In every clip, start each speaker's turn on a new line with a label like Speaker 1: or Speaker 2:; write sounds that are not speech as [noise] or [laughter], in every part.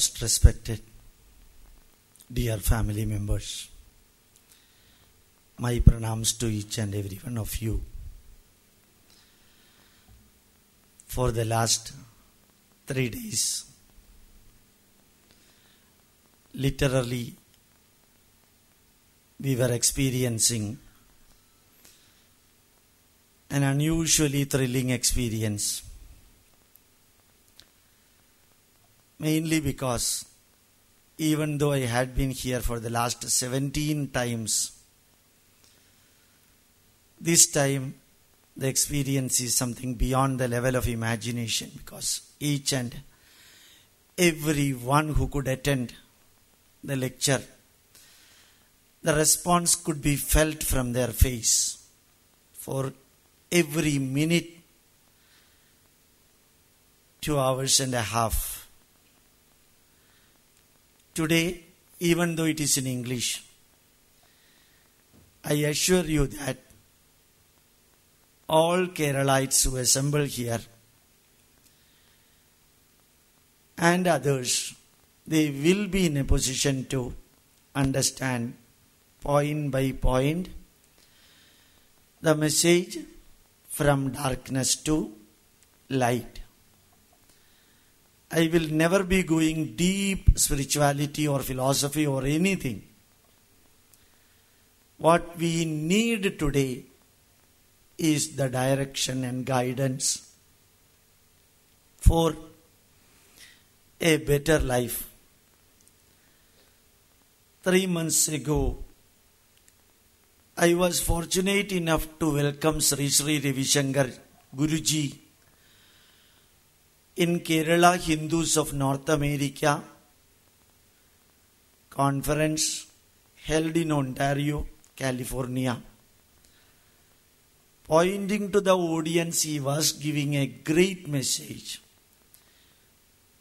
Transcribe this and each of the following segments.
Speaker 1: most respected, dear family members, my pranams to each and every one of you. For the last three days, literally, we were experiencing an unusually thrilling experience. Mainly because even though I had been here for the last 17 times, this time the experience is something beyond the level of imagination because each and every one who could attend the lecture, the response could be felt from their face for every minute, two hours and a half. Today, even though it is in English, I assure you that all Keralites who assemble here and others, they will be in a position to understand point by point the message from darkness to light. I will never be going deep spirituality or philosophy or anything. What we need today is the direction and guidance for a better life. Three months ago, I was fortunate enough to welcome Sri Sri Ravi Shankar Guruji in Kerala Hindus of North America conference held in Ontario, California. Pointing to the audience, he was giving a great message.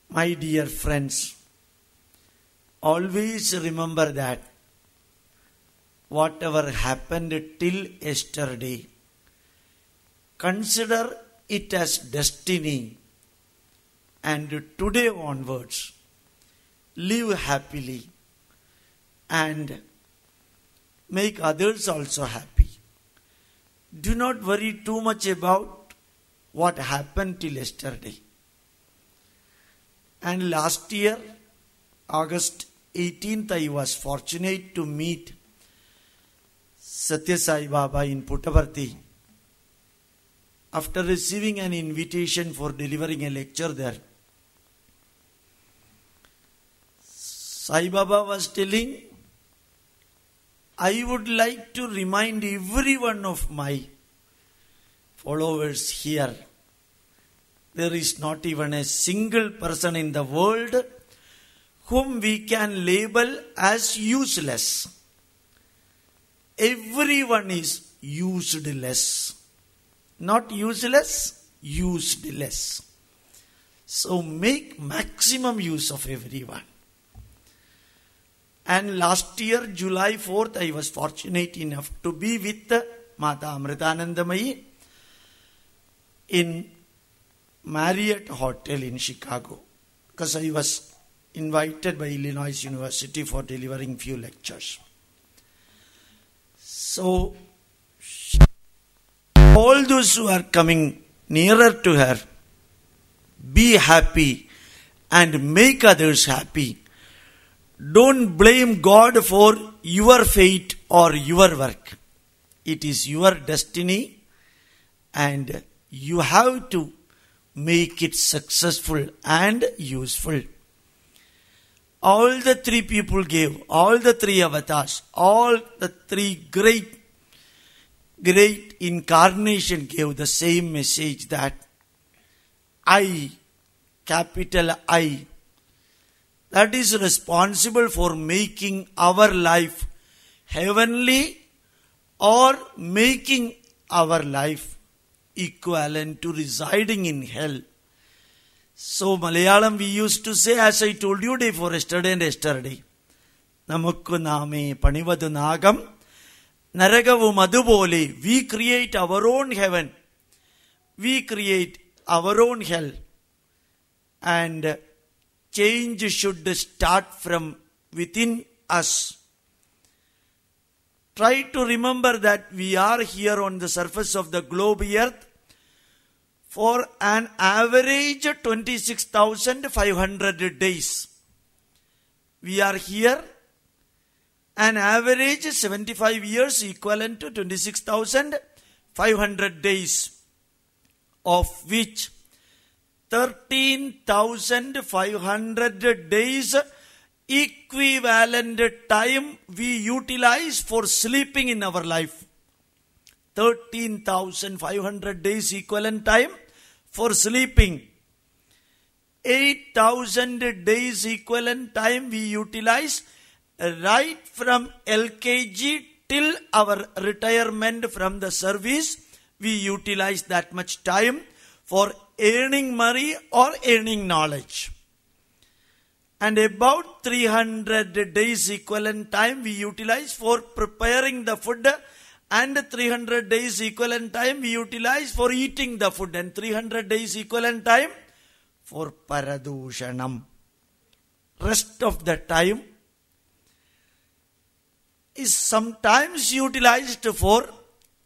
Speaker 1: My dear friends, always remember that whatever happened till yesterday, consider it as destiny and today onwards, live happily and make others also happy. Do not worry too much about what happened till yesterday. And last year, August 18th, I was fortunate to meet Satya Sai Baba in Puttaparthi. After receiving an invitation for delivering a lecture there, Sai Baba was telling, I would like to remind every one of my followers here there is not even a single person in the world whom we can label as useless. Everyone is useless. Not useless, useless. So make maximum use of everyone. And last year, July 4th, I was fortunate enough to be with Mata Amritanandamayi in Marriott Hotel in Chicago because I was invited by Illinois University for delivering few lectures. So, all those who are coming nearer to her, be happy and make others happy. Don't blame God for your fate or your work. It is your destiny and you have to make it successful and useful. All the three people gave, all the three avatars, all the three great, great incarnation gave the same message that I, capital I, that is responsible for making our life heavenly or making our life equivalent to residing in hell. So, Malayalam we used to say, as I told you day for yesterday and yesterday, നമുക്ക് നാമേ പണിവത് നാഗം നരകവും അതുപോലെ we create our own heaven we create our own hell and change should start from within us. Try to remember that we are here on the surface of the globe earth for an average 26,500 days. We are here an average 75 years equivalent to 26,500 days, of which 13,500 days equivalent time we utilize for sleeping in our life. 13,500 days equivalent time for sleeping. 8,000 days equivalent time we utilize right from LKG till our retirement from the service. We utilize that much time for earning money or earning knowledge. And about 300 days equivalent time we utilize for preparing the food and 300 days equivalent time we utilize for eating the food and 300 days equivalent time for paradushanam. Rest of the time is sometimes utilized for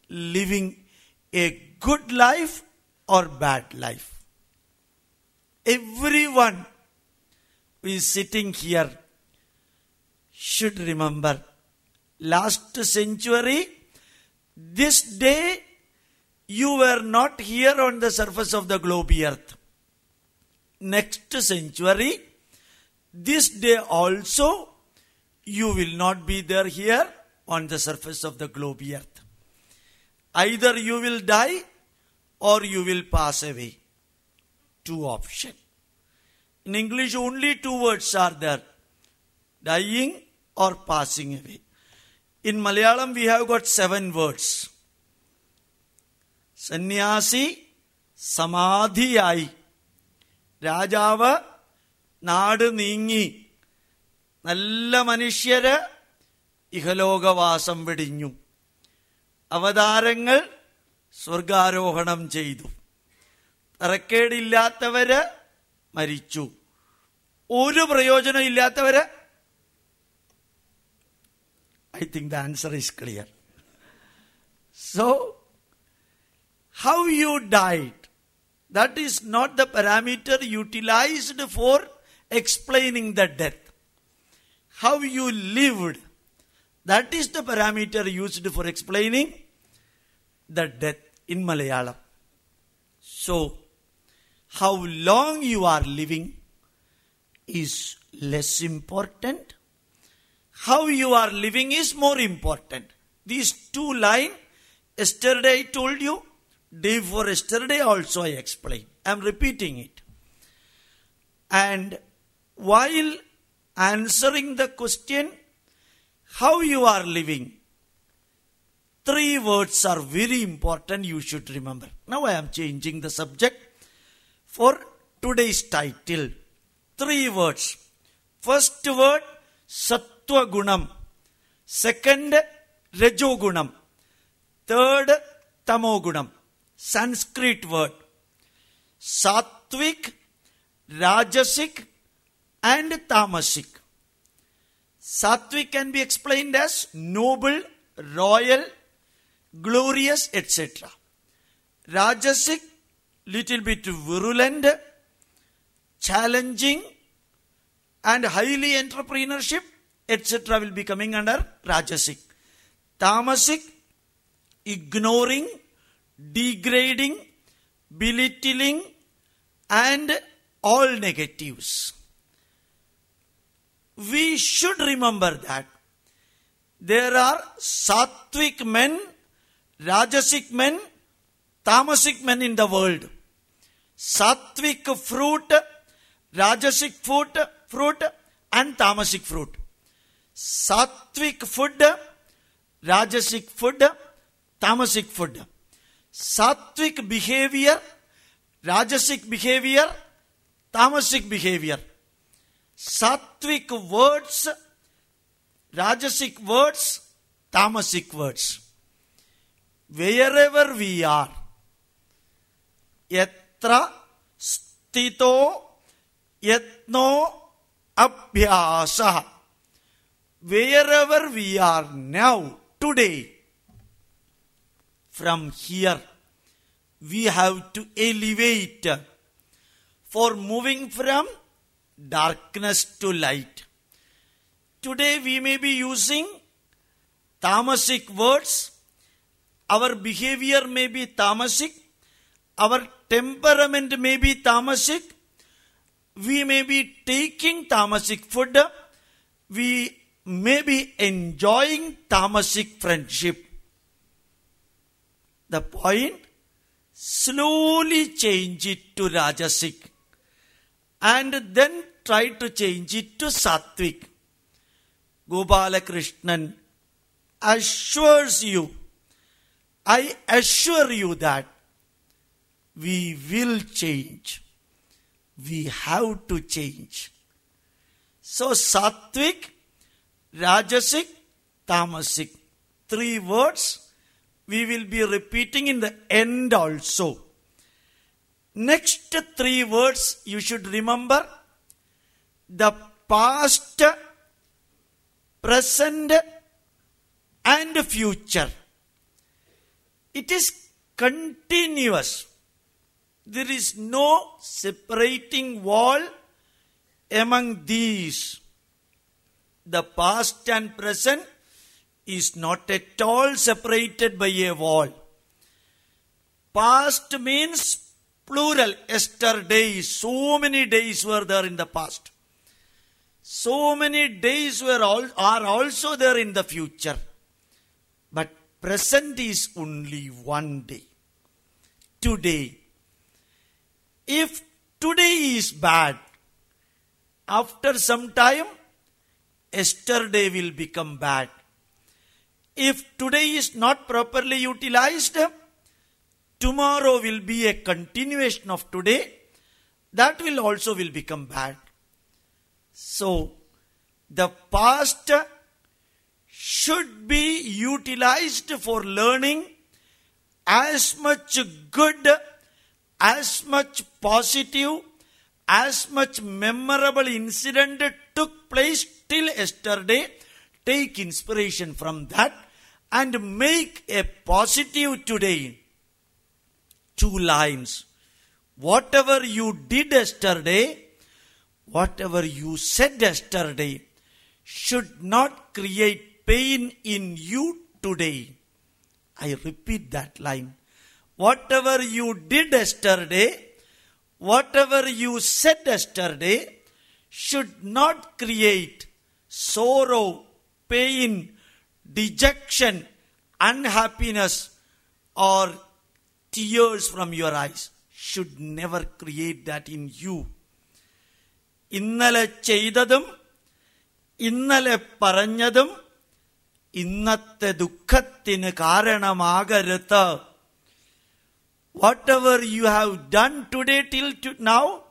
Speaker 1: living a good life or bad life. Everyone who is sitting here should remember last century, this day, you were not here on the surface of the globe earth. Next century, this day also, you will not be there here on the surface of the globe earth. Either you will die or you will pass away. Two options. In English, only two words are there dying or passing away. In Malayalam, we have got seven words. സന്യാസി സമാധിയായി രാജാവ് നാട് നീങ്ങി നല്ല മനുഷ്യര് ഇഹലോകവാസം വെടിഞ്ഞു അവതാരങ്ങൾ സ്വർഗാരോഹണം ചെയ്തു. തറക്കേടില്ലാത്തവര് മരിച്ചു. ഒരു പ്രയോജനം ഇല്ലാത്തവര് I think the answer is clear. So how you died that is not the parameter utilized for explaining the death. How you lived? That is the parameter used for explaining the death in Malayalam. So, how long you are living is less important. How you are living is more important. These two lines, yesterday I told you, day before yesterday also I explained. I am repeating it. And while answering the question how you are living three words are very important you should remember. Now i am changing the subject for today's title. Three words. First word sattva gunam second rajo gunam third tamo gunam sanskrit word. Sattvic rajasic and tamasic. Sattvic can be explained as noble, royal, glorious, etc. Rajasic, little bit virulent, challenging, and highly entrepreneurship, etc. will be coming under Rajasic. Tamasic, ignoring, degrading, belittling, and all negatives we should remember that there are sattvic men, rajasic men, tamasic men in the world. Sattvic fruit, rajasic fruit, fruit and tamasic fruit. Sattvic food, rajasic food, tamasic food. Sattvic behavior, rajasic behavior, tamasic behavior sattvic words, rajasic words, tamasic words. Wherever we are, yatra stito yatno abhyasa. Wherever we are now, today, from here, we have to elevate for moving from darkness to light. Today we may be using tamasic words. Our behavior may be tamasic. Our temperament may be tamasic. We may be taking tamasic food. We may be enjoying tamasic friendship. The point slowly change it to rajasic and then try to change it to sattvic. Gopalakrishnan assures you, I assure you that we will change. We have to change. So, sattvic, rajasic, tamasic. Three words we will be repeating in the end also. Next three words you should remember the past, present, and future. It is continuous. There is no separating wall among these. The past and present is not at all separated by a wall. Past means plural. Yesterday, so many days were there in the past. So many days were all, are also there in the future. Present is only one day. Today. If today is bad, after some time, yesterday will become bad. If today is not properly utilized, tomorrow will be a continuation of today. That will also will become bad. So, the past should be utilized for learning as much good, as much positive, as much memorable incident took place till yesterday. Take inspiration from that and make a positive today. Two lines. Whatever you did yesterday, whatever you said yesterday, should not create pain in you today. I repeat that line. Whatever you did yesterday, whatever you said yesterday, should not create sorrow, pain, dejection, unhappiness, or tears from your eyes. Should never create that in you. ഇന്നലെ ചെയ്തതും ഇന്നലെ പറഞ്ഞതും ഇന്നത്തെ ദുഃഖത്തിന് കാരണമാകരുത് whatever you have done today till to now,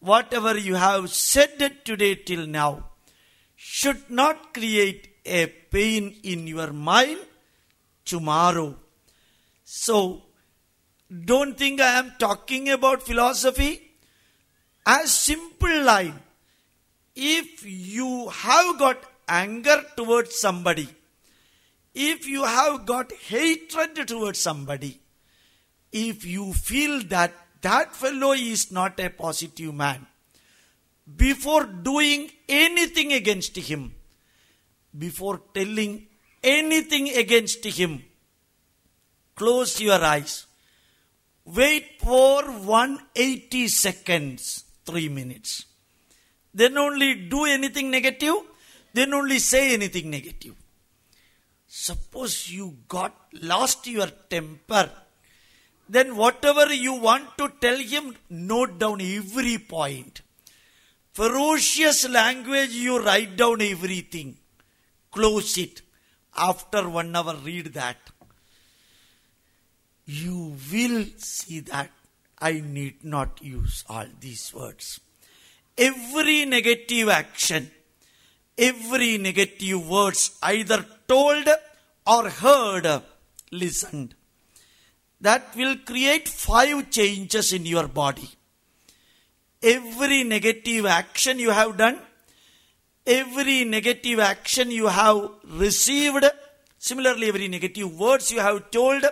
Speaker 1: whatever you have said today till now, should not create a pain in your mind tomorrow. So, don't think I am talking about philosophy. As simple line, if you have got anger towards somebody, if you have got hatred towards somebody, if you feel that that fellow is not a positive man, before doing anything against him, before telling anything against him, close your eyes. Wait for 180 seconds, 3 minutes. Then only do anything negative, then only say anything negative. Suppose you got lost your temper, then whatever you want to tell him, note down every point. Ferocious language, you write down everything. Close it. After one hour, read that. You will see that I need not use all these words. Every negative action, every negative words, either told or heard, listened, that will create five changes in your body. every negative action you have done, every negative action you have received, similarly, every negative words you have told,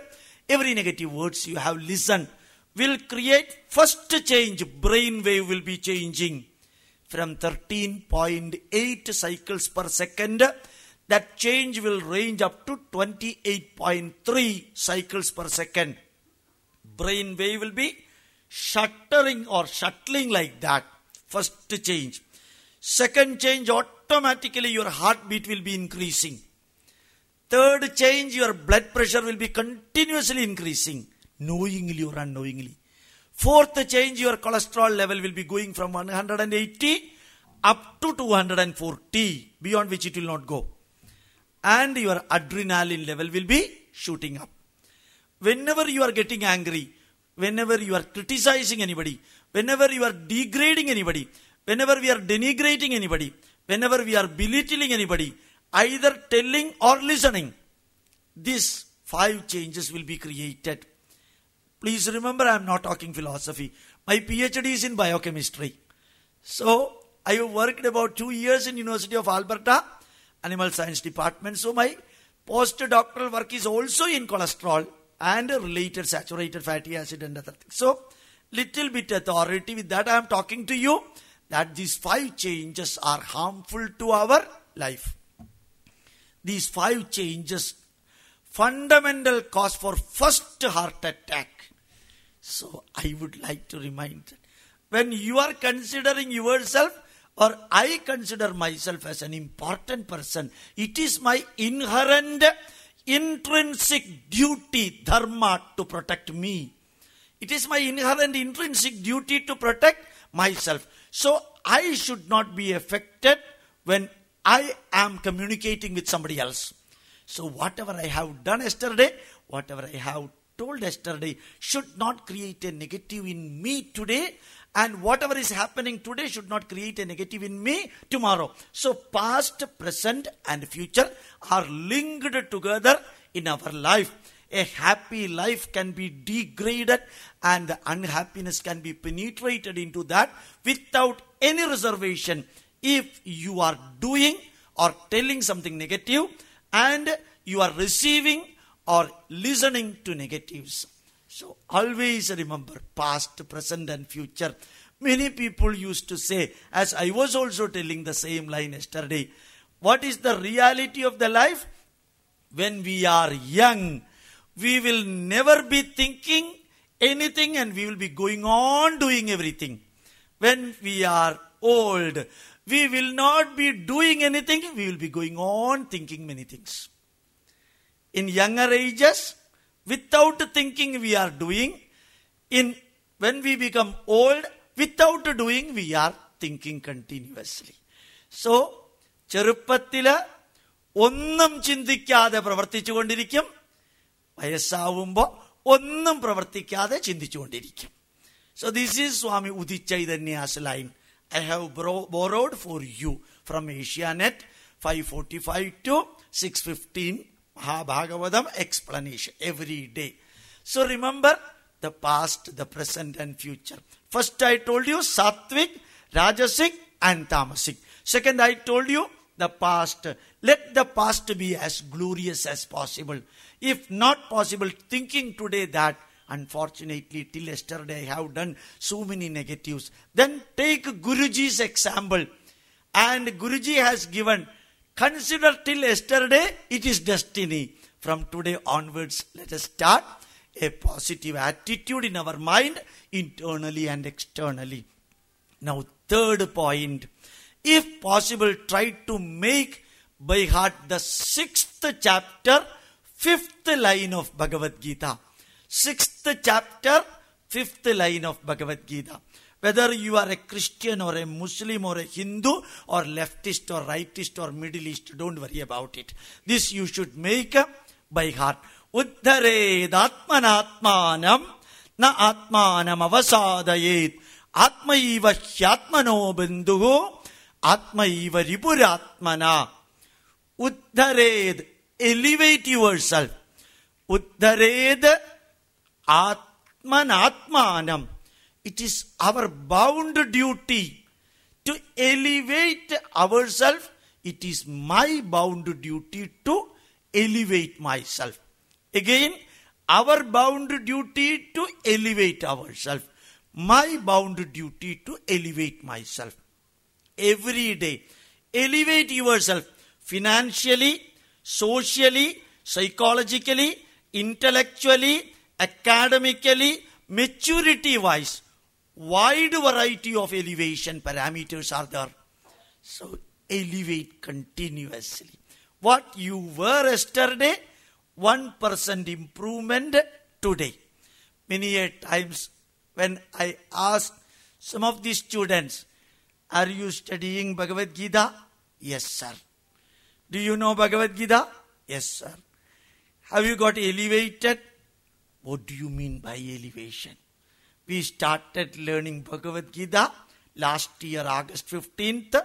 Speaker 1: every negative words you have listened will create first change. Brain wave will be changing from 13.8 cycles per second. That change will range up to 28.3 cycles per second. Brain wave will be shuttering or shuttling like that. First change. Second change, automatically your heartbeat will be increasing. Third change, your blood pressure will be continuously increasing, knowingly or unknowingly. Fourth change, your cholesterol level will be going from 180 up to 240, beyond which it will not go. And your adrenaline level will be shooting up. Whenever you are getting angry, whenever you are criticizing anybody, whenever you are degrading anybody, whenever we are denigrating anybody, whenever we are belittling anybody, either telling or listening, these five changes will be created. Please remember, I am not talking philosophy. My PhD is in biochemistry. So, I have worked about two years in University of Alberta, Animal Science Department. So, my postdoctoral work is also in cholesterol and related saturated fatty acid and other things. So, little bit authority with that I am talking to you that these five changes are harmful to our life. These five changes, fundamental cause for first heart attack. So I would like to remind that when you are considering yourself or I consider myself as an important person, it is my inherent intrinsic duty, dharma, to protect me. It is my inherent intrinsic duty to protect myself. So I should not be affected when I am communicating with somebody else. So whatever I have done yesterday, whatever I have told yesterday should not create a negative in me today and whatever is happening today should not create a negative in me tomorrow. So past, present and future are linked together in our life. A happy life can be degraded and the unhappiness can be penetrated into that without any reservation if you are doing or telling something negative and you are receiving or listening to negatives. So always remember past, present, and future. Many people used to say, as I was also telling the same line yesterday, what is the reality of the life? When we are young, we will never be thinking anything and we will be going on doing everything. When we are old, we will not be doing anything, we will be going on thinking many things. In younger ages, without thinking we are doing. In when we become old, without doing we are thinking continuously so ചെറുപ്പത്തിൽ ഒന്നും ചിന്തിക്കാതെ പ്രവർത്തിച്ചു കൊണ്ടിരിക്കും വയസ്സാവുമ്പോൾ ഒന്നും പ്രവർത്തിക്കാതെ ചിന്തിച്ചുകൊണ്ടിരിക്കും. So this is Swami ഉദിച്ചൈതന്യാസ് line I have borrowed for you from Asianet five forty five to six fifteen Mahabhagavatam explanation every day. So remember the past, the present, and future. First, I told you Sattvic, Rajasic, and Tamasic. Second, I told you the past. Let the past be as glorious as possible. If not possible, thinking today that unfortunately till yesterday I have done so many negatives. Then take Guruji's example. And Guruji has given Consider till yesterday, it is destiny. From today onwards, let us start a positive attitude in our mind, internally and externally. Now, third point. If possible, try to make by heart the sixth chapter, fifth line of Bhagavad Gita. Sixth chapter, fifth line of Bhagavad Gita Whether you are a Christian or a Muslim or a Hindu or leftist or rightist or Middle East, don't worry about it. This you should make by heart. ഉദ്ധരേതാത്മനാത്മാനം ന ആത്മാനം അവസാദയേത് ആത്മൈവ ഹ്യാത്മനോ ബന്ധു ആത്മൈവ രിപുരാത്മന ഉദ്ധരേത് elevate yourself ഉദ്ധരേത് ആത്മനാത്മാനം it is our bound duty to elevate ourselves. It is my bound duty to elevate myself. Again, our bound duty to elevate ourselves. My bound duty to elevate myself. Every day, elevate yourself financially, socially, psychologically, intellectually, academically, maturity wise. Wide variety of elevation parameters are there. So elevate continuously. What you were yesterday, 1% improvement today. Many a times when I ask some of the students, Are you studying Bhagavad Gita? Yes, sir. Do you know Bhagavad Gita? Yes, sir. Have you got elevated? What do you mean by elevation? We started learning Bhagavad Gita last year, August 15th.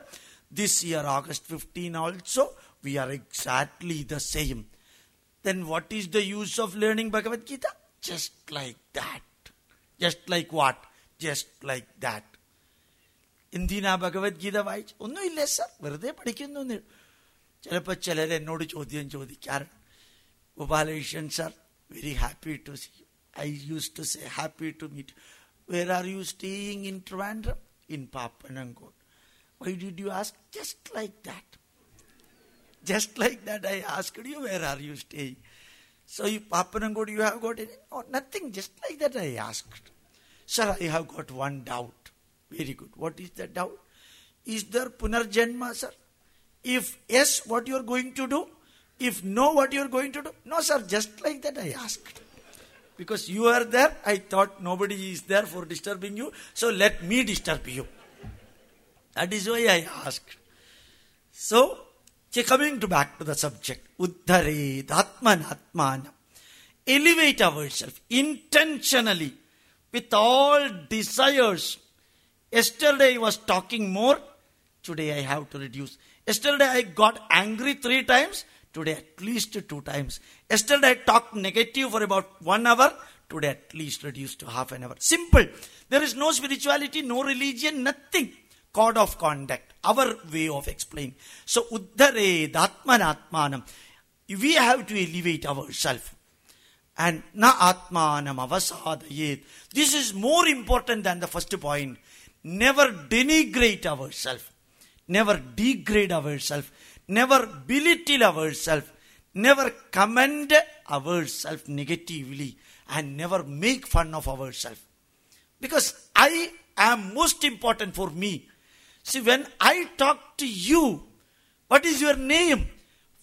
Speaker 1: This year, August 15 also. We are exactly the same. Then what is the use of learning Bhagavad Gita? Just like that. Just like what? Just like that. എന്തിനാ ഭഗവത്ഗീത വായിച്ച് ഒന്നുമില്ല sir വെറുതെ പഠിക്കുന്നു ചിലപ്പോൾ ചിലർ എന്നോട് ചോദ്യം ചോദിക്കാറുണ്ട് Gopalakrishnan sir very happy to C I used to say, happy to meet you. Where are you staying in Trivandrum? In Papanangod. Why did you ask? Just like that. Just like that, I asked you, where are you staying? So, you, Papanangod, you have got any? Oh, nothing. Just like that, I asked. Sir, I have got one doubt. Very good. What is the doubt? Is there Punarjanma, sir? If yes, what you are going to do? If no, what you are going to do? No, sir, just like that I asked. Because you are there, I thought nobody is there for disturbing you, so let me disturb you. That is why I asked. So, coming to back to the subject, Uddhared Atman Atmanam. Elevate ourselves intentionally with all desires. Yesterday I was talking more, today I have to reduce. Yesterday I got angry three times, today at least two times. Yesterday I talked negative for about one hour, today at least reduced to half an hour. Simple. There is no spirituality, no religion, nothing. Code of conduct, our way of explaining. So, Uddhare Atmanatmanam. We have to elevate ourselves. And na atmanam avasadayet. This is more important than the first point. Never denigrate ourselves. Never degrade ourselves. Never belittle ourselves. Never commend ourselves negatively. And never make fun of ourselves. Because I am most important for me. See, when I talk to you, what is your name?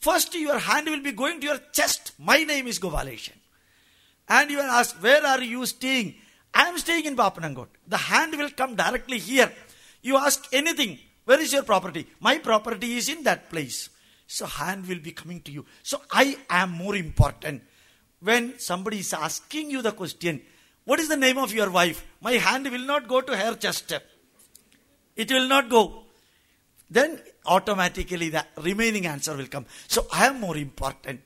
Speaker 1: First, your hand will be going to your chest. My name is Gopalakrishnan. And you will ask, Where are you staying? I am staying in Papanangot. The hand will come directly here. You ask anything. Where is your property? My property is in that place. So hand will be coming to you. So I am more important. When somebody is asking you the question, what is the name of your wife? My hand will not go to her chest. It will not go. Then automatically the remaining answer will come. So I am more important.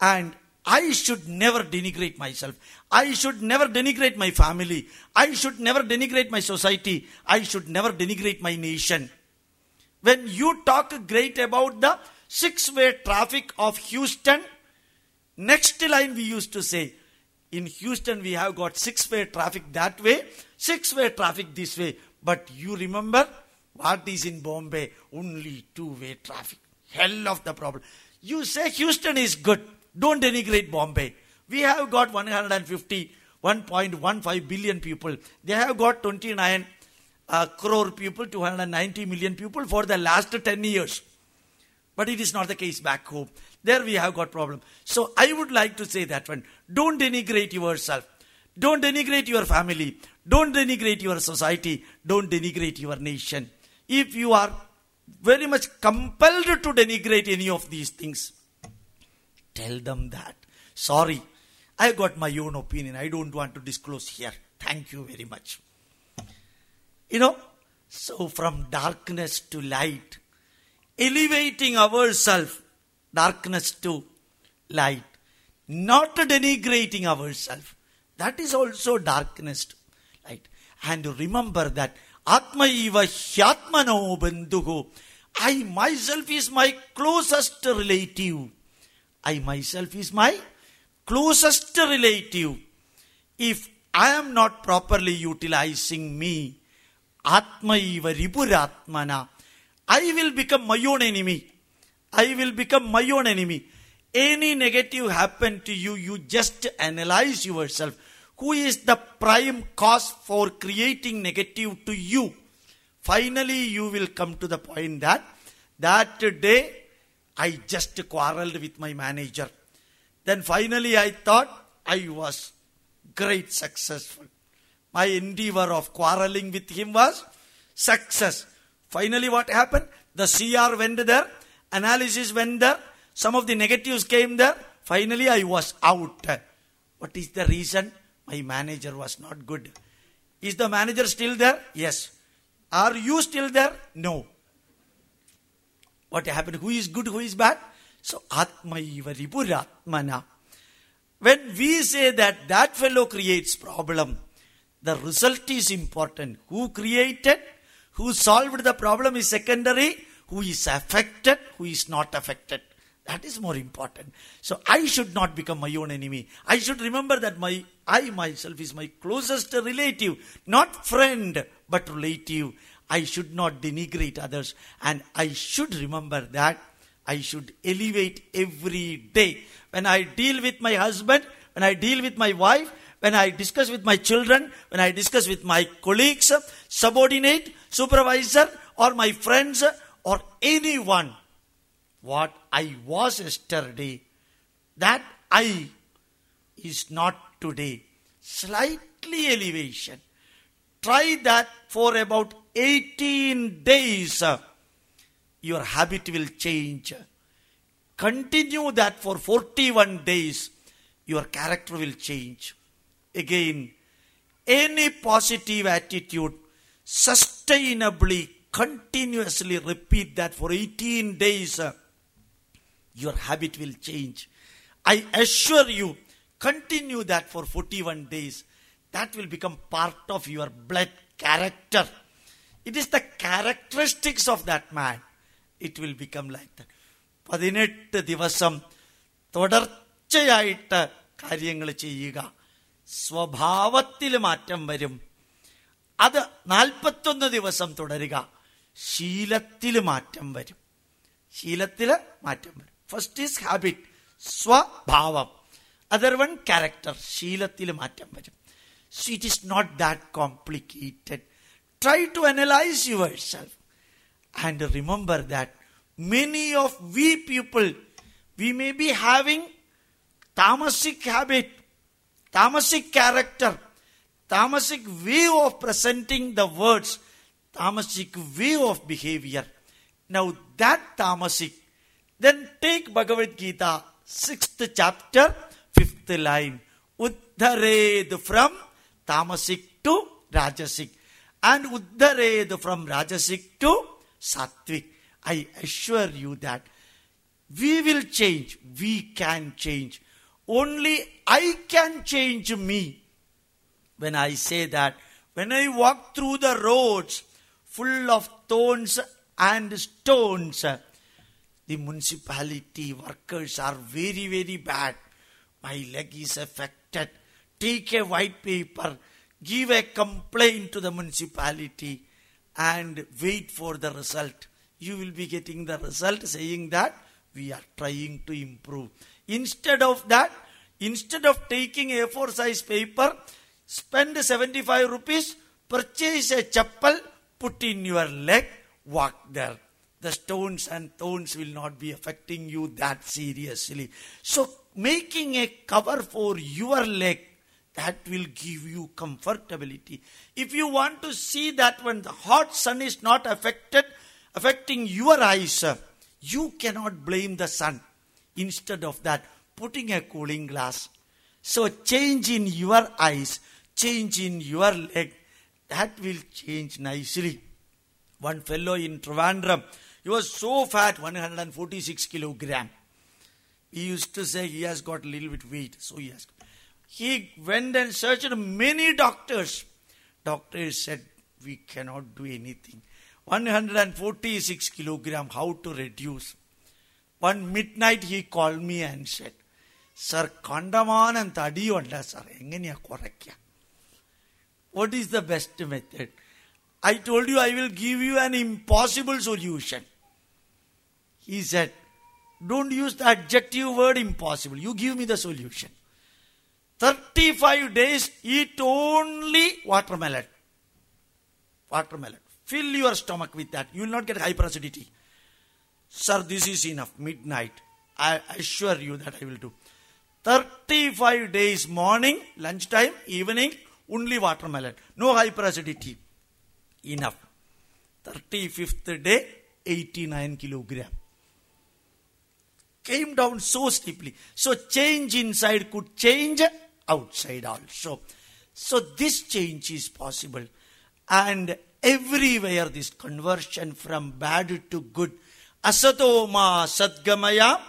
Speaker 1: And I should never denigrate myself. I should never denigrate my family. I should never denigrate my society. I should never denigrate my nation. When you talk great about the six way traffic of Houston, next line we used to say, in Houston we have got six way traffic that way, six way traffic this way. But you remember what is in Bombay? Only two way traffic. Hell of the problem. You say Houston is good. Don't denigrate Bombay. We have got 150, 1.15 billion people. They have got 29 uh, crore people, 290 million people for the last 10 years. But it is not the case back home. There we have got problem. So I would like to say that one. Don't denigrate yourself. Don't denigrate your family. Don't denigrate your society. Don't denigrate your nation. If you are very much compelled to denigrate any of these things, tell them that. Sorry, I got my own opinion. I don't want to disclose here. Thank you very much. You know, so from darkness to light, elevating ourselves, darkness to light, not denigrating ourselves. That is also darkness to light. And remember that Atmaiva Hyatmano Bandhuhu. I myself is my closest relative. I myself is my closest relative. If I am not properly utilizing me, Atmaiva Ripuratmana, I will become my own enemy. I will become my own enemy. Any negative happen to you, you just analyze yourself. Who is the prime cause for creating negative to you? Finally, you will come to the point that that day I just quarreled with my manager. Then finally I thought I was great successful. My endeavor of quarreling with him was success. Finally, what happened? The CR went there, analysis went there, some of the negatives came there. Finally, I was out. What is the reason? My manager was not good. Is the manager still there? Yes. Are you still there? No. What happened? Who is good? Who is bad? So, Atmaiva Ripuratmana. When we say that that fellow creates problem, the result is important. Who created? Who solved the problem is secondary. Who is affected? Who is not affected? That is more important. So I should not become my own enemy. I should remember that my I myself is my closest relative, not friend, but relative. I should not denigrate others, and I should remember that I should elevate every day. When I deal with my husband, when I deal with my wife, when I discuss with my children, when I discuss with my colleagues, uh, subordinate, supervisor, or my friends, uh, or anyone, what I was yesterday, that I is not today. Slightly elevation. Try that for about 18 days. Uh, your habit will change. Continue that for 41 days. Your character will change. Again, any positive attitude, sustainably, continuously repeat that for 18 days uh, your habit will change. I assure you, continue that for 41 days. That will become part of your blood character. It is the characteristics of that man it will become like that. പതിനെട്ട് ദിവസം തുടർച്ചയായിട്ട് കാര്യങ്ങൾ ചെയ്യുക. സ്വഭാവത്തിൽ മാറ്റം വരും. അത് നാൽപ്പത്തൊന്ന് ദിവസം തുടരുക. ശീലത്തിൽ മാറ്റം വരും. ശീലത്തിൽ മാറ്റം വരും. ഫസ്റ്റ് ഈസ് ഹാബിറ്റ് സ്വഭാവം. അതർ വൺ ക്യാരക്ടർ ശീലത്തിൽ മാറ്റം വരും. It is not that complicated Try to analyze yourself and remember that many of we people, we may be having tamasic habit, tamasic character, tamasic way of presenting the words, tamasic way of behavior. Now that tamasic, then take Bhagavad Gita, sixth chapter, fifth line, Uddhared from tamasic to rajasic. And Uddhared from Rajasic to Sattvic. I assure you that we will change. We can change. Only I can change me. When I say that, when I walk through the roads full of thorns and stones, the municipality workers are very, very bad. My leg is affected. Take a white paper, give a complaint to the municipality, and wait for the result. You will be getting the result saying that we are trying to improve. Instead of that, instead of taking a four size paper, spend 75 rupees, purchase a chappal, put in your leg, walk there the stones and thorns will not be affecting you that seriously. So, making a cover for your leg, that will give you comfortability. If you want to see that when the hot sun is not affected, affecting your eyes, you cannot blame the sun. Instead of that, putting a cooling glass. So, change in your eyes, change in your leg, that will change nicely. One fellow in Trivandrum, he was so fat, 146 kilogram. He used to say he has got a little bit weight, so he has He went and searched many doctors. Doctors said, we cannot do anything. 146 kilogram, how to reduce? One midnight he called me and said, sir കണ്ടമാനം തടിയുണ്ട് sir എങ്ങനെയാ കുറയ്ക്കുക what is the best method I told you I will give you an impossible solution he said don't use the adjective word impossible you give me the solution 35 days eat only watermelon. Watermelon. Fill your stomach with that. You will not get hyperacidity. Sir, this is enough. Midnight. I assure you that I will do. 35 days morning, lunchtime, evening, only watermelon. No hyperacidity. Enough. 35th day, 89 kilogram. Came down so steeply. So change inside could change outside also. So this change is possible. And everywhere this conversion from bad to good. Asatoma sadgamaya,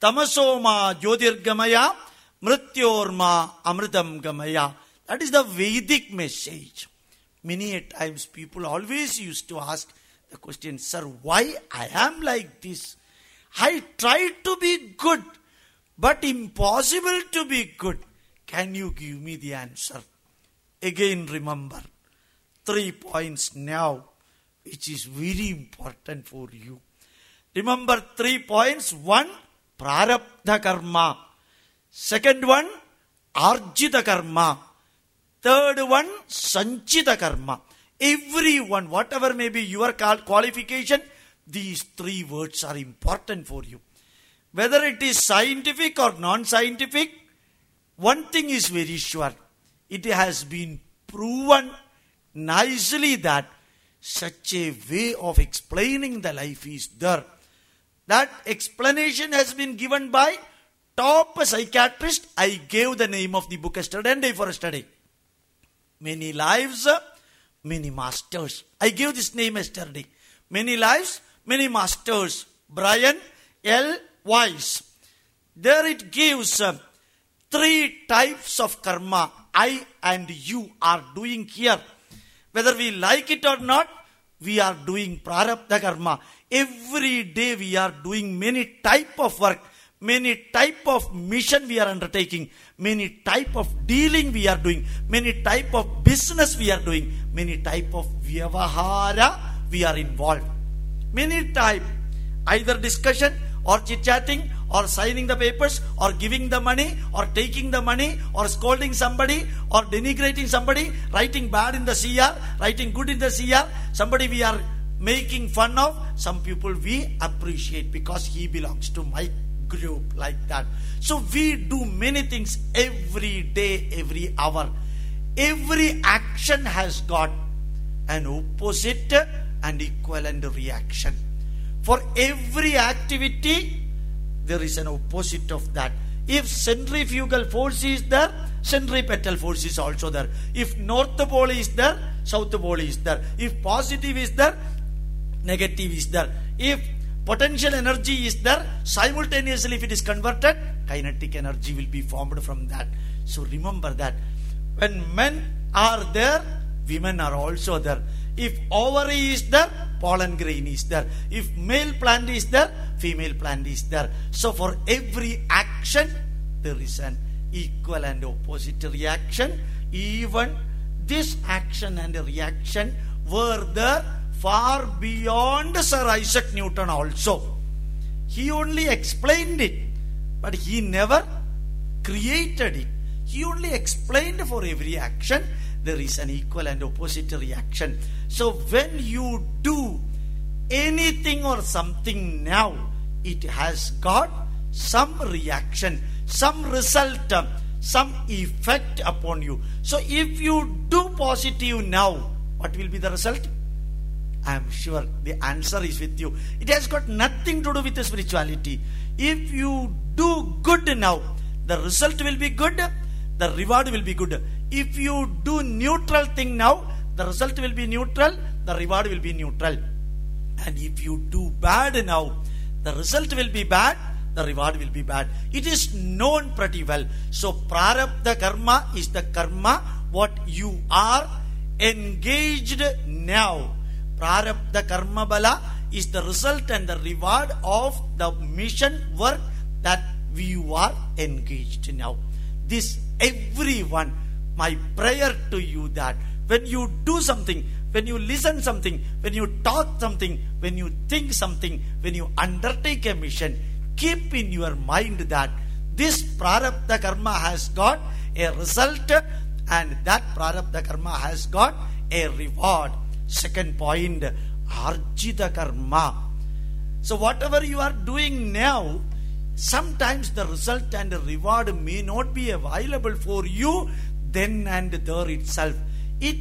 Speaker 1: tamasoma jyotirgamaya, mrityorma amritam gamaya. That is the Vedic message. Many times people always used to ask the question, Sir, why I am like this? I tried to be good, but impossible to be good. Can you give me the answer? Again, remember three points now, which is very important for you. Remember three points. One, prarabdha karma. Second one, arjita karma. Third one, sanchita karma. Everyone, whatever may be your qualification, these three words are important for you. Whether it is scientific or non scientific, one thing is very sure. It has been proven nicely that such a way of explaining the life is there. That explanation has been given by top psychiatrist. I gave the name of the book yesterday and day for a study. Many lives, many masters. I gave this name yesterday. Many lives, many masters. Brian L. Weiss. There it gives uh, three types of karma I and you are doing here. Whether we like it or not, we are doing prarabdha karma. Every day we are doing many type of work, many type of mission we are undertaking, many type of dealing we are doing, many type of business we are doing, many type of vyavahara we are involved. Many type, either discussion or chit-chatting or signing the papers or giving the money or taking the money or scolding somebody or denigrating somebody, writing bad in the CR, writing good in the CR, somebody we are making fun of, some people we appreciate because he belongs to my group like that. So we do many things every day, every hour. Every action has got an opposite and equivalent reaction. For every activity, there is an opposite of that. If centrifugal force is there, centripetal force is also there. If north pole is there, south pole is there. If positive is there, negative is there. If potential energy is there, simultaneously if it is converted, kinetic energy will be formed from that. So remember that. When men are there, women are also there. If ovary is there, pollen grain is there. If male plant is there, female plant is there. So for every action, there is an equal and opposite reaction. Even this action and reaction were there far beyond Sir Isaac Newton also. He only explained it, but he never created it. He only explained for every action there is an equal and opposite reaction. So when you do anything or something now, it has got some reaction, some result, uh, some effect upon you. So if you do positive now, what will be the result? I am sure the answer is with you. It has got nothing to do with spirituality. If you do good now, the result will be good, the reward will be good. If you do neutral thing now, the result will be neutral, the reward will be neutral. And if you do bad now, the result will be bad, the reward will be bad. It is known pretty well. So, prarabdha karma is the karma what you are engaged now. Prarabdha karma bala is the result and the reward of the mission work that we are engaged now. This everyone, my prayer to you that when you do something, when you listen something, when you talk something, when you think something, when you undertake a mission, keep in your mind that this prarabdha karma has got a result and that prarabdha karma has got a reward. Second point, arjita karma. So whatever you are doing now, sometimes the result and the reward may not be available for you then and there itself. It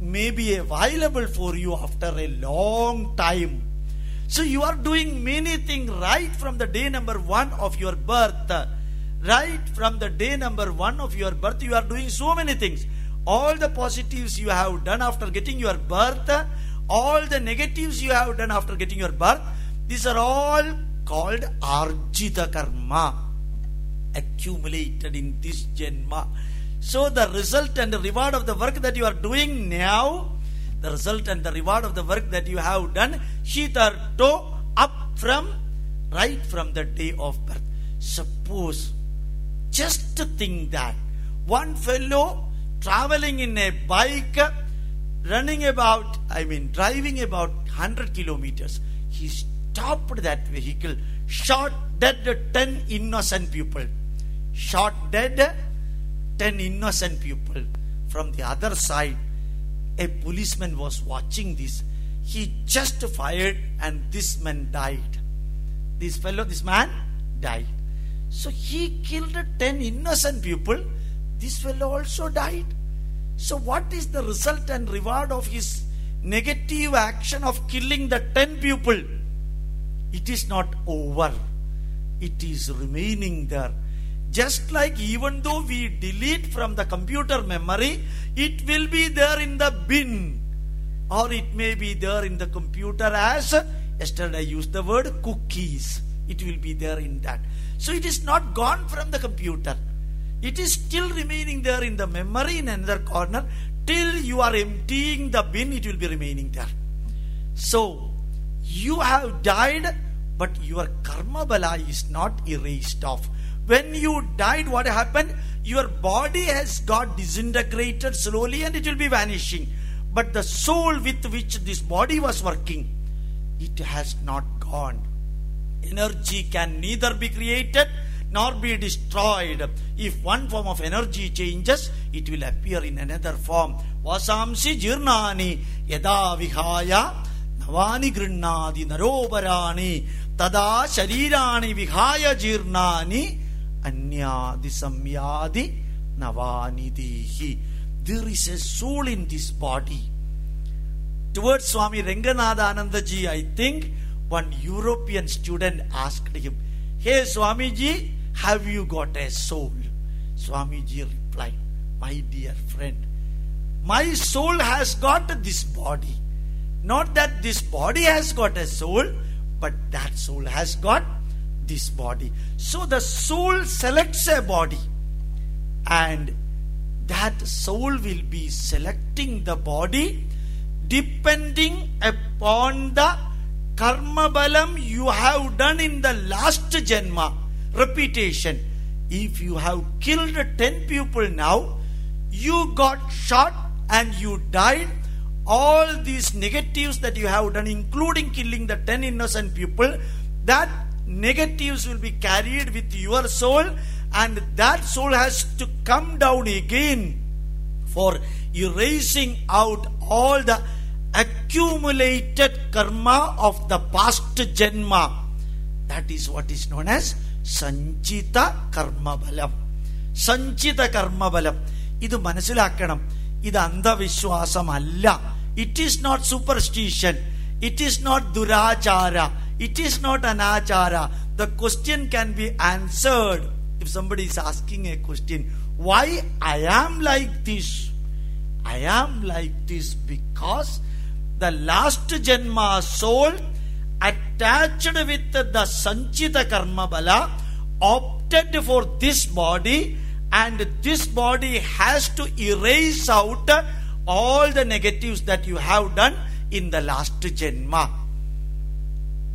Speaker 1: may be available for you after a long time. So you are doing many things right from the day number one of your birth. Right from the day number one of your birth, you are doing so many things. All the positives you have done after getting your birth, all the negatives you have done after getting your birth, these are all called arjita karma accumulated in this janma. So the result and the reward of the work that you are doing now, the result and the reward of the work that you have done, shitarto up from right from the day of birth. Suppose, just to think that one fellow traveling in a bike, running about, I mean, driving about 100 kilometers, he stopped that vehicle, shot dead 10 innocent people. Shot dead 10 innocent people. From the other side, a policeman was watching this. He just fired and this man died. This fellow, this man died. So he killed 10 innocent people. This fellow also died. So what is the result and reward of his negative action of killing the 10 people? It is not over. It is remaining there. Just like even though we delete from the computer memory, it will be there in the bin. Or it may be there in the computer as, yesterday I used the word cookies. It will be there in that. So it is not gone from the computer. It is still remaining there in the memory in another corner. Till you are emptying the bin, it will be remaining there. So, you have died, but your karma bala is not erased off. When you died, what happened? Your body has got disintegrated slowly and it will be vanishing. But the soul with which this body was working, it has not gone. Energy can neither be created nor be destroyed. If one form of energy changes, it will appear in another form. Vasamsi jirnani yada vihaya navani grinnadi narobarani tada sharirani vihaya jirnani anyadi samyadi. There is a soul in this body. Towards Swami Ranganatha Anandaji, I think one European student asked him, Hey Swamiji, have you got a soul? Swamiji replied, My dear friend, my soul has got this body. Not that this body has got a soul, but that soul has got this body. So the soul selects a body, and that soul will be selecting the body depending upon the karma balam you have done in the last janma. Repetition. If you have killed 10 people now, you got shot and you died. All these negatives that you have done, including killing the 10 innocent people, that negatives will be carried with your soul, and that soul has to come down again for erasing out all the accumulated karma of the past janma. That is what is known as സഞ്ചിത കർമ്മബലം സഞ്ചിത കർമ്മബലം ഇത് മനസ്സിലാക്കണം ഇത് അന്ധവിശ്വാസമല്ല it is not superstition it is not ദുരാചാര it is not an achara. The question can be answered if somebody is asking a question. Why I am like this? I am like this because the last Janma soul attached with the Sanchita Karma Bala opted for this body and this body has to erase out all the negatives that you have done in the last Janma.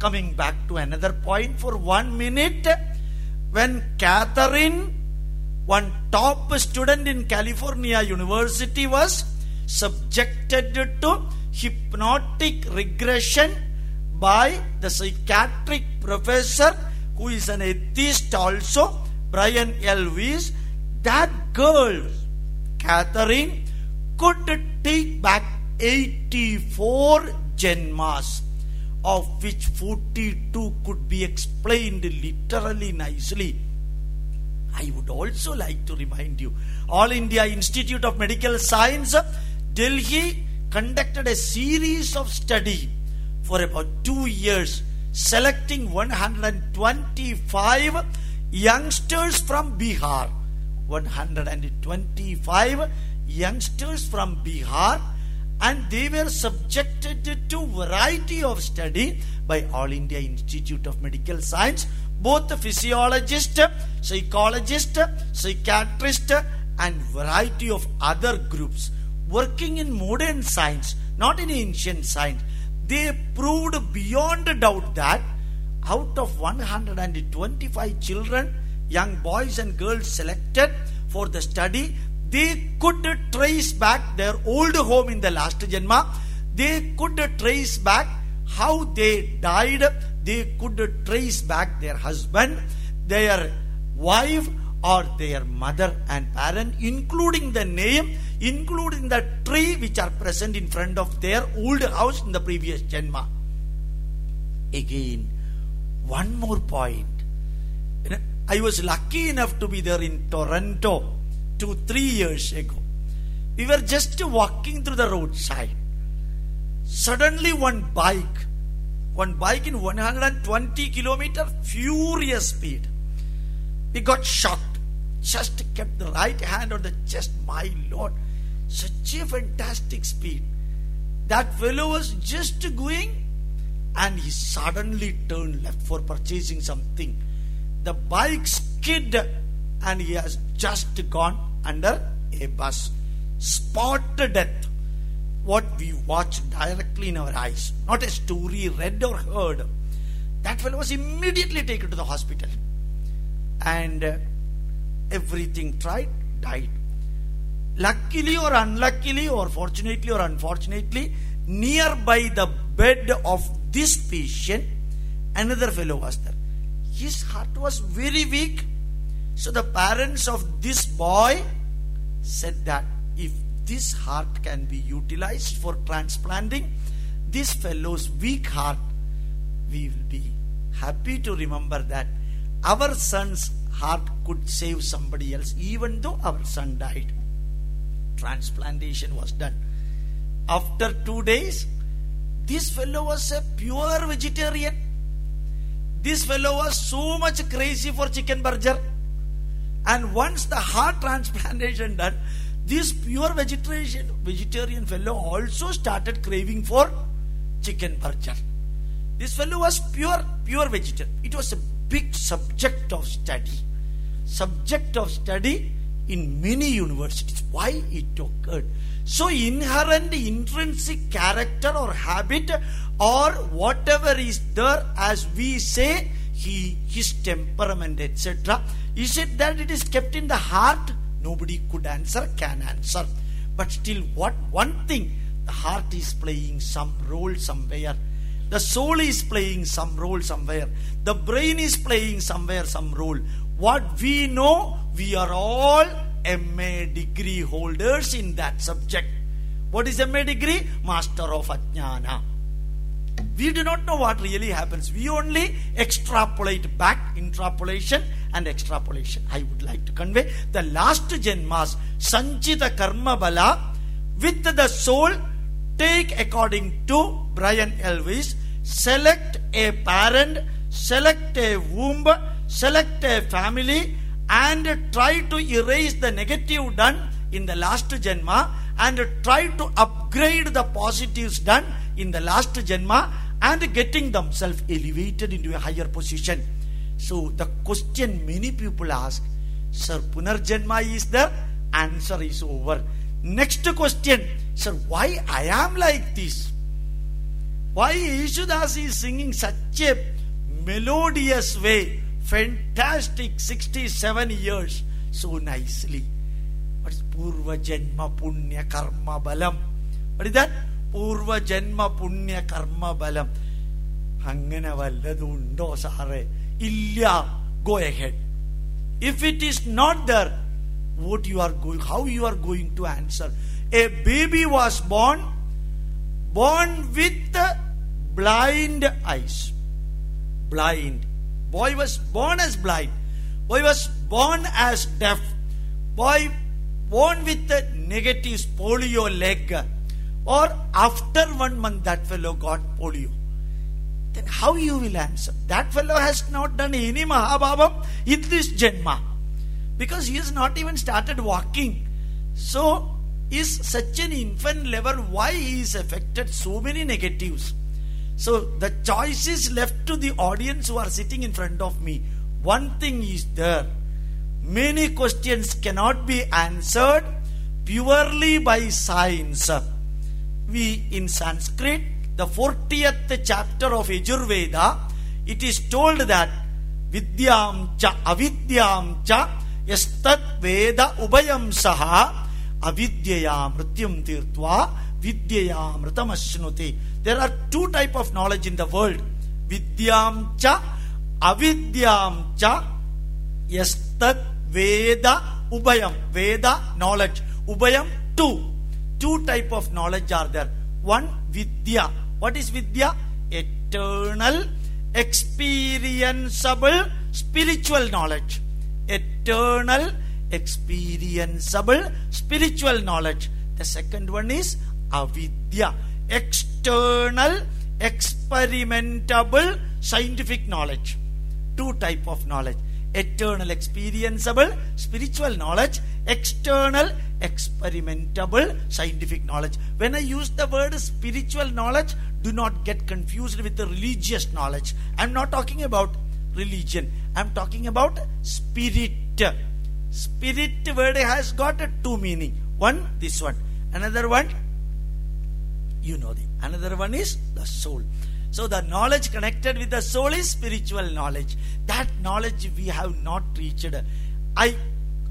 Speaker 1: Coming back to another point for one minute, when Catherine, one top student in California University, was subjected to hypnotic regression by the psychiatric professor who is an atheist also, Brian L. Weiss. That girl, Catherine, could take back 84 Janmas, of which 42 could be explained literally nicely. I would also like to remind you All India Institute of Medical Science, Delhi, conducted a series of study for about two years, selecting 125 youngsters from Bihar. 125 youngsters from Bihar and they were subjected to variety of study by All India Institute of Medical Science, both physiologist, psychologist, psychiatrist and variety of other groups working in modern science, not in ancient science. They proved beyond doubt that out of 125 children, young boys and girls selected for the study, they could trace back their old home in the last Janma. They could trace back how they died. They could trace back their husband, their wife, or their mother and parent, including the name, including the tree which are present in front of their old house in the previous Janma. Again, one more point. I was lucky enough to be there in Toronto two, three years ago. We were just walking through the roadside. Suddenly, one bike, one bike in 120 kilometer, furious speed. We got shocked. Just kept the right hand on the chest. My Lord, such a fantastic speed. That fellow was just going and he suddenly turned left for purchasing something. The bike skid and he has just gone under a bus. Spot death. What we watched directly in our eyes, not a story read or heard. That fellow was immediately taken to the hospital. And uh, everything tried, died. Luckily or unluckily, or fortunately or unfortunately, nearby the bed of this patient, another fellow was there. His heart was very weak. So the parents of this boy said that if this heart can be utilized for transplanting this fellow's weak heart, we will be happy to remember that our son's heart could save somebody else, even though our son died. Transplantation was done. After two days, this fellow was a pure vegetarian. This fellow was so much crazy for chicken burger. And once the heart [laughs] transplantation done, this pure vegetarian vegetarian fellow also started craving for chicken burger. This fellow was pure pure vegetarian. It was a big subject of study. Subject of study in many universities. Why it occurred? So inherent intrinsic character or habit or whatever is there as we say he his temperament etc is it that it is kept in the heart nobody could answer can answer but still what one thing the heart is playing some role somewhere the soul is playing some role somewhere the brain is playing somewhere some role what we know we are all MA degree holders in that subject. What is MA degree? Master of Ajnana. We do not know what really happens. We only extrapolate back, interpolation and extrapolation. I would like to convey the last Janmas, Sanchita Karma Bala, with the soul, take according to Brian L. Weiss, select a parent, select a womb, select a family, and try to erase the negative done in the last Janma and try to upgrade the positives done in the last Janma and getting themselves elevated into a higher position. So the question many people ask, Sir, punar Punarjanma is there? Answer is over. Next question, sir, why I am like this? Why Yesudas is singing such a melodious way, fantastic 67 years, so nicely. What is Purva Janma Punya Karma Balam? What is that? Purva Janma Punya Karma Balam. അങ്ങനെ വല്ലതും ഉണ്ടോ സാറേ ഇല്ല go ahead if it is not there what you are going how you are going to answer a baby was born born with blind eyes blind boy was born as blind boy was born as deaf boy born with a negative polio leg or after one month that fellow got polio then how you will answer that fellow has not done any mahabhabam in this janma because he has not even started walking. So, is such an infant level, why he is affected so many negatives? So, the choice is left to the audience who are sitting in front of me. One thing is there. Many questions cannot be answered purely by science. we in Sanskrit, the 40th chapter of Yajurveda, it is told that Vidyam cha avidyam cha yastat veda ubayam saha avidyaya mrityam tirtva vidyaya mritamashnuti. There are two type of knowledge in the world. Vidyam cha avidyam cha yastat veda ubayam. Veda knowledge. Ubayam two. two type of knowledge are there. One vidya. What is vidya? Eternal experienceable spiritual knowledge. Eternal experienceable spiritual knowledge. The second one is avidya. External experimentable scientific knowledge. Two type of knowledge. Eternal, experienceable, spiritual knowledge, external, experimentable, scientific knowledge. When I use the word spiritual knowledge, do not get confused with the religious knowledge. I'm not talking about religion. I'm talking about spirit. Spirit word has got two meaning. One, this one. Another one, you know the. Another one is the soul. So the knowledge connected with the soul is spiritual knowledge. That knowledge we have not reached. I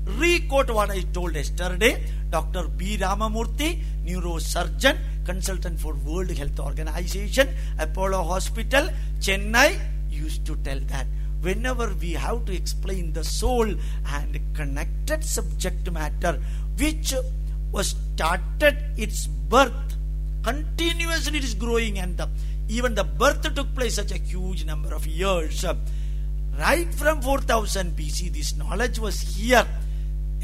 Speaker 1: re-quote what I told yesterday. Dr. B. Ramamurthy, neurosurgeon, consultant for World Health Organization, Apollo Hospital, Chennai, used to tell that whenever we have to explain the soul and connected subject matter which was started its birth continuously it is growing and the, even the birth took place such a huge number of years right from 4000 bc this knowledge was here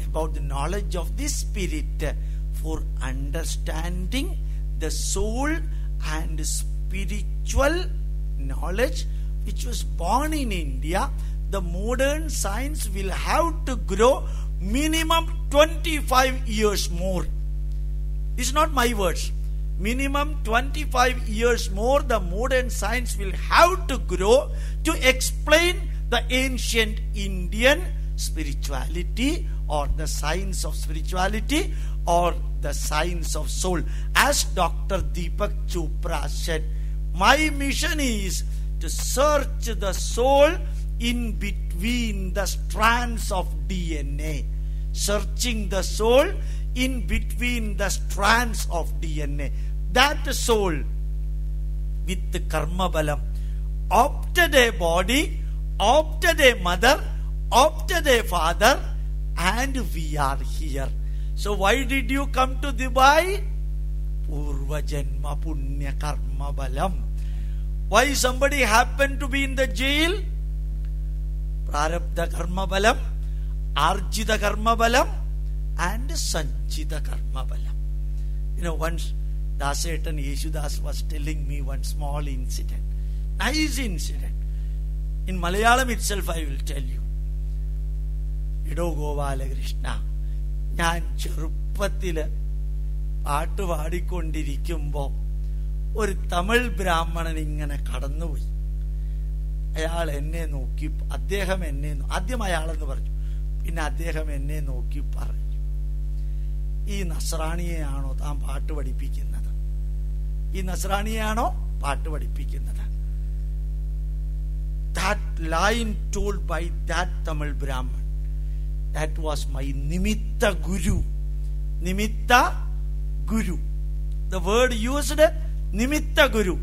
Speaker 1: about the knowledge of the spirit for understanding the soul and spiritual knowledge which was born in India, the modern science will have to grow minimum 25 years more. It's not my words. Minimum 25 years more, the modern science will have to grow to explain the ancient Indian spirituality or the science of spirituality or the science of soul. As Dr. Deepak Chopra said, my mission is to search the soul in between the strands of DNA. Searching the soul in between the strands of DNA. That soul with the karma balam opted a body, opted a mother, opted a father, and we are here. So why did you come to Dubai? Purva Janma Punya Karma Balam. Why somebody happened to be in the jail? Prarabdha Karma Balam, Arjita Karma Balam, and Sanchita Karma Balam. You know, once Dasetan was was me one small small nice Nice in Malayalam itself I will tell you ഇടോ ഗോപാലകൃഷ്ണ ഞാൻ ചെറുപ്പത്തിൽ പാട്ട് പാടിക്കൊണ്ടിരിക്കുമ്പോ ഒരു തമിഴ് ബ്രാഹ്മണൻ ഇങ്ങനെ കടന്നുപോയി. അയാൾ എന്നെ നോക്കി അദ്ദേഹം എന്നെ ആദ്യം അയാളെന്ന് പറഞ്ഞു. പിന്നെ അദ്ദേഹം എന്നെ നോക്കി പറഞ്ഞു. ഈ നസ്രാണിയെയാണോ താൻ പാട്ട് പഠിപ്പിക്കുന്നത്? ഈ നസ്രാണിയെയാണോ പാട്ട് പഠിപ്പിക്കുന്നത് that line told by that Tamil Brahman. That was my Nimitta Guru. Nimitta Guru. The word used Nimitta Guru.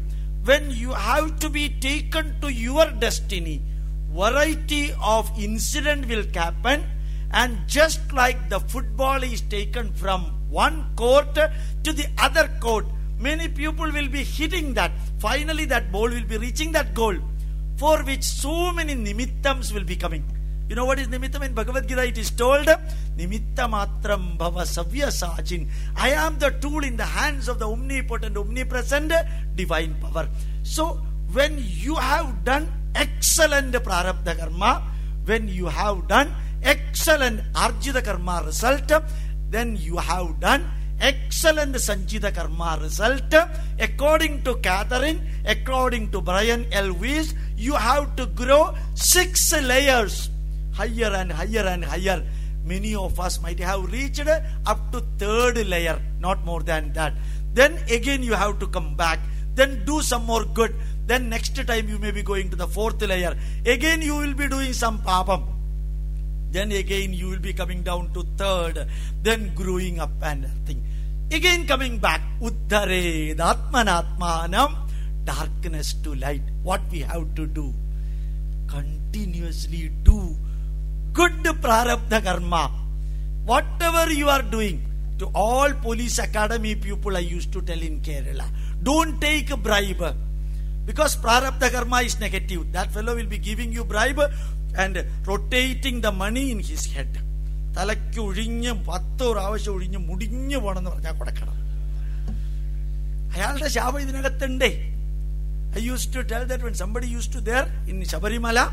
Speaker 1: When you have to be taken to your destiny, variety of incident will happen and just like the football is taken from one court to the other court, many people will be hitting that. Finally, that ball will be reaching that goal for which so many nimittams will be coming. You know what is nimittam in Bhagavad Gita? It is told, Nimitta matram bhava savya sajin. I am the tool in the hands of the omnipotent, omnipresent divine power. So, when you have done excellent prarabdha karma, when you have done excellent arjita karma result, then you have done excellent Sanjita Karma result. According to Catherine, according to Brian L. Weiss, you have to grow six layers higher and higher and higher. Many of us might have reached up to third layer, not more than that. Then again you have to come back. Then do some more good. Then next time you may be going to the fourth layer. Again you will be doing some papam. Then again you will be coming down to third. Then growing up and thing. Again coming back. Uddare Atmanatmanam. Darkness to light. What we have to do? Continuously do good prarabdha karma. Whatever you are doing, to all police academy people I used to tell in Kerala, don't take a bribe. Because prarabdha karma is negative. That fellow will be giving you bribe and rotating the money in his head. തലയ്ക്ക് ഒഴിഞ്ഞ് പത്ത് പ്രാവശ്യം ഒഴിഞ്ഞ് മുടിഞ്ഞു പോണെന്ന് പറഞ്ഞാൽ കൊടുക്കണം അയാളുടെ ശാപം ഇതിനകത്തുണ്ടേ I use to tell that when somebody use to there in Sabarimala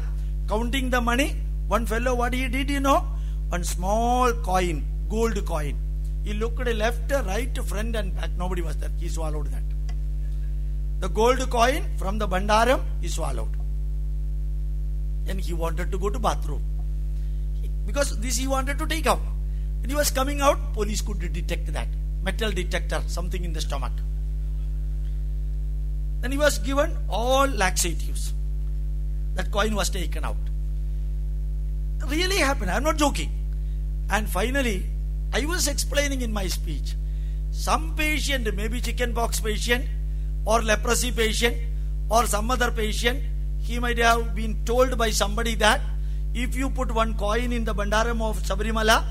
Speaker 1: counting the money one fellow, what he did, you know? One small coin, gold coin. He looked left, right, front, and back. Nobody was there. He swallowed that. The gold coin from the Bandaram, he swallowed. And he wanted to go to bathroom. Because this he wanted to take out. When he was coming out, police could detect that. Metal detector, something in the stomach. Then he was given all laxatives. That coin was taken out really happened. I'm not joking. And finally, I was explaining in my speech some patient, maybe chickenpox patient, or leprosy patient, or some other patient, he might have been told by somebody that if you put one coin in the Bandaram of Sabarimala,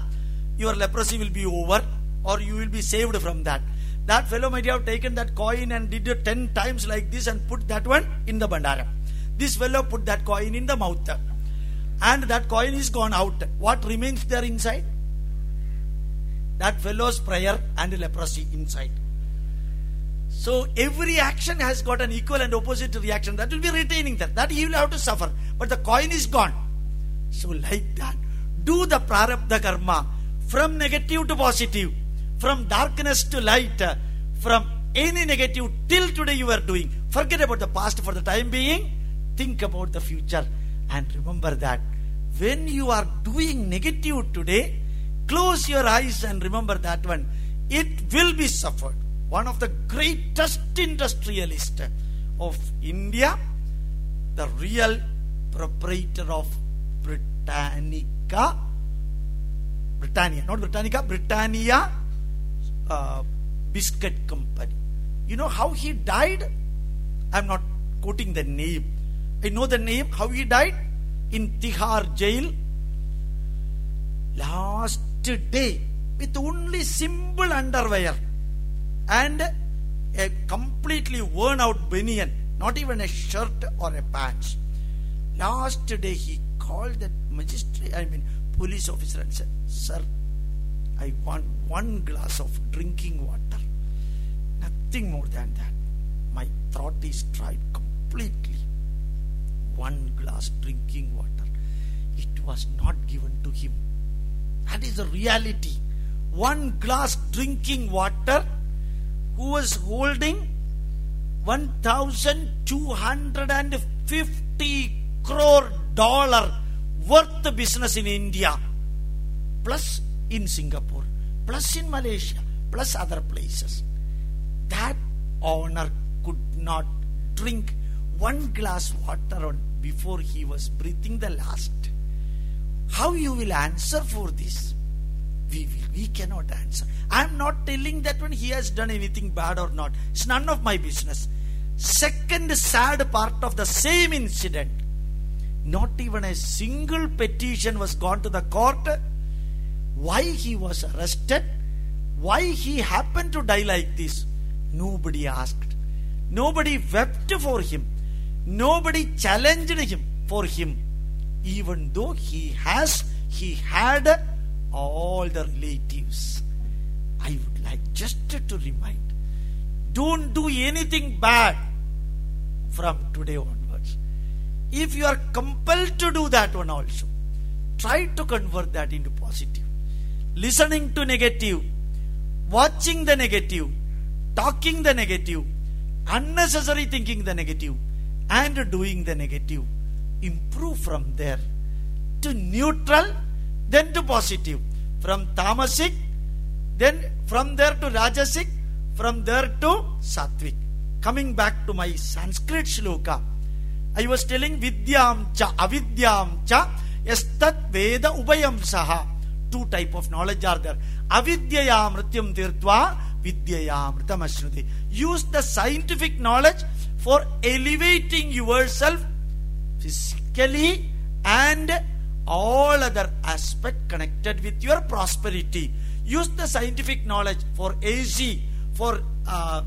Speaker 1: your leprosy will be over, or you will be saved from that. That fellow might have taken that coin and did it ten times like this and put that one in the Bandaram. This fellow put that coin in the mouth and that coin is gone out. What remains there inside? That fellow's prayer and leprosy inside. So every action has got an equal and opposite reaction. That will be retaining that. That he will have to suffer. But the coin is gone. So like that, do the prarabdha karma from negative to positive, from darkness to light, from any negative till today you are doing. Forget about the past for the time being. Think about the future and remember that when you are doing negative today, close your eyes and remember that one. It will be suffered. One of the greatest industrialists of India, the real proprietor of Britannica, Britannia, not Britannica, Britannia uh, Biscuit Company. You know how he died? I'm not quoting the name. I know the name, how he died in Tihar jail. Last day, with only simple underwear and a completely worn out banian, not even a shirt or a pants. Last day, he called that magistrate, I mean, police officer and said, Sir, I want one glass of drinking water. Nothing more than that. My throat is dried completely. One glass drinking water. It was not given to him. That is the reality. One glass drinking water who was holding 1250 crore dollar worth of business in India plus in Singapore. plus in Malaysia, plus other places. That owner could not drink one glass water on before he was breathing the last. How you will answer for this? We, will, we cannot answer. I am not telling that when he has done anything bad or not. It's none of my business. Second sad part of the same incident. Not even a single petition was gone to the court. Why he was arrested? Why he happened to die like this? Nobody asked. Nobody wept for him. Nobody challenged him for him. Even though he has, he had all the relatives. I would like just to remind don't do anything bad from today onwards. If you are compelled to do that one also, try to convert that into positive. Listening to negative, watching the negative, talking the negative, unnecessary thinking the negative, and doing the negative. Improve from there to neutral, then to positive. From tamasic, then from there to rajasic, from there to sattvic. Coming back to my Sanskrit shloka, I was telling vidyam cha avidyam cha estat veda ubayam saha. Two type of knowledge are there. Avidyaya mrityam tirtva vidyaya mritam ashnuti. Use the scientific knowledge for elevating yourself physically and all other aspect connected with your prosperity. Use the scientific knowledge for AC, for uh,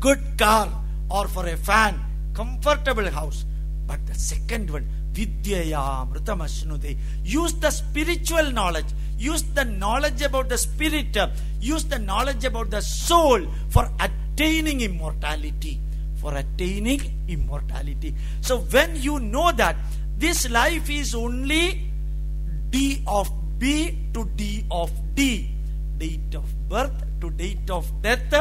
Speaker 1: good car, or for a fan, comfortable house. But the second one, Vidyaya Mritamasnude. Use the spiritual knowledge. Use the knowledge about the spirit. Use the knowledge about the soul for attaining immortality. For attaining immortality. So when you know that this life is only D of B to D of D, date of birth to date of death,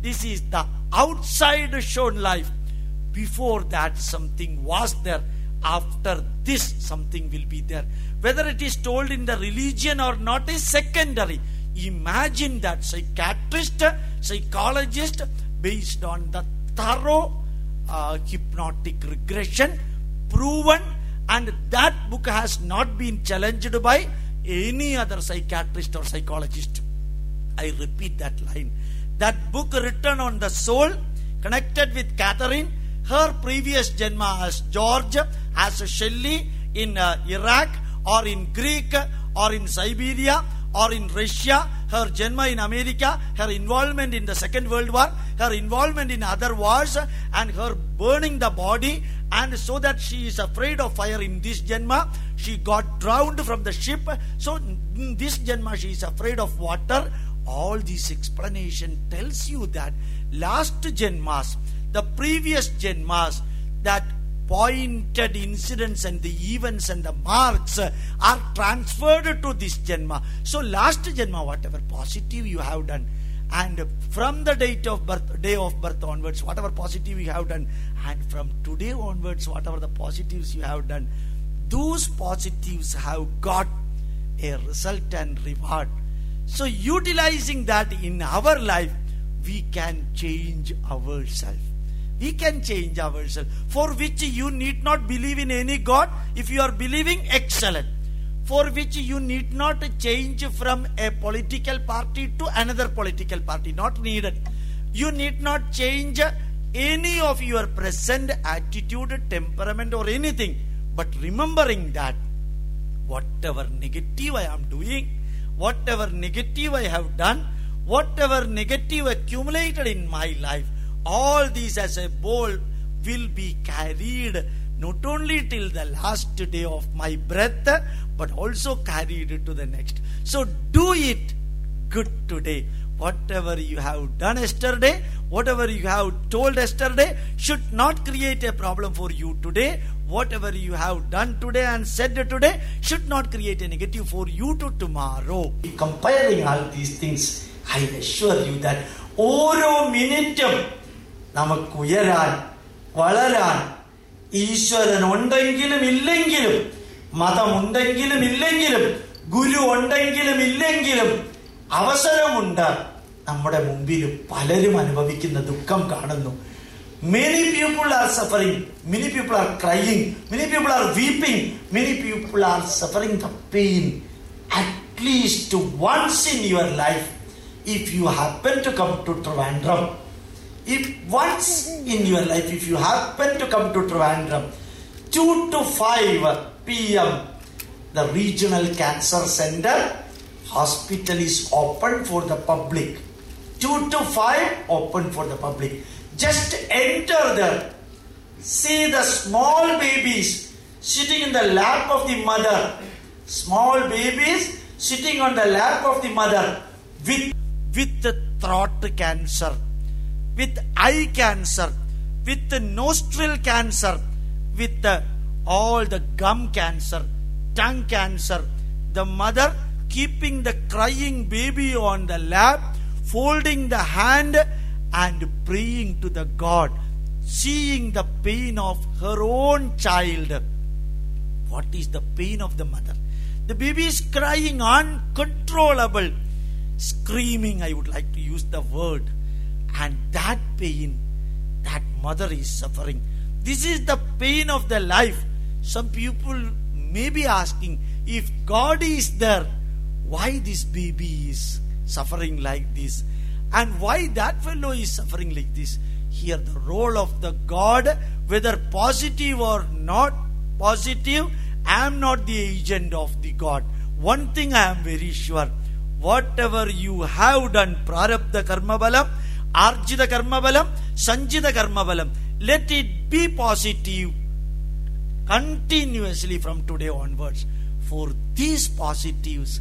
Speaker 1: this is the outside shown life. Before that, something was there. After this, something will be there. Whether it is told in the religion or not is secondary. Imagine that psychiatrist, psychologist, based on the thorough uh, hypnotic regression, proven, and that book has not been challenged by any other psychiatrist or psychologist. I repeat that line. That book written on the soul, connected with Catherine, her previous Janma as George, as Shelley in uh, Iraq, or in Greek, or in Siberia, or in Russia, her Janma in America, her involvement in the Second World War, her involvement in other wars, and her burning the body, and so that she is afraid of fire in this Janma, she got drowned from the ship. So in this Janma, she is afraid of water. All this explanation tells you that last Janmas, the previous Janmas, that pointed incidents and the events and the marks are transferred to this Janma. So last Janma, whatever positive you have done, and from the date of birth, day of birth onwards, whatever positive you have done, and from today onwards, whatever the positives you have done, those positives have got a result and reward. So, utilizing that in our life, we can change ourselves. We can change ourselves. For which you need not believe in any God. If you are believing, excellent. For which you need not change from a political party to another political party. Not needed. You need not change any of your present attitude, temperament, or anything. But remembering that whatever negative I am doing, whatever negative I have done, whatever negative accumulated in my life, all these as a bowl will be carried not only till the last day of my breath, but also carried to the next. So do it good today. Whatever you have done yesterday, whatever you have told yesterday, should not create a problem for you today. Whatever you have done today and said today should not create a negative for you to tomorrow. Comparing all these things, I assure you that ഓരോ മിനിറ്റും നമുക്ക് ഉയരാൻ വളരാൻ ഈശ്വരൻ ഉണ്ടെങ്കിലും ഇല്ലെങ്കിലും മതമുണ്ടെങ്കിലും ഇല്ലെങ്കിലും ഗുരു ഉണ്ടെങ്കിലും ഇല്ലെങ്കിലും അവസരമുണ്ട്. നമ്മുടെ മുമ്പിൽ പലരും അനുഭവിക്കുന്ന ദുഃഖം കാണുന്നു. Many people are suffering many people are crying many people are weeping many people are suffering the pain at least once in your life if you happen to come to Trivandrum if once in your life if you happen to come to Trivandrum 2 to 5 p.m. the regional cancer center hospital is open for the public. 2 to 5 open for the public. Just enter there. See the small babies sitting in the lap of the mother. Small babies sitting on the lap of the mother with with the throat cancer with eye cancer, with the nostril cancer, with all the gum cancer, tongue cancer. The mother keeping the crying baby on the lap, folding the hand and praying to the God, seeing the pain of her own child. What is the pain of the mother? The baby is crying uncontrollable, screaming, I would like to use the word and that pain that mother is suffering. This is the pain of the life. Some people may be asking if god is there why this baby is suffering like this? And why that fellow is suffering like this? Here the role of the god whether positive or not positive i am not the agent of the god. One thing i am very sure whatever you have done prarabdha karma balam ആർജിത കർമ്മബലം സഞ്ചിത കർമ്മബലം let it be positive continuously from today onwards for these positives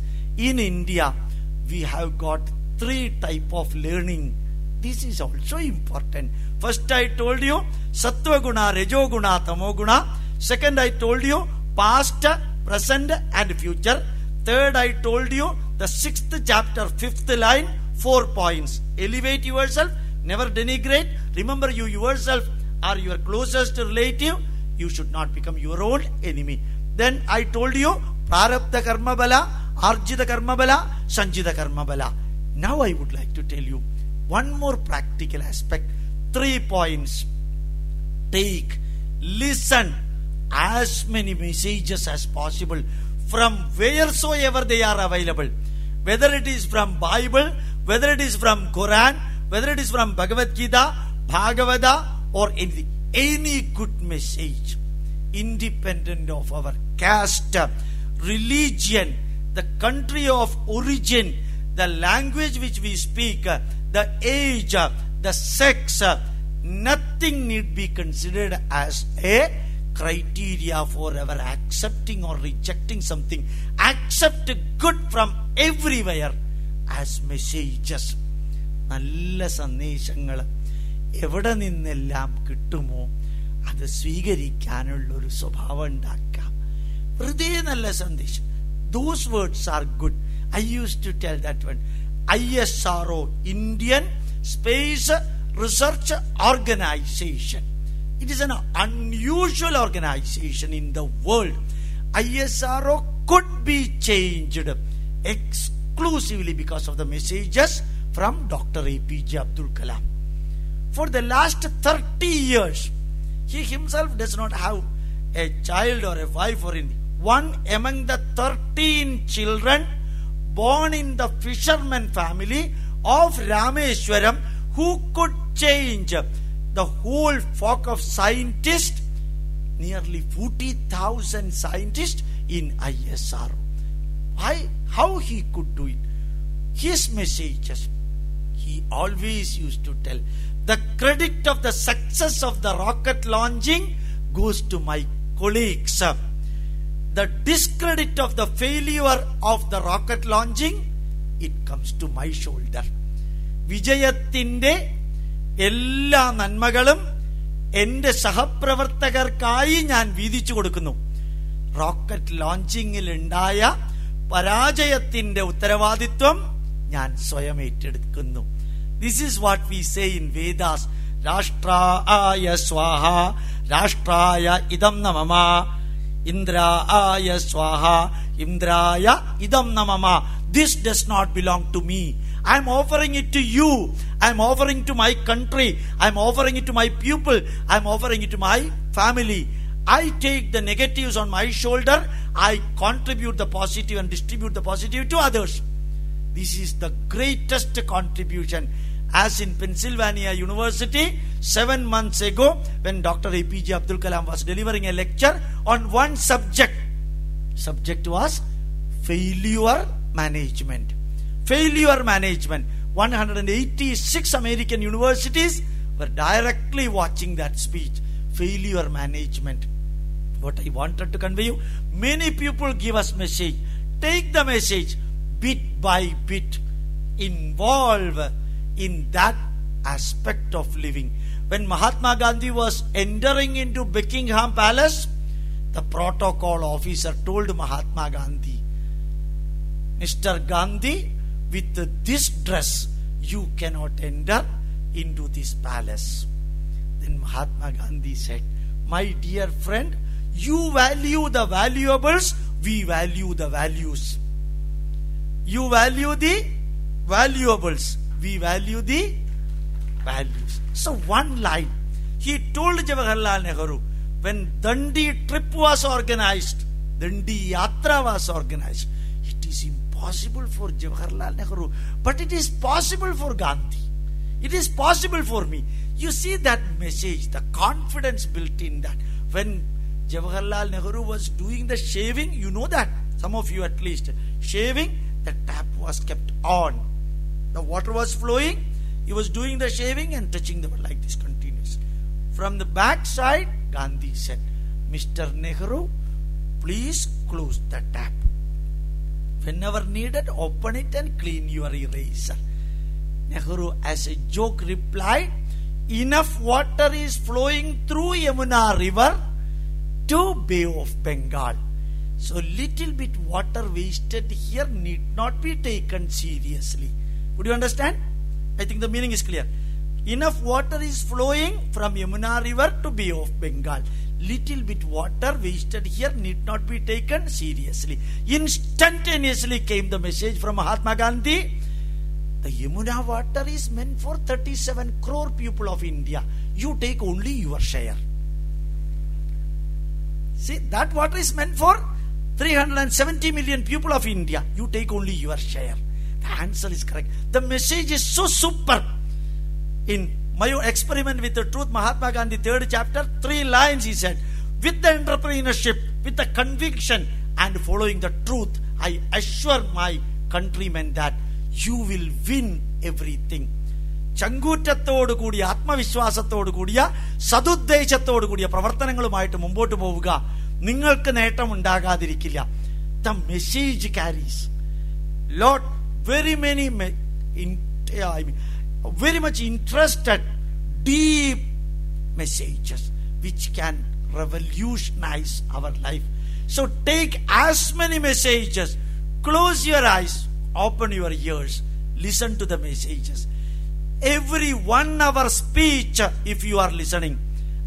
Speaker 1: in India we have got three type of learning this is also important. First, I told you sattva guna, rajo guna, tamoguna. Second, I told you past, present, and future. Third, I told you the sixth chapter, fifth line four points. Elevate yourself never denigrate. Remember you yourself are your closest relative. You should not become your own enemy. Then i told you prarabdha karma bala arjita karma bala sanjita karma bala. Now i would like to tell you one more practical aspect. Three points. Take listen as many messages as possible from wheresoever they are available. Whether it is from bible whether it is from quran whether it is from bhagavad gita bhagavata or anything. Any good message independent of our caste religion the country of origin the language which we speak the age the sex nothing need be considered as a criteria for ever accepting or rejecting something. Accept good from everywhere as messages നല്ല സന്ദേശങ്ങൾ എവിടെ നിന്നെല്ലാം കിട്ടുമോ അത് സ്വീകരിക്കാനുള്ള ഒരു സ്വഭാവം ഉണ്ടാക്കാം. വെറുതെ നല്ല സന്ദേശം. Those words are good I use to tell that one I S R O Indian space research organisation it is an unusual organisation in the world I S R O could be changed ex exclusively because of the messages from Dr. APJ Abdul Kalam. For the last 30 years, he himself does not have a child or a wife or anything. One among the 13 children born in the fisherman family of Rameswaram who could change the whole flock of scientists, nearly 40,000 scientists in ISRO. Why? How he could do it? His messages. He always used to tell the credit of the success of the rocket launching goes to my colleagues. The discredit of the failure of the rocket launching, it comes to my shoulder. വിജയത്തിന്റെ എല്ലാ നന്മകളും എന്റെ സഹപ്രവർത്തകർക്കായി ഞാൻ വീതിച്ചു കൊടുക്കുന്നു rocket ഉണ്ടായ പരാജയത്തിന്റെ ഉത്തരവാദിത്വം ഞാൻ സ്വയം ഏറ്റെടുക്കുന്നു. This is what we say in Vedas രാഷ്ട്രായ സ്വാഹ രാഷ്ട്രായ ഇതം നമമ. ഇന്ദ്രായ സ്വാഹ ഇന്ദ്രായ ഇതം നമമ. This does not belong to me I am offering it to you I am offering to my country I am offering it to my people I am offering it to my family I take the negatives on my shoulder. I contribute the positive and distribute the positive to others. This is the greatest contribution. As in Pennsylvania University, seven months ago, when Dr. APJ Abdul Kalam was delivering a lecture on one subject, subject was failure management. Failure management. 186 American universities were directly watching that speech. Failure management. What I wanted to convey you, many people give us message. Take the message bit by bit. Involve in that aspect of living. When Mahatma Gandhi was entering into Buckingham Palace, the protocol officer told Mahatma Gandhi, Mr. Gandhi, with this dress, you cannot enter into this palace. Then Mahatma Gandhi said, My dear friend, you value the valuables, we value the values. You value the valuables, we value the values. So, one line. He told Jawaharlal Nehru when Dandi trip was organized, Dandi Yatra was organized, it is impossible for Jawaharlal Nehru, but it is possible for Gandhi. It is possible for me. You see that message, the confidence built in that. When Jawaharlal Nehru was doing the shaving, you know that, some of you at least, shaving, the tap was kept on. The water was flowing, he was doing the shaving and touching the like this continuous. From the back side, Gandhi said, Mr. Nehru, please close the tap. Whenever needed, open it and clean your eraser. Nehru, as a joke, replied, Enough water is flowing through Yamuna river to Bay of Bengal. So little bit water wasted here need not be taken seriously. Would you understand? I think the meaning is clear. Enough water is flowing from Yamuna river to Bay of Bengal. Little bit water wasted here need not be taken seriously. Instantaneously came the message from Mahatma Gandhi. The Yamuna water is meant for 37 crore people of India. You take only your share. See, that water is meant for 370 million people of India. You take only your share. The answer is correct. The message is so super. In my experiment with the truth, Mahatma Gandhi, third chapter, three lines he said, with the entrepreneurship, with the conviction, and following the truth, I assure my countrymen that you will win everything. ചങ്കൂറ്റത്തോടുകൂടിയ ആത്മവിശ്വാസത്തോടു കൂടിയ സതുദ്ദേശത്തോടു കൂടിയ പ്രവർത്തനങ്ങളുമായിട്ട് മുമ്പോട്ട് പോവുക. നിങ്ങൾക്ക് നേട്ടം ഉണ്ടാകാതിരിക്കില്ല. The message carries lot very many very much interested deep messages which can revolutionise our life so take as many messages close your eyes open your ears listen to the messages Every one hour speech, if you are listening,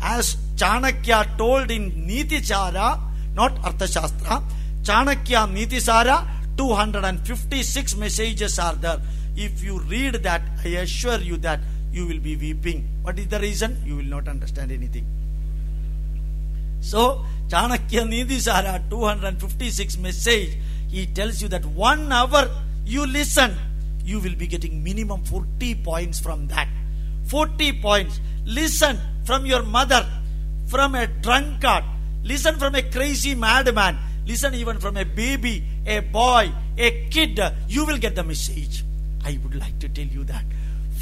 Speaker 1: as Chanakya told in Niti Sara, not Arthashastra, Chanakya Niti Sara, 256 messages are there. If you read that, I assure you that you will be weeping. What is the reason? You will not understand anything. So, Chanakya Niti Sara 256 message, he tells you that one hour you listen, you will be getting minimum 40 points from that. 40 points. Listen from your mother, from a drunkard, listen from a crazy madman, listen even from a baby, a boy, a kid, you will get the message. I would like to tell you that.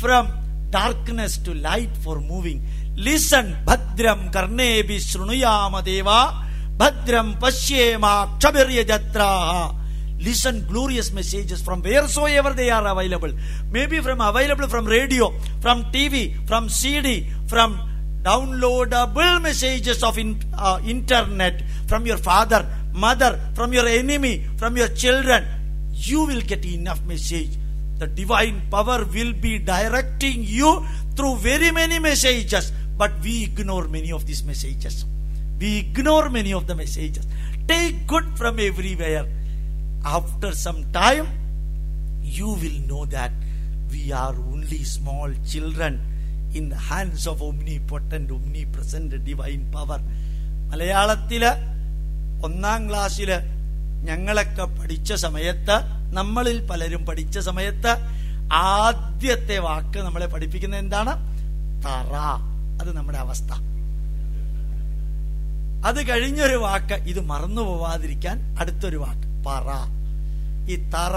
Speaker 1: From darkness to light for moving. Listen, Bhadram Karnebi Srunuyama Deva, Bhadram Pashyema Kshabirya Jatraha. Listen glorious messages from wheresoever they are available. Maybe from available from radio, from TV, from CD, from downloadable messages of in, uh, internet, from your father, mother, from your enemy, from your children. You will get enough message. The divine power will be directing you through very many messages. But we ignore many of these messages. We ignore many of the messages. Take good from everywhere after some time you will know that we are only small children in the hands of omnipotent, omnipresent divine power. മലയാളത്തിൽ ഒന്നാം ക്ലാസ്സിൽ ഞങ്ങളൊക്കെ പഠിച്ച സമയത്ത് നമ്മളിൽ പലരും പഠിച്ച സമയത്ത് ആദ്യത്തെ വാക്ക് നമ്മളെ പഠിപ്പിക്കുന്നത് എന്താണ്? തറ. അത് നമ്മുടെ അവസ്ഥ. അത് കഴിഞ്ഞൊരു വാക്ക് ഇത് മറന്നു പോവാതിരിക്കാൻ അടുത്തൊരു വാക്ക് പറ. ഈ തറ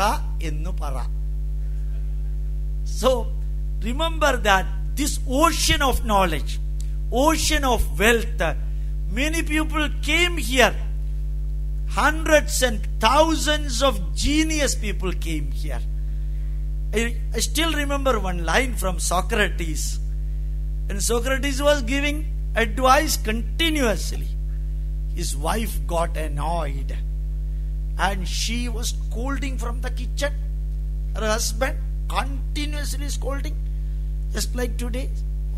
Speaker 1: എന്ന് പറ so remember that this ocean of knowledge ocean of wealth many people came here hundreds and thousands of genius people came here. I, I still remember one line from Socrates. And Socrates was giving advice continuously. His wife got annoyed and she was scolding from the kitchen. Her husband continuously scolding, just like today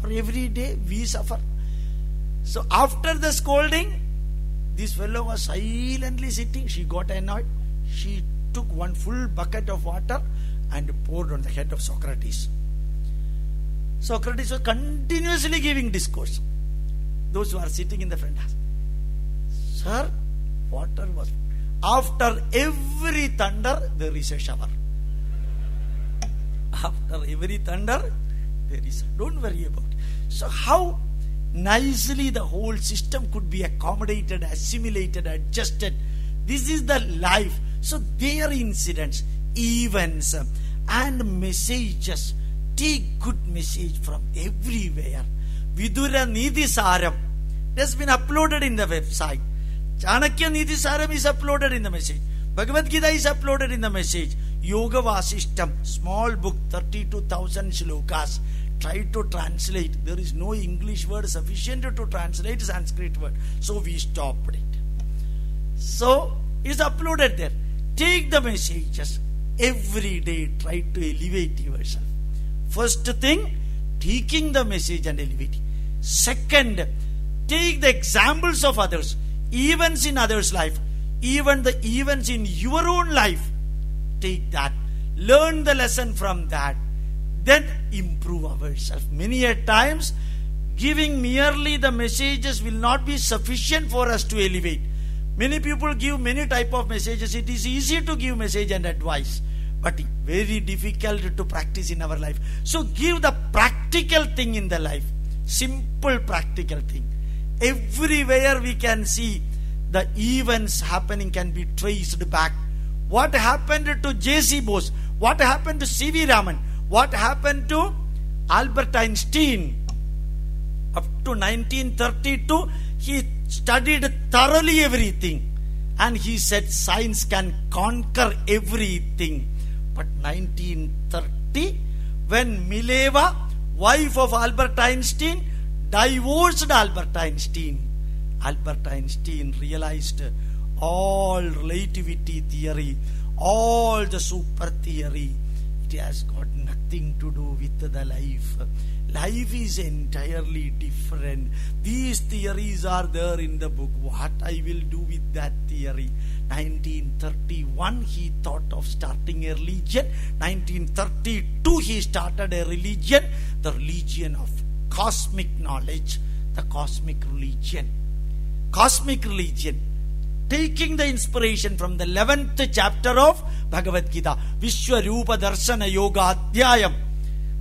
Speaker 1: or every day we suffer. So after the scolding, this fellow was silently sitting. She got annoyed. She took one full bucket of water and poured on the head of Socrates. Socrates was continuously giving discourse. Those who are sitting in the front Sir, water was. After every thunder, there is a shower. After every thunder, there is. Don't worry about it. So, how nicely the whole system could be accommodated, assimilated, adjusted. This is the life. So, their incidents, events, uh, and messages. Take good message from everywhere. Vidura Niti Saram has been uploaded in the website. Chanakya Niti Saram is uploaded in the message. Bhagavad Gita is uploaded in the message. Yoga Vasishtam, small book, 32,000 shlokas. Try to translate. There is no English word sufficient to translate Sanskrit word. So we stopped it. So it's uploaded there. Take the messages. Every day try to elevate yourself. First thing, taking the message and elevating. Second, take the examples of others, events in others' life, even the events in your own life. Take that. Learn the lesson from that. Then improve ourselves. Many a times, giving merely the messages will not be sufficient for us to elevate. Many people give many type of messages. It is easy to give message and advice, but very difficult to practice in our life. So give the practical thing in the life. Simple practical thing. Everywhere we can see the events happening can be traced back. What happened to J.C. Bose? What happened to C.V. Raman? What happened to Albert Einstein? Up to 1932, he studied thoroughly everything. And he said science can conquer everything. But 1930, when Mileva, wife of Albert Einstein, divorced Albert Einstein, Albert Einstein realized all relativity theory, all the super theory, it has got nothing to do with the life. Life is entirely different. These theories are there in the book. What I will do with that theory? 1931 he thought of starting a religion. 1932 he started a religion, the religion of cosmic knowledge, the cosmic religion. Cosmic religion taking the inspiration from the 11th chapter of Bhagavad Gita, Vishwarupa Darshana Yoga Adhyayam.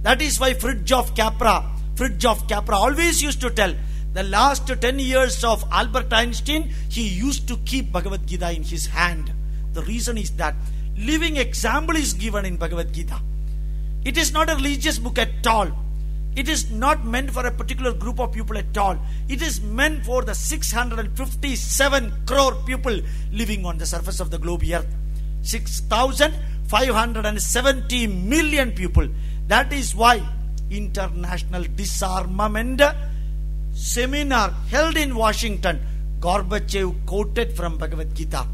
Speaker 1: That is why Fritjof Capra, Fritjof Capra always used to tell the last 10 years of Albert Einstein, he used to keep Bhagavad Gita in his hand. The reason is that living example is given in Bhagavad Gita. It is not a religious book at all. It is not meant for a particular group of people at all. It is meant for the 657 crore people living on the surface of the globe earth. 6,570 million people. That is why International Disarmament Seminar held in Washington, Gorbachev quoted from Bhagavad Gita.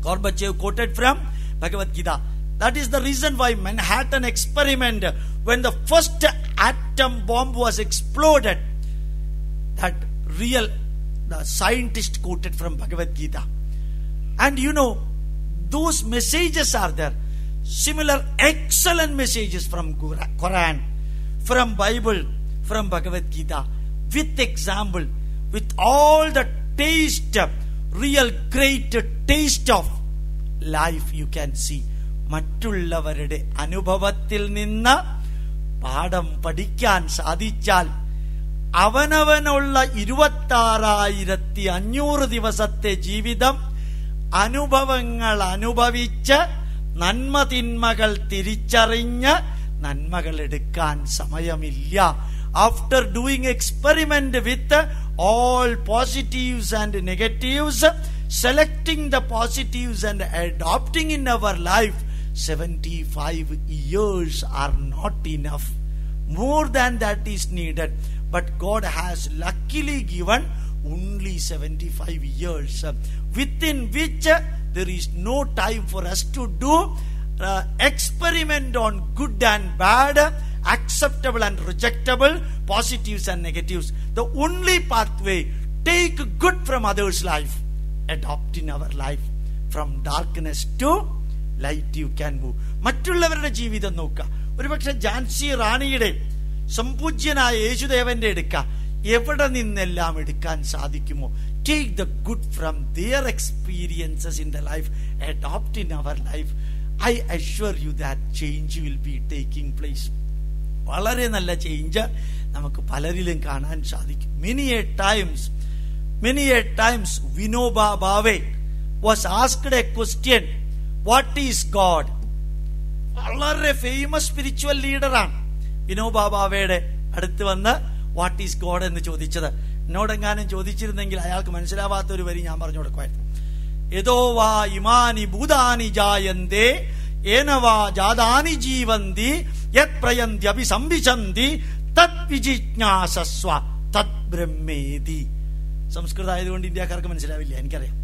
Speaker 1: Gorbachev quoted from Bhagavad Gita. That is the reason why Manhattan experiment, when the first atom bomb was exploded, that real the scientist quoted from Bhagavad Gita. And you know, those messages are there. similar excellent messages from Quran, from Bible, from Bhagavad Gita, with example, with all the taste, real great taste of life you can see. മറ്റുള്ളവരുടെ അനുഭവത്തിൽ നിന്ന് പാഠം പഠിക്കാൻ സാധിച്ചാൽ അവനവനുള്ള ഇരുപത്തി ആറായിരത്തി അഞ്ഞൂറ് ദിവസത്തെ ജീവിതം അനുഭവങ്ങൾ അനുഭവിച്ച് നന്മ തിന്മകൾ തിരിച്ചറിഞ്ഞ് നന്മകൾ എടുക്കാൻ സമയമില്ല. After doing experiment with all positives and negatives selecting the positives and adopting in our life 75 years are not enough. More than that is needed. But God has luckily given only 75 years, uh, within which uh, there is no time for us to do uh, experiment on good and bad, uh, acceptable and rejectable, positives and negatives. The only pathway take good from others' life, adopt in our life from darkness to light you can move മറ്റുള്ളവരുടെ ജീവിതം നോക്കുക. ഒരുപക്ഷെ ജാൻസി റാണിയുടെ സംപൂജ്യനായ യേശുദേവന്റെ എടുക്ക. എവിടെ നിന്നെല്ലാം എടുക്കാൻ സാധിക്കുമോ? Take the good from their experiences in the life adopt in our life I assure you that change will be taking place വളരെ നല്ല ചേഞ്ച് നമുക്ക് പലരിലും കാണാൻ സാധിക്കും. Many a times many a times Vinoba Bhave was asked a question what is God വളരെ famous spiritual ലീഡറാണ് വിനോബ ഭാവയുടെ അടുത്ത് വന്ന് വാട്ട് ഈസ് ഗോഡ് എന്ന് ചോദിച്ചത്. എന്നോടെങ്ങാനും ചോദിച്ചിരുന്നെങ്കിൽ അയാൾക്ക് മനസ്സിലാവാത്ത ഒരു വരി ഞാൻ പറഞ്ഞു കൊടുക്കുമായിരുന്നു. ഏതോ വാ ഇമാനി ഭൂതാനി ജായന്തേ ഏനവാ ജാതാനി ജീവന്തി യത് പ്രയന്തി അഭിസംവിശന്തി തത് വിജിജ്ഞാസസ്വ തത് ബ്രഹ്മേതി. സംസ്കൃതം ആയതുകൊണ്ട് ഇന്ത്യക്കാർക്ക് മനസ്സിലാവില്ല എനിക്കറിയാം.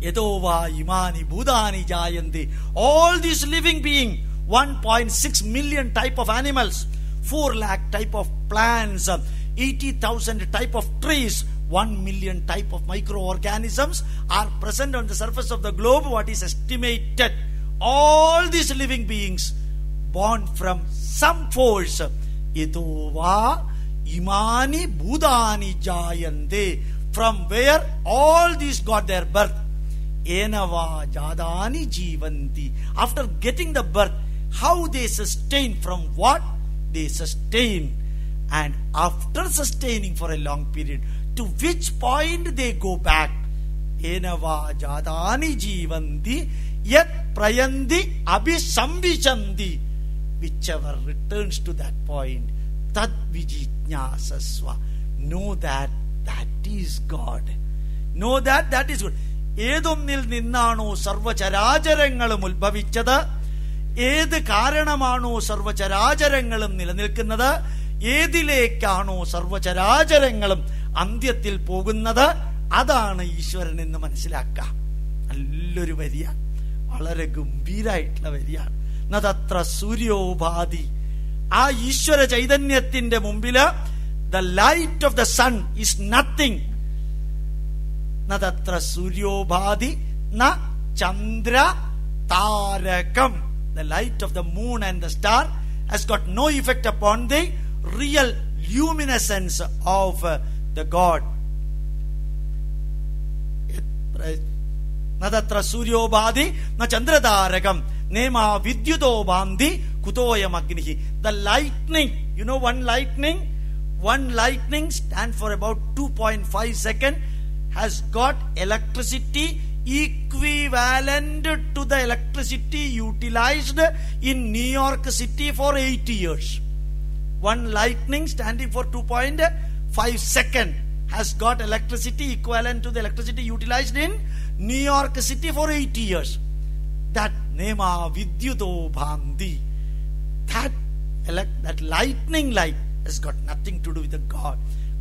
Speaker 1: Yetova, Imani, Budani, Jayanti. All these living being, 1.6 million type of animals, 4 lakh type of plants, 80,000 type of trees, 1 million type of microorganisms are present on the surface of the globe. What is estimated? All these living beings born from some force. Yetova, Imani, Budani, Jayante. From where all these got their birth enava jadani jivanti after getting the birth how they sustain from what? They sustain. And after sustaining for a long period to which point they go back? enava jadani jivanti yat prayanti abhisamvishanti whichever returns to that point tad vijijnasasva. Know that that is god. Know that that is good ഏതൊന്നിൽ നിന്നാണോ സർവചരാചരങ്ങളും ഉത്ഭവിച്ചത്? ഏത് കാരണമാണോ സർവചരാചരങ്ങളും നിലനിൽക്കുന്നത്? ഏതിലേക്കാണോ സർവചരാചരങ്ങളും അന്ത്യത്തിൽ പോകുന്നത്? അതാണ് ഈശ്വരൻ എന്ന് മനസ്സിലാക്കുക. നല്ലൊരു വരിയാണ് വളരെ ഗംഭീരായിട്ടുള്ള വരിയാണ് നതത്ര സൂര്യോപാധി. ആ ഈശ്വര ചൈതന്യത്തിന്റെ മുമ്പിൽ the light of the sun is nothing. നതത്ര സൂര്യോപാധി ന ചന്ദ്ര താരകം the light of the moon and the star has got no effect upon the real luminescence of uh, the God. നതത്ര സൂര്യോപാധി ന ചന്ദ്രതാരകം നേമ വിദ്യുതോ ബാന്ധി കുതോയം അഗ്നി the lightning you know one lightning one lightning stand for about two point five second has got electricity equivalent to the electricity utilized in New York City for 80 years. One lightning standing for 2.5 second has got electricity equivalent to the electricity utilized in New York City for 80 years. That Nema Vidyuto Bhandi, that, elect, that lightning light has got nothing to do with the God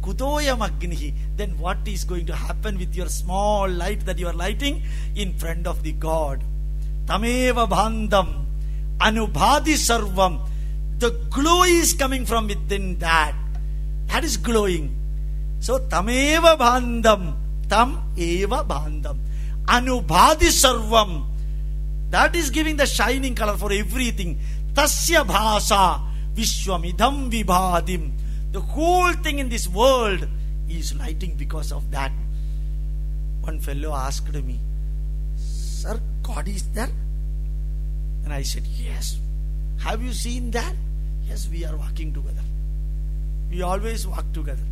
Speaker 1: kutoyam agnihi then what is going to happen with your small light that you are lighting? In front of the god. Tameva bandham anubhadi sarvam. The glow is coming from within that. That is glowing. So tameva bandham tam eva bandham anubhadi sarvam. That is giving the shining color for everything. Tasya bhasa vishwamidham vibhadim. The whole thing in this world is lighting because of that. One fellow asked me, Sir, God is there? And I said, Yes. Have you seen that? Yes, we are walking together. We always walk together.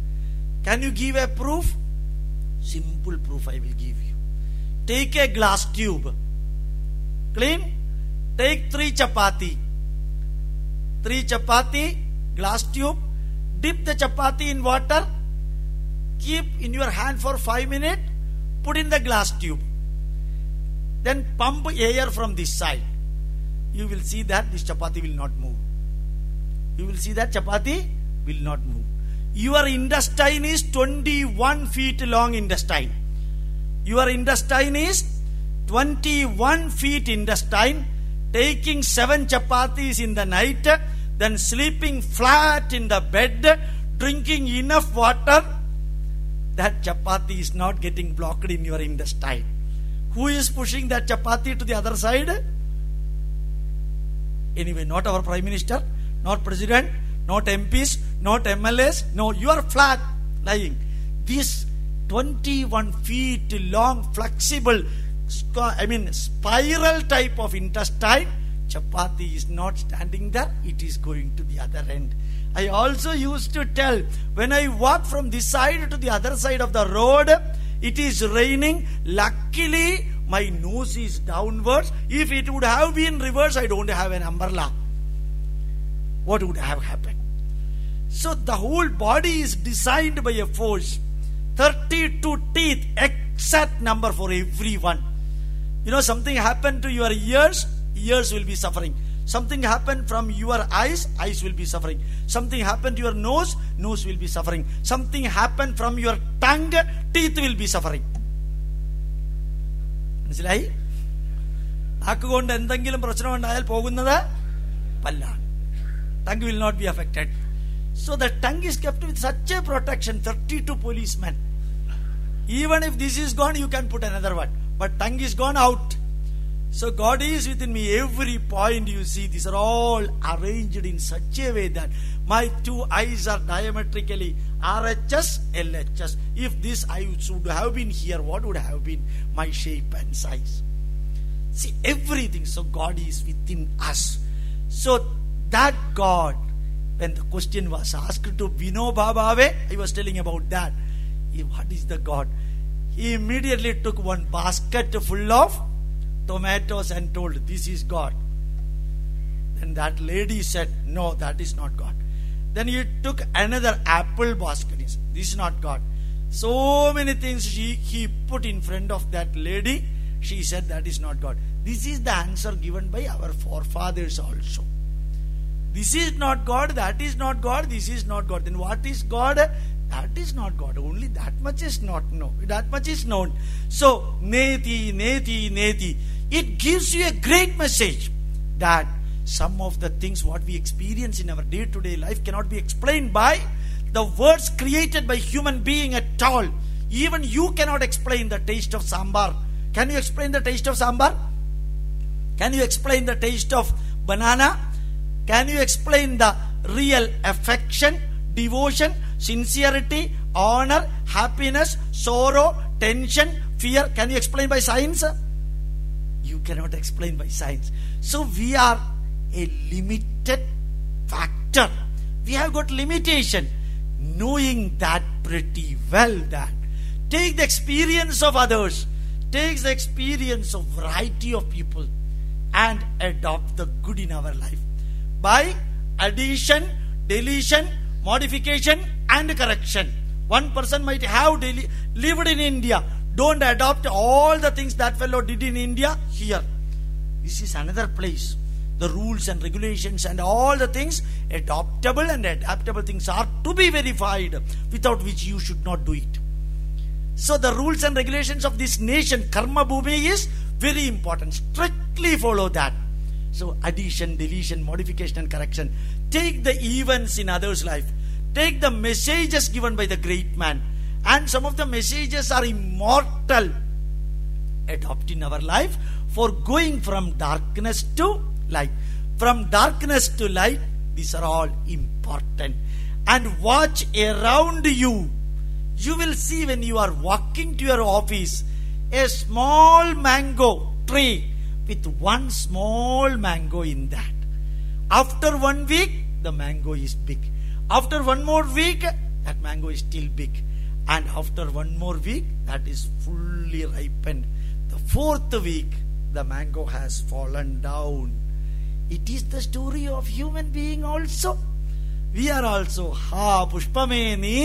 Speaker 1: Can you give a proof? Simple proof I will give you. Take a glass tube. Clean? Take three chapati. Three chapati, glass tube. Dip the chapati in water. Keep in your hand for five minutes. Put in the glass tube. Then pump air from this side. You will see that this chapati will not move. You will see that chapati will not move. Your intestine is 21 feet long intestine. Your intestine is 21 feet intestine, taking seven chapatis in the night, then sleeping flat in the bed, drinking enough water. That chapati is not getting blocked in your intestine. Who is pushing that chapati to the other side? Anyway, not our Prime Minister, not President, not MPs, not MLAs. No, you are flat lying. This 21 feet long, flexible, I mean, spiral type of intestine, chapati is not standing there, it is going to the other end. I also used to tell when I walk from this side to the other side of the road, it is raining. Luckily, my nose is downwards. If it would have been reverse, I don't have an umbrella. What would have happened? So the whole body is designed by a force. 32 teeth, exact number for everyone. You know, something happened to your ears, ears will be suffering. Something happened from your eyes, eyes will be suffering. Something happened to your nose, nose will be suffering. Something happened from your tongue, teeth will be suffering. മനസ്സിലായി നാക്കുകൊണ്ട് എന്തെങ്കിലും പ്രശ്നം ഉണ്ടായാൽ പോകുന്നത് പല്ലാണ് tongue will not be affected so the tongue is kept with such a protection thirty two policemen even if this is gone you can put another one but tongue is gone out so God is within me. Every point you see, these are all arranged in such a way that my two eyes are diametrically RHS, LHS. If this eye should have been here, what would have been my shape and size? See, everything. So God is within us. So that God, when the question was asked to Vinoba Bhave, I was telling about that. What is the God? He immediately took one basket full of tomatoes and told, This is God. Then that lady said, No, that is not God. Then he took another apple basket. This is not God. So many things she, he put in front of that lady. She said, That is not God. This is the answer given by our forefathers also. This is not God, that is not God, this is not God. Then what is God? That is not God. Only that much is not known. That much is known. So, neti, neti, neti. It gives you a great message that some of the things what we experience in our day-to-day life cannot be explained by the words created by human being at all. Even you cannot explain the taste of sambar. Can you explain the taste of sambar? Can you explain the taste of banana? Can you explain the real affection, devotion, sincerity, honor, happiness, sorrow, tension, fear? Can you explain by science? You cannot explain by science. So we are a limited factor. We have got limitation. Knowing that pretty well that take the experience of others, Take the experience of variety of people and adopt the good in our life by addition, deletion, modification, and correction. One person might have deli- lived in India. Don't adopt all the things that fellow did in India here. This is another place. The rules and regulations and all the things, adoptable and adaptable things are to be verified, without which you should not do it. So the rules and regulations of this nation, Karma Bhumi, is very important. Strictly follow that. So addition, deletion, modification, and correction. Take the events in others' life. Take the messages given by the great man. And some of the messages are immortal. Adopt in our life. for going from darkness to light. From darkness to light, these are all important. And watch around you. You will see when you are walking to your office a small mango tree with one small mango in that. After one week, the mango is big. After one more week, that mango is still big. And after one more week, that is fully ripened. The fourth week, the mango has fallen down. It is the story of human being also. We are also ഹാ പുഷ്പമേ നീ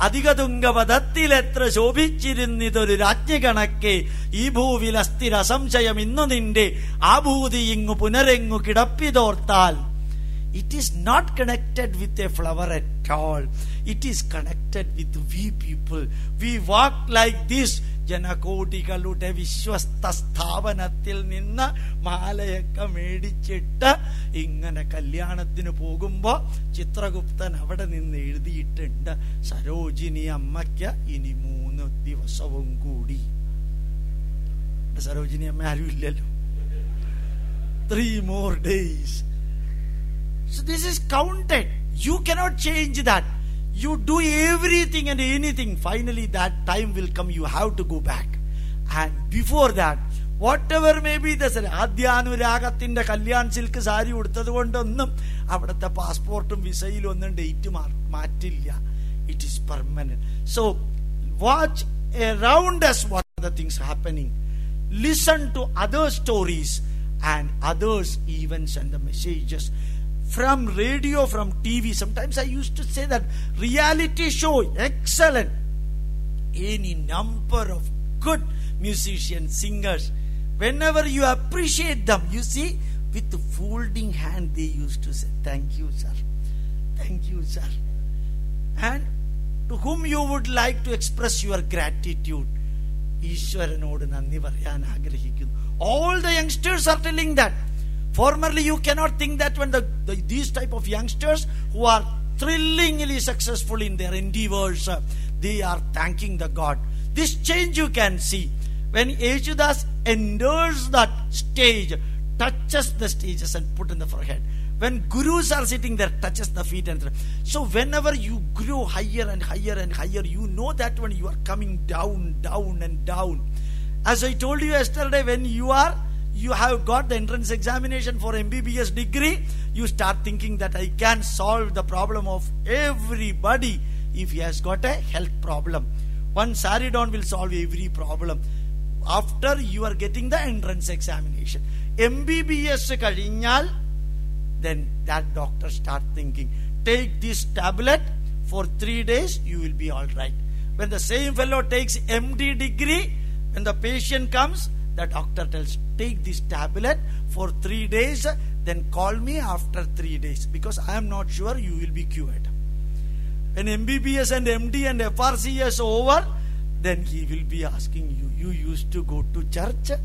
Speaker 1: അധിക തുങ്കപഥത്തിലെത്ര ശോഭിച്ചിരുന്നിതൊരു രാജ്ഞി കണക്കെ ഈ ഭൂവിൽ അസ്ഥിര സംശയം ഇന്നു നിന്റെ. ആഭൂതി ഇങ്ങു പുനരെങ്ങു കിടപ്പിതോർത്താൽ. It is not connected with a flower at all it is connected with we people we walk like this ജനകോടികളുടെ വിശ്വസ്ത സ്ഥാപനത്തിൽ നിന്ന് മാലയൊക്കെ മേടിച്ചിട്ട് ഇങ്ങനെ കല്യാണത്തിന് പോകുമ്പോ ചിത്രഗുപ്തൻ അവിടെ നിന്ന് എഴുതിയിട്ടുണ്ട് സരോജിനി അമ്മയ്ക്ക് ഇനി മൂന്ന് ദിവസവും കൂടി സരോജിനി അമ്മ ആരും ഇല്ലല്ലോ three more days this is counted. You cannot change that. You do everything and anything. Finally, that time will come. You have to go back. And before that, whatever may be the ആദ്യാനുരാഗത്തിന്റെ Kalyan silk sari ഉടുത്തത് കൊണ്ടൊന്നും അവിടുത്തെ പാസ്പോർട്ടും വിസയിലും ഒന്നും date മാറ്റില്ല it is permanent so watch around us what are the things happening listen to other stories and others events and the messages from radio, from TV. Sometimes I used to say that reality show, excellent. Any number of good musicians, singers. Whenever you appreciate them, you see, with the folding hand, they used to say, Thank you, sir. Thank you, sir. And to whom you would like to express your gratitude. ഈശ്വരനോട് നന്ദി പറയാൻ ആഗ്രഹിക്കുന്നു all the youngsters are telling that Formerly, you cannot think that when the, the, these type of youngsters who are thrillingly successful in their endeavors, uh, they are thanking the God. This change you can see when Yesudas enters that stage, touches the stages and put in the forehead. When gurus are sitting there, touches the feet and so whenever you grow higher and higher and higher, you know that when you are coming down, down and down. As I told you yesterday, when you are you have got the entrance examination for MBBS degree, you start thinking that I can solve the problem of everybody if he has got a health problem. One Saridon will solve every problem. After you are getting the entrance examination. MBBS കഴിഞ്ഞാൽ then that doctor start thinking, take this tablet for three days, you will be all right. When the same fellow takes MD degree, when the patient comes, the doctor tells, take this tablet for three days, then call me after three days because I am not sure you will be cured. When MBBS and MD and FRC is over, then he will be asking you, you used to go to church,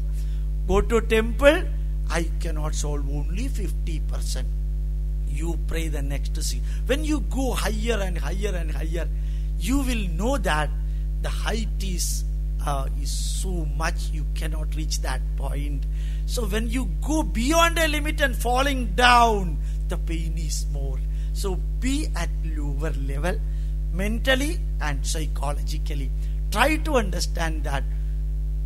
Speaker 1: go to temple, I cannot solve only 50%. You pray the next scene. When you go higher and higher and higher, you will know that the height is uh, is so much you cannot reach that point. So when you go beyond a limit and falling down, the pain is more. So be at lower level mentally and psychologically. Try to understand that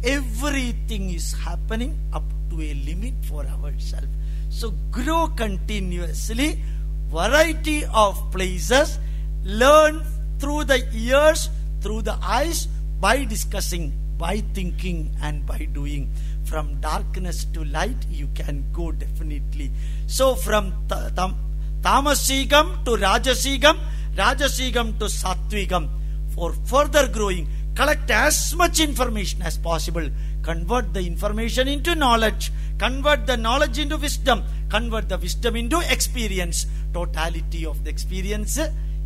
Speaker 1: everything is happening up to a limit for ourselves. So grow continuously, variety of places, learn through the ears, through the eyes, by discussing, by thinking, and by doing. From darkness to light, you can go definitely. So, from ta- tam- tamasigam to rajasigam, rajasigam to satwigam, for further growing, collect as much information as possible, convert the information into knowledge, convert the knowledge into wisdom, convert the wisdom into experience. Totality of the experience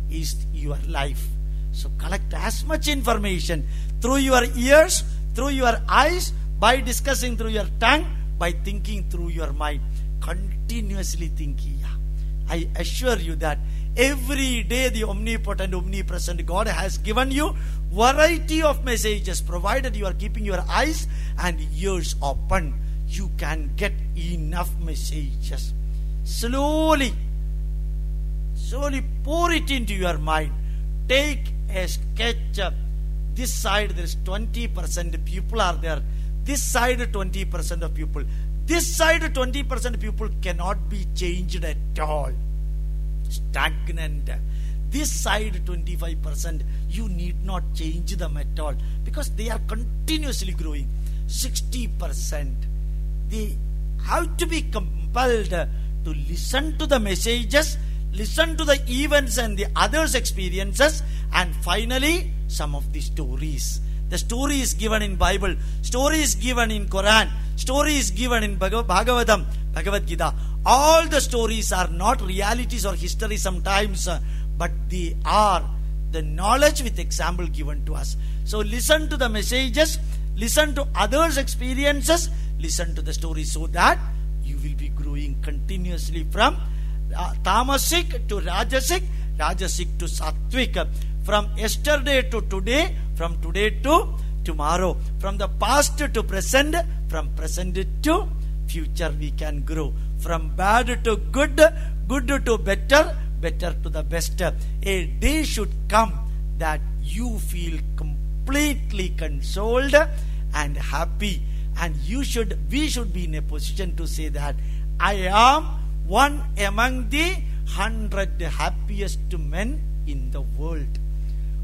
Speaker 1: is your life. So collect as much information through your ears, through your eyes, by discussing through your tongue, by thinking through your mind. Continuously thinking. I assure you that every day the omnipotent, omnipresent God has given you variety of messages, provided you are keeping your eyes and ears open. you can get enough messages. Slowly, slowly pour it into your mind. Take a sketch. This side there is 20% people are there. This side 20% of people. This side 20% people cannot be changed at all. Stagnant. This side 25% you need not change them at all because they are continuously growing. 60% they have to be compelled to listen to the messages, listen to the events and the others' experiences, and finally some of the stories. The story is given in Bible, story is given in Quran, story is given in Bhagavad Gita. All the stories are not realities or history sometimes, uh, but they are the knowledge with example given to us. So listen to the messages, listen to others' experiences, listen to the stories so that you will be growing continuously from Uh, tamasic to rajasic, rajasic to sattvic, from yesterday to today, from today to tomorrow, from the past to present, from present to future we can grow. From bad to good, good to better, better to the best. A day should come that you feel completely consoled and happy and you should we should be in a position to say that i am one among the hundred happiest men in the world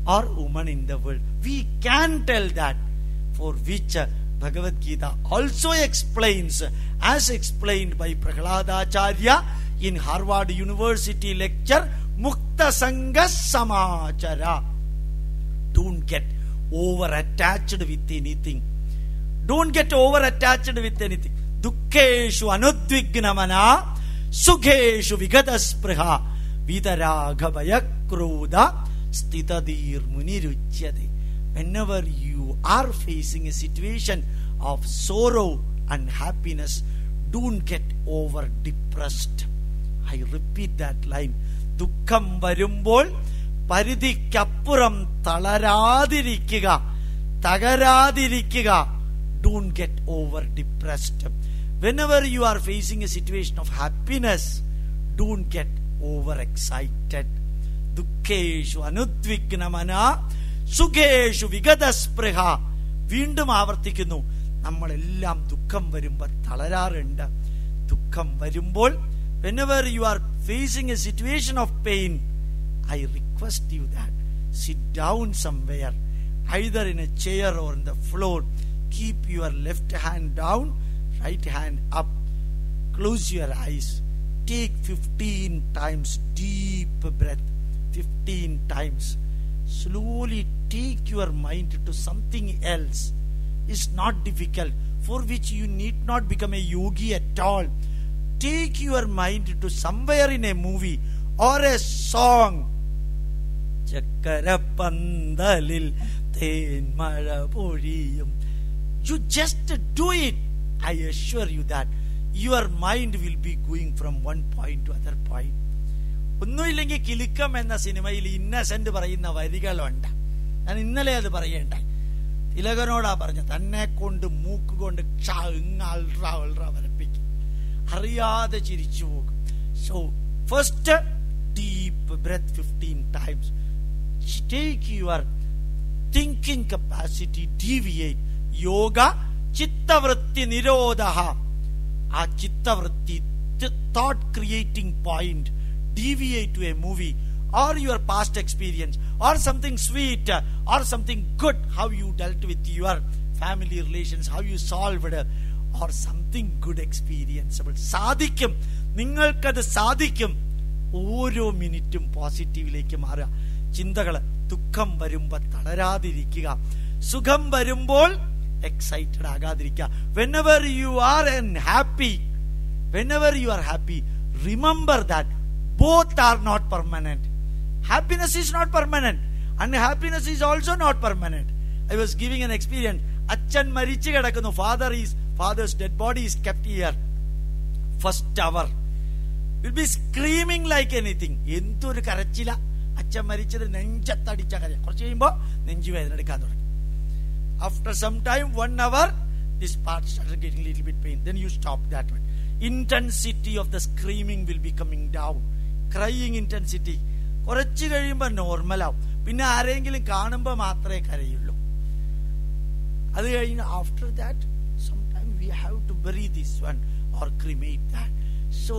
Speaker 1: or woman in the world. We can tell that for which uh, bhagavad gita also explains as explained by prahaladacharya in harvard university lecture mukta sanga samachara. Don't get over attached with anything. Don't get over attached with anything. Dukkeshu anudvignamana sukeshu vigadaspriha vidaraghvaya krodha stitadir muniruchyate whenever you are facing a situation of sorrow and happiness don't get over depressed i repeat that line ദുഃഖം വരുമ്പോൾ പരിധിക്കപ്പുറം തളരാതിരിക്കുക തകരാതിരിക്കുക don't get over depressed whenever you are facing a situation of happiness don't get over excited ദുഃഖേഷു അനുദ്വിഗ്നമന സുഖേഷു വിഗതസ്പൃഹ വീണ്ടും ആവർത്തിക്കുന്നു നമ്മളെല്ലാം ദുഃഖം വരുമ്പോൾ തളരാറുണ്ട് ദുഃഖം വരുമ്പോൾ whenever you are facing a situation of pain i request you that sit down somewhere either in a chair or on the floor keep your left hand down right hand up close your eyes take 15 times deep breath 15 times slowly take your mind to something else it's not difficult for which you need not become a yogi at all take your mind to somewhere in a movie or a song ചക്കരപ്പന്തലിൽ തേന്മഴ പൊഴിയും you just do it I assure you that your mind will be going from one point to other point. ഒന്നുമില്ലെങ്കിൽ കിലുക്കം എന്ന സിനിമയിൽ ഇന്നസെന്റ് പറയുന്ന വരികളുണ്ട്. ഞാൻ ഇന്നലെ അത് പറയണ്ട തിലകനോടാ പറഞ്ഞു തന്നെ കൊണ്ട് മൂക്ക് കൊണ്ട് വരപ്പിക്കും. അറിയാതെ ചിരിച്ചു പോകും. So first deep breath fifteen times take your thinking capacity deviate yoga ചിത്തവൃത്തി നിരോധ ആ ചിത്തവൃത്തി thought creating point deviate to a movie or your past experience or something sweet or something good how you dealt with your family relations how you solved or something good experienceable സാധിക്കും നിങ്ങൾക്കത് സാധിക്കും ഓരോ മിനിറ്റും പോസിറ്റീവിലേക്ക് മാറുക ചിന്തകൾ ദുഃഖം വരുമ്പോൾ തളരാതിരിക്കുക സുഖം വരുമ്പോൾ excited ആകാതിരിക്കുക whenever you are unhappy whenever you are happy remember that both are not permanent happiness is not permanent unhappiness is also not permanent i was giving an experience അച്ഛൻ മരിച്ചു കിടക്കുന്നു father is father's dead body is kept here first our will be screaming like anything എന്തൊരു കരച്ചില അച്ഛൻ മരിച്ചത് നെഞ്ചത്തടിച്ച കര കുറച്ച് കഴിയുമ്പോ നെഞ്ചുവേദന എടുക്കാൻ തുടങ്ങി after some time one hour this part started getting a little bit pain. Then you stop that one. Intensity of the screaming will be coming down. Crying intensity. കുറച്ച് കഴിയുമ്പോൾ നോർമലാവും പിന്നെ ആരെങ്കിലും കാണുമ്പോൾ മാത്രമേ കരയുള്ളൂ അത് കഴിഞ്ഞ് after that sometime V have to bury this one or cremate that so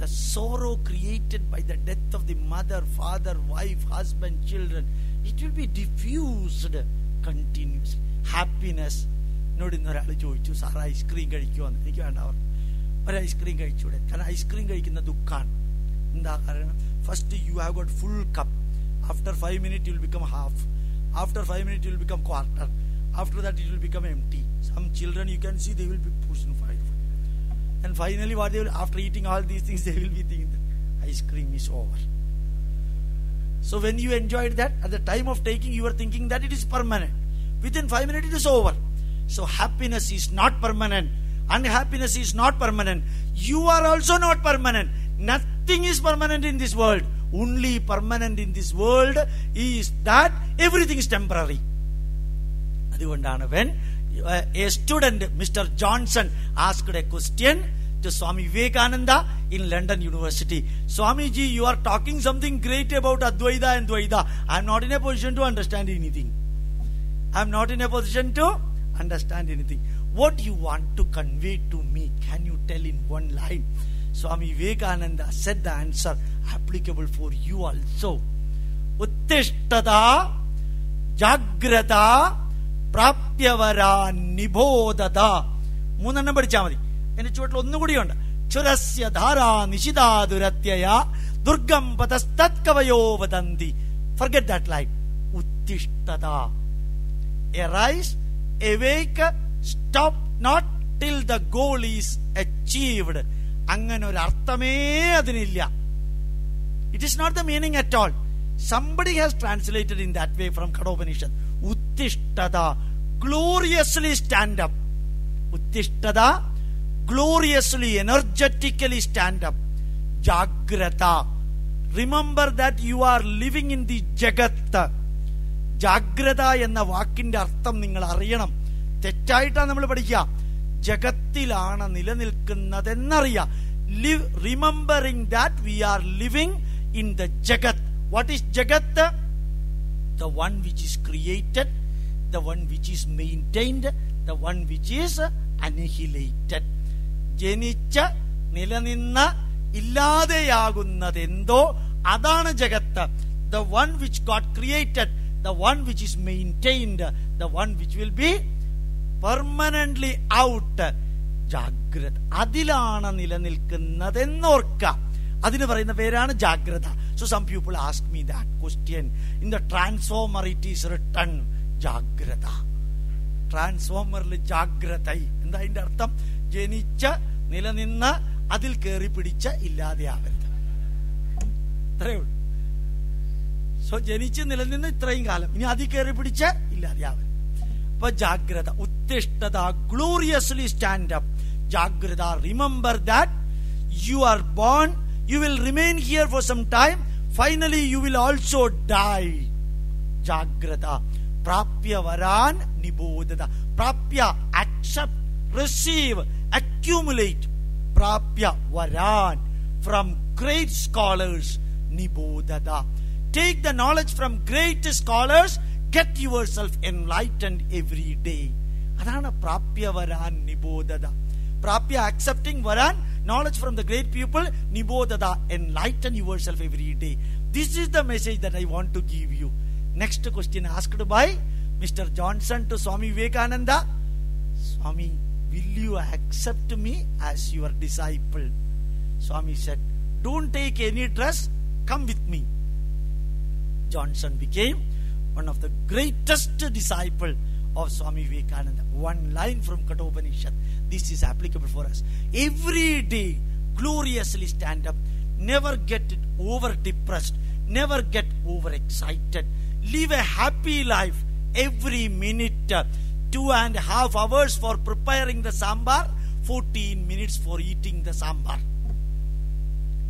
Speaker 1: the sorrow created by the death of the mother, father, wife, husband, children, it will be diffused continuously. Happiness. എന്നോട് ഇന്ന് ഒരാൾ ചോദിച്ചു sir ice cream കഴിക്കുമെന്ന് എനിക്ക് വേണ്ട അവർ ഒരു ice cream കഴിച്ചൂടെ കാരണം ice cream കഴിക്കുന്ന ദുഃഖാണ് എന്താ കാരണം first you have got full cup after five minute you'll become half after five minute you'll become quarter after that it will become empty some children you can see they will be pushing five And finally, what they will, after eating all these things, they will be thinking that ice cream is over. So when you enjoyed that, at the time of taking, you were thinking that it is permanent. Within five minutes, it is over. So happiness is not permanent. Unhappiness is not permanent. You are also not permanent. Nothing is permanent in this world. Only permanent in this world is that everything is temporary. അതുകൊണ്ടാണ് when A student mister Johnson asked a question to Swami Vivekananda in London university Swamiji you are talking something great about Advaita and Dvaita I'm not in a position to understand anything I'm not in a position to understand anything what you want to convey to me can you tell in one line Swami Vivekananda said the answer applicable for you also ഉത്തിഷ്ഠത ജാഗ്രത പ്രാപ്യവരാ നിബോധത മൂന്നെണ്ണം പഠിച്ചാൽ മതി എന്റെ ചുവട്ടിൽ ഒന്നുകൂടിയുണ്ട്. ചുരസ്യ ധാരാ നിശിതാ ദുരത്യ ദുർഗം പതസ്തത്കവയോ വദന്തി. Forget that life ഉത്തിഷ്ഠത. Arise awake stop not till the goal is achieved അങ്ങനെ ഒരു അർത്ഥമേ അതിനില്ല. It is not the meaning at all somebody has translated in that way from Kathopanishad ഉത്തിഷ്ഠത. Gloriously stand up ഉത്തിഷ്ഠത ഗ്ലോറിയസ്ലി എനർജറ്റിക്കലി സ്റ്റാൻഡ് അപ്പ് ജാഗ്രത. Remember that you are living in the ജഗത്ത്. ജാഗ്രത എന്ന വാക്കിന്റെ അർത്ഥം നിങ്ങൾ അറിയണം. തെറ്റായിട്ടാണ് നമ്മൾ പഠിക്കുക. ജഗത്തിലാണ് നിലനിൽക്കുന്നതെന്നറിയാം live remembering that we are living in the ജഗത്ത്. വാട്ട് ഈസ് ജഗത്ത്? The one which is created the one which is maintained the one which is annihilated ജനിച്ച നിലനിന്ന ഇല്ലാതെയാകുന്നതെന്തോ അതാണ് ജഗത്ത്. The one which God created the one which is maintained the one which will be permanently out ജാഗ്രത. അതിലാണ് നിലനിൽക്കുന്നതെന്നോർക്ക. അതിന് പറയുന്ന പേരാണ് ജാഗ്രത. So some people ask me that question in the transformer it is written ജാഗ്രത. ട്രാൻസ്ഫോമറിൽ ജാഗ്രത. എന്താ അതിന്റെ അർത്ഥം? ജനിച്ച നിലനിന്ന് അതിൽ കയറി പിടിച്ച ഇല്ലാതെയാവരുത്. ഇത്രയേ ഉള്ളൂ. സോ ജനിച്ച് നിലനിന്ന് ഇത്രയും കാലം. ഇനി അതിൽ കയറി പിടിച്ച ഇല്ലാതെയാവരുത്. അപ്പൊ ജാഗ്രത ഉത്തിഷ്ഠത ഗ്ലോറിയസ്ലി സ്റ്റാൻഡ് അപ്പ് ജാഗ്രത remember that you are born you will remain here for some time finally you will also die ജാഗ്രത പ്രാപ്യ വരാൻ നിബോധത പ്രാപ്യ accept, receive, accumulate. Prapya varan. From great scholars, nibodhata. Take the knowledge from great scholars. Get yourself enlightened every day. അതാണ് പ്രാപ്യ വരാൻ നിബോധത പ്രാപ്യ accepting വരാൻ knowledge from the great people, Nibodhada, enlighten yourself every day. This is the message that I want to give you. Next question asked by Mr. Johnson to Swami Vivekananda. Swami, will you accept me as your disciple? Swami said, Don't take any dress, come with me. Johnson became one of the greatest disciple of Swami Vivekananda. One line from Kathopanishad. This is applicable for us. Every day, gloriously stand up. Never get over depressed. Never get over excited. Live a happy life every minute. Two and a half hours for preparing the sambar, 14 minutes for eating the sambar.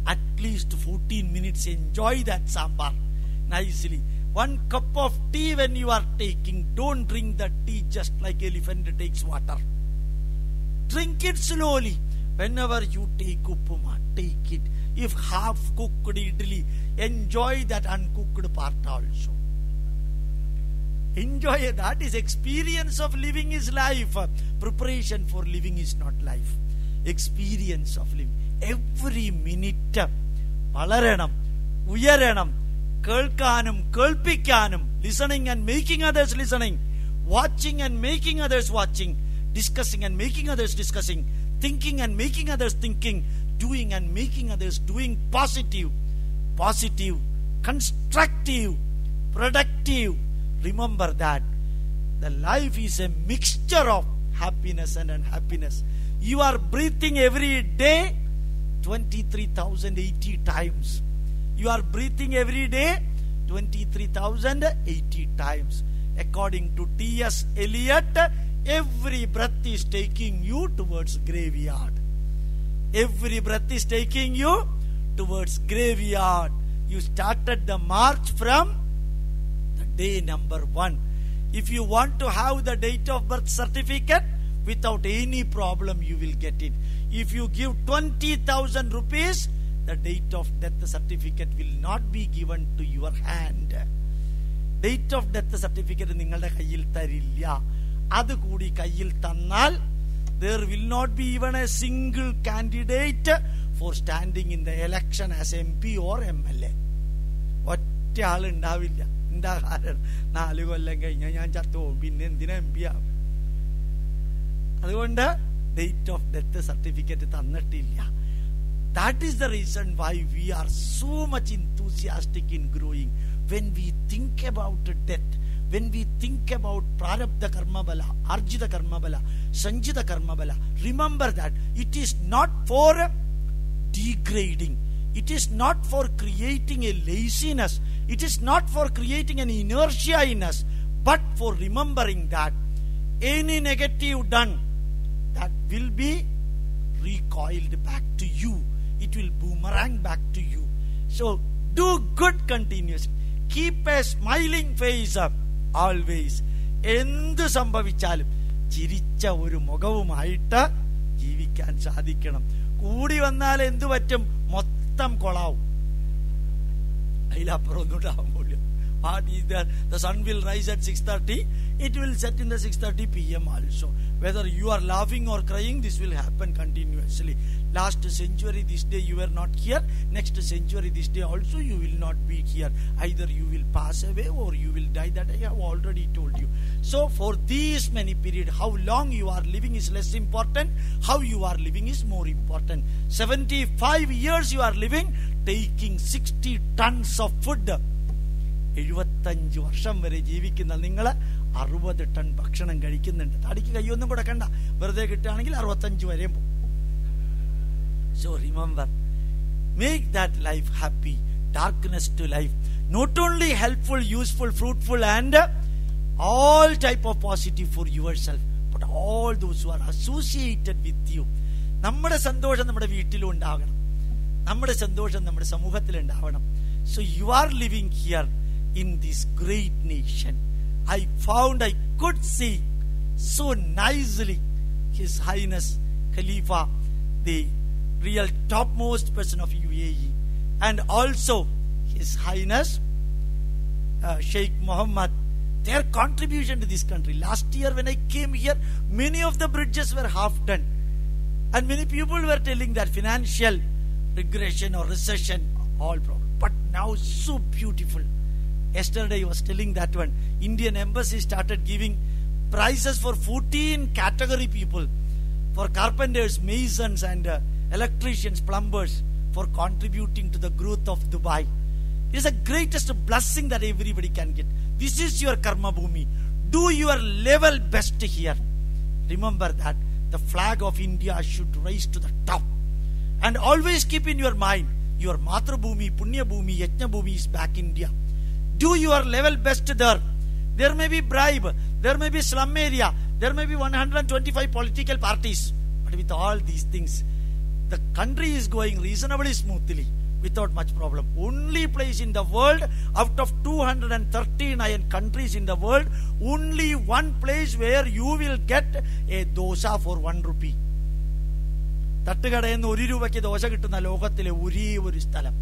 Speaker 1: At least 14 minutes, enjoy that sambar nicely. One cup of tea when you are taking, don't drink the tea just like elephant takes water. drink it slowly. Whenever you take upuma, take it. If half cooked idli, enjoy that uncooked part also Enjoy it. That is experience of living is life. Preparation for living is not life. Experience of living. Every minute വളരണം ഉയരണം കേൾക്കാനും കേൾപ്പിക്കാനും listening and making others listening watching and making others watching discussing and making others discussing thinking and making others thinking doing and making others doing positive positive, constructive, productive. Remember that the life is a mixture of happiness and unhappiness. You are breathing every day 23,080 times. You are breathing every day 23,080 times. According to T.S. Eliot, every breath is taking you towards graveyard. Every breath is taking you towards graveyard. You started the march from day number one. If you want to have the date of birth certificate, without any problem, you will get it. If you give 20,000 rupees, the date of death certificate will not be given to your hand. Date of death certificate നിങ്ങളുടെ കയ്യിൽ തരില്ല അത് കൂടി കയ്യിൽ തന്നാൽ there will not be even a single candidate for standing in the election as MP or MLA. ഒറ്റ ആൾ ഉണ്ടാവില്ല എന്താ കാരണം? നാല് കൊല്ലം കഴിഞ്ഞാൽ ഞാൻ ചത്തു പോകും പിന്നെ എന്തിനാ എം പി ആവും അതുകൊണ്ട് ഡേറ്റ് ഓഫ് ഡെത്ത് സർട്ടിഫിക്കറ്റ് തന്നിട്ടില്ല. That is the reason why we are so much enthusiastic in growing when we think about death when we think about prarabdha karma bala, arjita karma bala, sanjita karma bala, remember that it is. It is not for creating a laziness. It is not for creating an inertia in us, but for remembering that any negative done that will be recoiled back to you. It will boomerang back to you. So do good continuously. Keep a smiling face up always. എന്ത് സംഭവിച്ചാലും ചിരിച്ച ഒരു മുഖവുമായിട്ട് ജീവിക്കാൻ സാധിക്കണം കൂടി വന്നാൽ എന്തു പറ്റും മൊത്തം കൊളാവും അതിലപ്പുറം ഒന്നും ഉണ്ടാവാൻ What is there? The sun will rise at 6.30. It will set in the 6.30 p.m. also. Whether you are laughing or crying, this will happen continuously. Last century, this day you were not here. Next century, this day also you will not be here. Either you will pass away or you will die. That I have already told you. So for these many period, how long you are living is less important. How you are living is more important. 75 years you are living, taking 60 tons of food. എഴുപത്തഞ്ച് വർഷം വരെ ജീവിക്കുന്ന നിങ്ങൾ അറുപത് ton ഭക്ഷണം കഴിക്കുന്നുണ്ട്. തടിക്ക് കൈയൊന്നും കൊടുക്കണ്ട. വെറുതെ കിട്ടുകയാണെങ്കിൽ അറുപത്തഞ്ച് വരെയും പോകും. So life happy darkness to life. Not only helpful useful fruitful and all type of positive for yourself but all those who are associated with you. നമ്മുടെ സന്തോഷം നമ്മുടെ വീട്ടിലും ഉണ്ടാകണം. നമ്മുടെ സന്തോഷം നമ്മുടെ സമൂഹത്തിൽ ഉണ്ടാവണം so you are living here in this great nation. I found I could see so nicely His Highness Khalifa, the real topmost person of UAE, and also His Highness uh, Sheikh Mohammed, their contribution to this country. Last year, when I came here, many of the bridges were half done, and many people were telling that financial regression or recession, all problem. But now, so beautiful. Yesterday, I was telling that one. Indian embassy started giving prizes for 14 category people, for carpenters, masons, and uh, electricians, plumbers, for contributing to the growth of Dubai. It is the greatest blessing that everybody can get. This is your karma bhumi. Do your level best here. Remember that the flag of India should rise to the top. And always keep in your mind your Matra Bhumi, Punya Bhumi, Yajna Bhumi is back India Do your level best there. There may be bribe, there may be slum area, there may be 125 political parties. But with all these things, the country is going reasonably smoothly without much problem. Only place in the world out of 239 countries in the world, only one place where you will get a dosa for one rupee. തട്ടുകടയിൽ നിന്ന് ഒരു രൂപയ്ക്ക് ദോശ കിട്ടുന്ന ലോകത്തിലെ ഒരേ ഒരു സ്ഥലം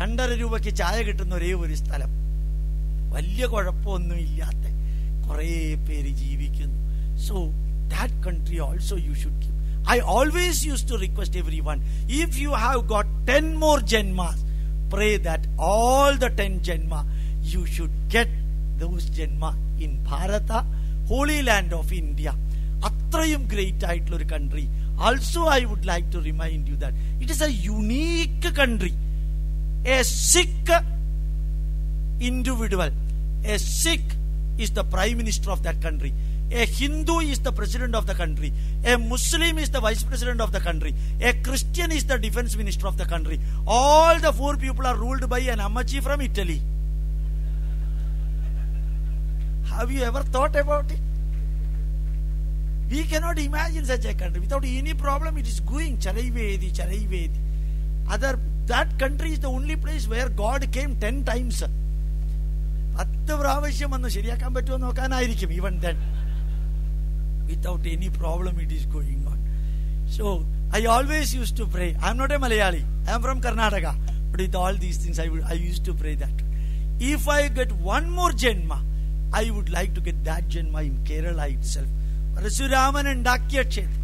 Speaker 1: രണ്ടര രൂപയ്ക്ക് ചായ കിട്ടുന്ന ഒരേ ഒരു സ്ഥലം വലിയ കുഴപ്പമൊന്നും ഇല്ലാത്ത കുറേ പേര് ജീവിക്കുന്നു so that country also you should keep I always use to request every one if you have got ten more ജന്മാസ് pray that all the ten ജന്മ യു ഷുഡ് ഗെറ്റ് ദോസ് ജന്മ in Bharata holy land of India അത്രയും great ആയിട്ടുള്ള ഒരു country also I would like to remind you that it is a unique country a sick individual. A Sikh is the prime minister of that country. A Hindu is the president of the country. A Muslim is the vice president of the country. A Christian is the defense minister of the country. All the four people are ruled by an Amachi from Italy. Have you ever thought about it? We cannot imagine such a country. Without any problem, it is going Charaivedi, Charaivedi. Other that country is the only place where God came ten times. പത്ത് പ്രാവശ്യം വന്ന് ശരിയാക്കാൻ പറ്റുമോ നോക്കാനായിരിക്കും even then without any problem it is going on so I always use to pray I M not a Malayali I M from Karnataka but with all these things I I use to pray that if I get one more ജന്മ I would like to get that ജന്മ in Kerala itself Parasuraman ഉണ്ടാക്കിയ ക്ഷേത്രം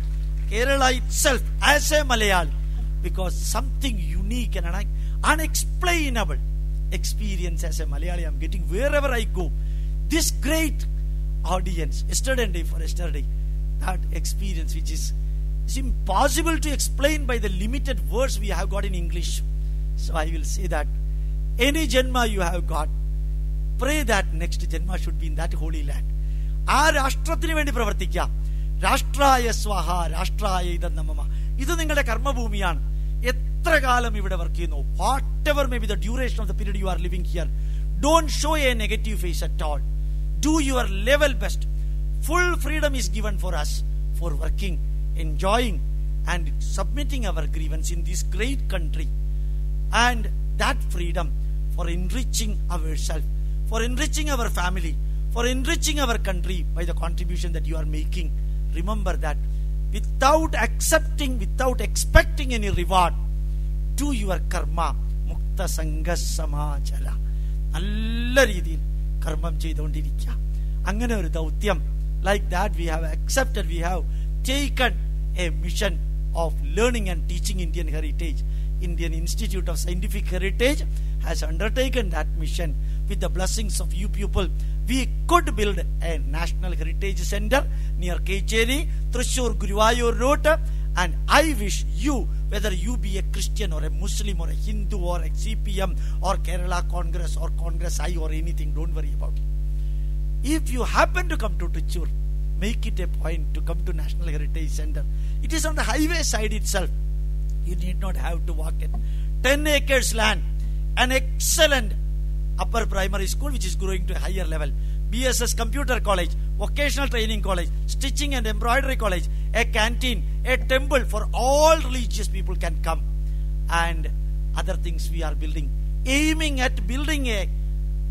Speaker 1: Kerala itself as a Malayali because something unique and un- unexplainable experience as a Malayali I'm getting wherever I go. This great audience, yesterday and day for yesterday, that experience which is it's impossible to explain by the limited words we have got in English. So I will say that any Janma you have got, pray that next Janma should be in that holy land. ആ രാഷ്ട്രത്തിന് വേണ്ടി പ്രവർത്തിക്കാം രാഷ്ട്രായ സ്വാഹ രാഷ്ട്രായ ഇതെന്നമ്മ ഇത് നിങ്ങളുടെ കർമ്മഭൂമിയാണ് എത്ര കാലം ഇവിടെ വർക്ക് ചെയ്യുന്നു whatever may be the duration of the period you are living here don't show a negative face at all do your level best full freedom is given for us for working enjoying and submitting our grievance in this great country and that freedom for enriching ourselves, for enriching our family, for enriching our country by the contribution that you are making. Remember that without accepting, without expecting any reward, do your karma മുക്ത സംഘസമാചല നല്ല രീതിയിൽ കർമ്മം ചെയ്തുകൊണ്ടിരിക്കുക അങ്ങനെ ഒരു ദൗത്യം like that we have accepted we have taken a mission of learning and teaching Indian heritage. Indian Institute of Scientific Heritage has undertaken that mission with the blessings of you people. We could build a national heritage center near Kecheri, Thrissur, Guruvayur Road. And I wish you, whether you be a Christian or a Muslim or a Hindu or a CPM or Kerala Congress or Congress I or anything, don't worry about it. If you happen to come to Trichur, make it a point to come to National Heritage Center. It is on the highway side itself. You need not have to walk it. 10 acres land, an excellent upper primary school which is growing to a higher level. BSS Computer College, Vocational Training College, Stitching and Embroidery College, a canteen, a temple for all religious people can come. And other things we are building. Aiming at building a,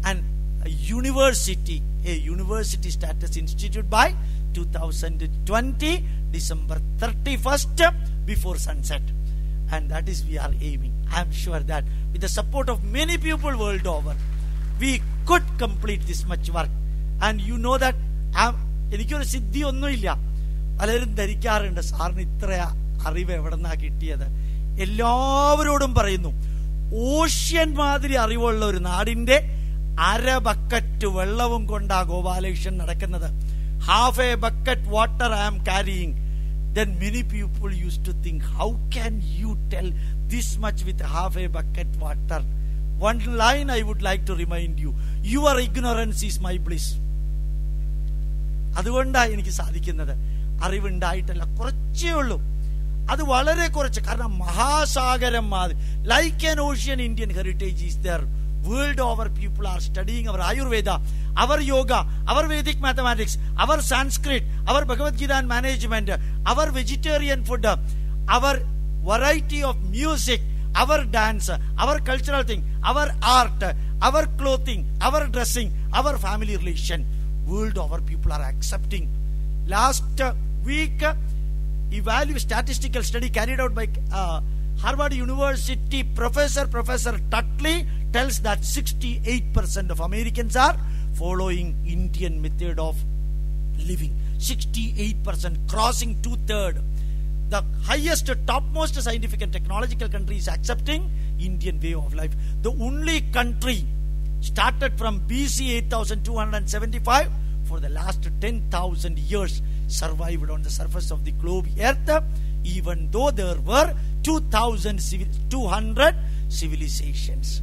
Speaker 1: an, a university, a university status institute by 2020, December 31st, before sunset. And that is we are aiming. I am sure that with the support of many people world over, we could complete this much work. And you know that എനിക്കൊരു സിദ്ധി ഒന്നുമില്ല പലരും ധരിക്കാറുണ്ട് സാറിന് ഇത്ര അറിവ് എവിടെ നിന്നാ കിട്ടിയത്? എല്ലാവരോടും പറയുന്നു ഓഷ്യൻ മാതിരി അറിവുള്ള ഒരു നാടിന്റെ അര ബക്കറ്റ് വെള്ളവും കൊണ്ടാ ഗോപാലകൃഷ്ണൻ നടക്കുന്നത്. Half a bucket water I am carrying then many people use to think how can you tell this much with half a bucket water one line I would like to remind you your ignorance is my bliss അതുകൊണ്ടാണ് എനിക്ക് സാധിക്കുന്നത്. അറിവുണ്ടായിട്ടല്ല കുറച്ചേ ഉള്ളൂ. അത് വളരെ കുറച്ച്. കാരണം മഹാസാഗരം മാതിരി like an ocean Indian heritage is there world over people are studying our Ayurveda our yoga our Vedic mathematics our Sanskrit our Bhagavad Gita and management our vegetarian food our variety of music our dance our cultural thing our art our clothing our dressing our family relation world over people are accepting. Last week, evaluate statistical study carried out by uh, Harvard University professor Professor Tutley tells that 68% of Americans are following Indian method of living. 68% crossing two third. The highest, topmost scientific and technological country is accepting Indian way of life. The only country started from BC 8275 for the last 10,000 years survived on the surface of the globe earth even though there were 2200 civilizations.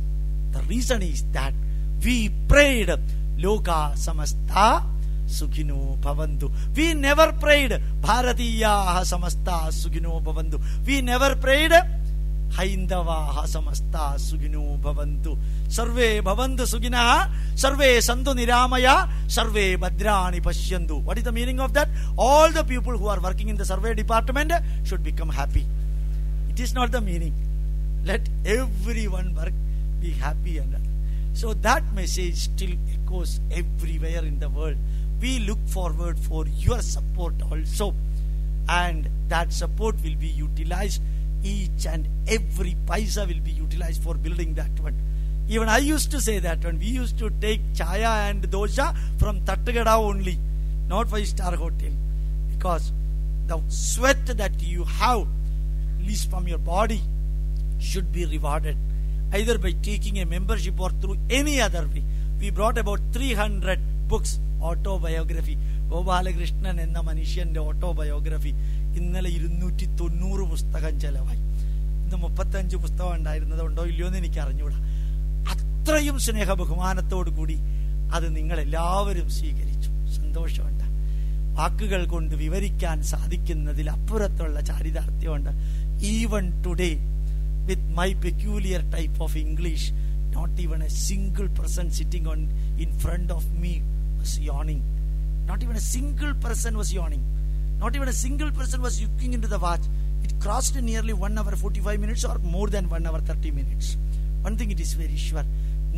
Speaker 1: The reason is that we prayed loka samasta sukhino bhavantu we never prayed bharatiyaha samasta sukhino bhavantu we never prayed ಹೈಂದವಾಹ ಸಮಸ್ತ ಸುಗಿನೋ ಭವಂತು ಸರ್ವೇ ಭವಂತು ಸುಗಿನಃ ಸರ್ವೇ ಸಂತು ನಿರಾಮಯ ಸರ್ವೇ ಭದ್ರಾಣಿ ಪಶ್ಯಂತು what is the meaning of that all the people who are working in the survey department should become happy it is not the meaning let every one work be happy and so that message still echoes everywhere in the world we look forward for your support also and that support will be utilized each and every paisa will be utilized for building that one even i used to say that when we used to take chaya and dosha from tattagada only not five star hotel because the sweat that you have released from your body should be rewarded either by taking a membership or through any other way we brought about 300 books autobiography Gopalakrishnan എന്ന മനുഷ്യന്റെ autobiography ഇന്നലെ ഇരുന്നൂറ്റി തൊണ്ണൂറ് പുസ്തകം ചെലവായി. ഇന്ന് മുപ്പത്തഞ്ച് പുസ്തകം ഉണ്ടായിരുന്നത് ഉണ്ടോ ഇല്ലയോ എന്ന് എനിക്ക് അറിഞ്ഞൂടാ. അത്രയും സ്നേഹ ബഹുമാനത്തോടു കൂടി അത് നിങ്ങൾ എല്ലാവരും സ്വീകരിച്ചു. സന്തോഷമുണ്ട്. വാക്കുകൾ കൊണ്ട് വിവരിക്കാൻ സാധിക്കുന്നതിൽ അപ്പുറത്തുള്ള ചാരിതാർത്ഥ്യമുണ്ട്. Even today with my peculiar type of English not even a single person sitting on in front of me was yawning not even a single person was yawning. Not even a single person was looking into the watch it crossed nearly 1 hour 45 minutes or more than 1 hour 30 minutes one thing it is very sure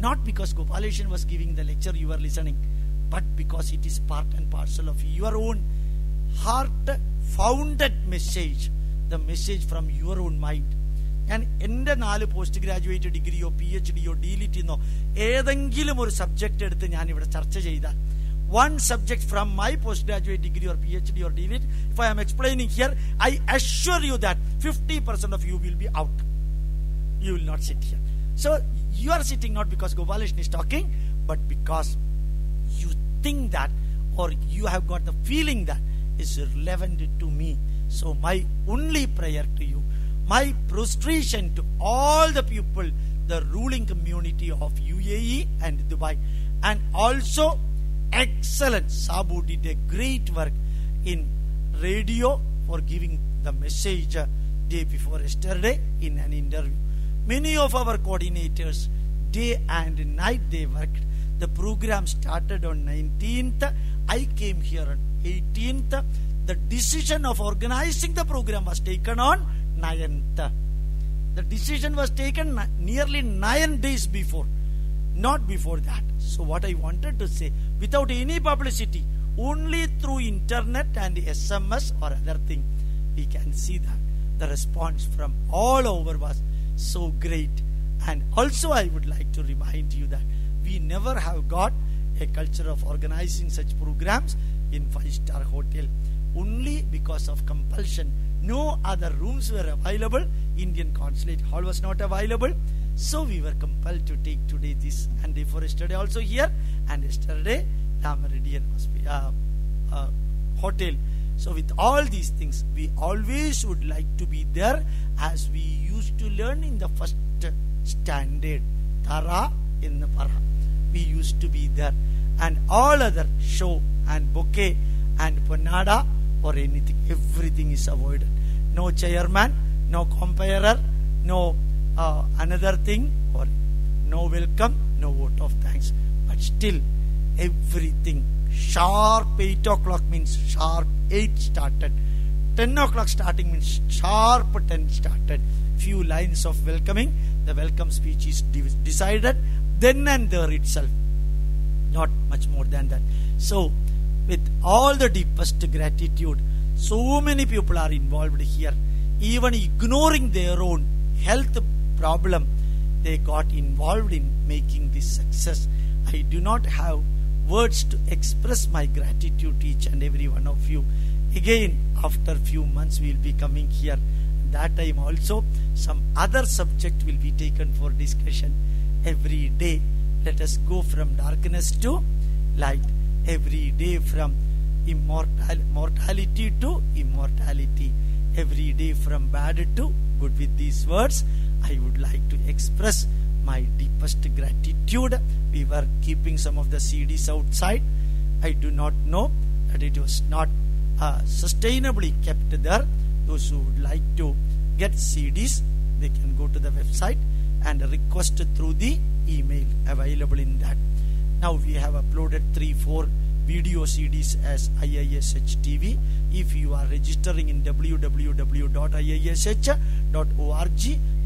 Speaker 1: not because gopaleshan was giving the lecture you were listening but because it is part and parcel of your own heart founded message the message from your own mind ഞാൻ എന്റെ നാല് post graduate ഡിഗ്രിയോ P H ഡിയോ ഡീലിറ്റിന്നോ ഏതെങ്കിലും ഒരു subject എടുത്ത് ഞാൻ ഇവിടെ ചർച്ച ചെയ്താൽ one subject from my postgraduate degree or PhD or DLitt, if I am explaining here, I assure you that 50% of you will be out. You will not sit here. So you are sitting not because Gopalakrishnan is talking, but because you think that or you have got the feeling that is relevant to me. So my only prayer to you, my prostration to all the people, the ruling community of UAE and Dubai, and also excellent. Sabu did a great work in radio for giving the message uh, day before yesterday in an interview. Many of our coordinators, day and night, they worked. The program started on 19th. I came here on 18th. The decision of organizing the program was taken on 9th. The decision was taken nearly nine days before, not before that. So, what I wanted to say, without any publicity, only through internet and SMS or other thing, we can see that the response from all over was so great. And also, I would like to remind you that we never have got a culture of organizing such programs in five star hotel only because of compulsion. No other rooms were available. Indian consulate hall was not available. So we were compelled to take today this and day for yesterday also here and yesterday Ram Meridian uh, uh, hotel. So with all these things, we always would like to be there as we used to learn in the first standard. Tara in the para. We used to be there. And all other show and bouquet and panada or anything, everything is avoided. No chairman, no comparer, no uh, another thing, or no welcome, no vote of thanks. But still, everything. Sharp 8 o'clock means sharp 8 started. 10 o'clock starting means sharp 10 started. Few lines of welcoming. The welcome speech is decided. Then and there itself. Not much more than that. So with all the deepest gratitude So many people are involved here, even ignoring their own health problem. They got involved in making this success. I do not have words to express my gratitude to each and every one of you. Again, after few months, we will be coming here. That time also, some other subject will be taken for discussion every day. Let us go from darkness to light every day from immortal mortality to immortality. Every day from bad to good. With these words i would like to express my deepest gratitude. We were keeping some of the cds outside. I do not know that it was not uh, sustainably kept there. Those who would like to get cds they can go to the website and request through the email available in that now we have uploaded three four video CDs as IISH TV. If you are registering in www.iish.org,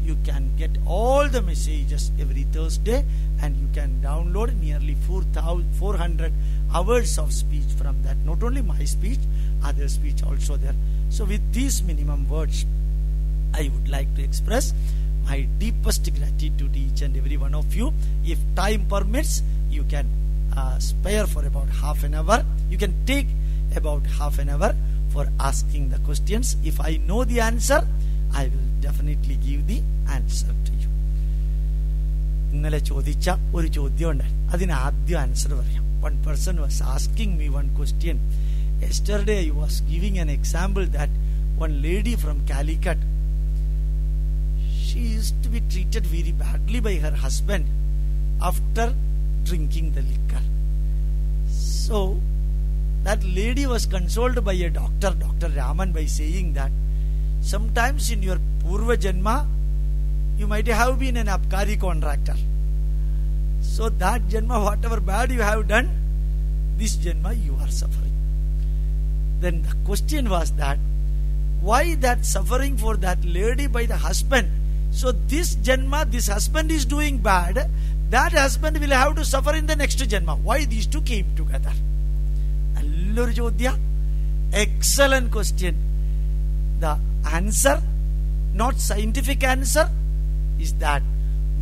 Speaker 1: you can get all the messages every Thursday and you can download nearly 400 hours of speech from that. Not only my speech, other speech also there. So, with these minimum words, I would like to express my deepest gratitude to each and every one of you. If time permits, you can uh, spare for about half an hour. You can take about half an hour for asking the questions. If I know the answer, I will definitely give the answer to you. ഇന്നലെ ചോദിച്ച ഒരു ചോദ്യം ഉണ്ടായിരുന്നു അതിന് ആദ്യം answer പറയാം one person was asking me one question yesterday I was giving an example that one lady from Calicut she used to be treated very badly by her husband after drinking the liquor. So, that lady was consoled by a doctor, Dr. Raman, by saying that sometimes in your Purva Janma, you might have been an Abkari contractor. So, that Janma, whatever bad you have done, this Janma you are suffering. Then the question was that why that suffering for that lady by the husband? So this janma, this husband is doing bad, that husband will have to suffer in the next janma. Why these two came together? Allur Jodhya, excellent question. The answer, not scientific answer, is that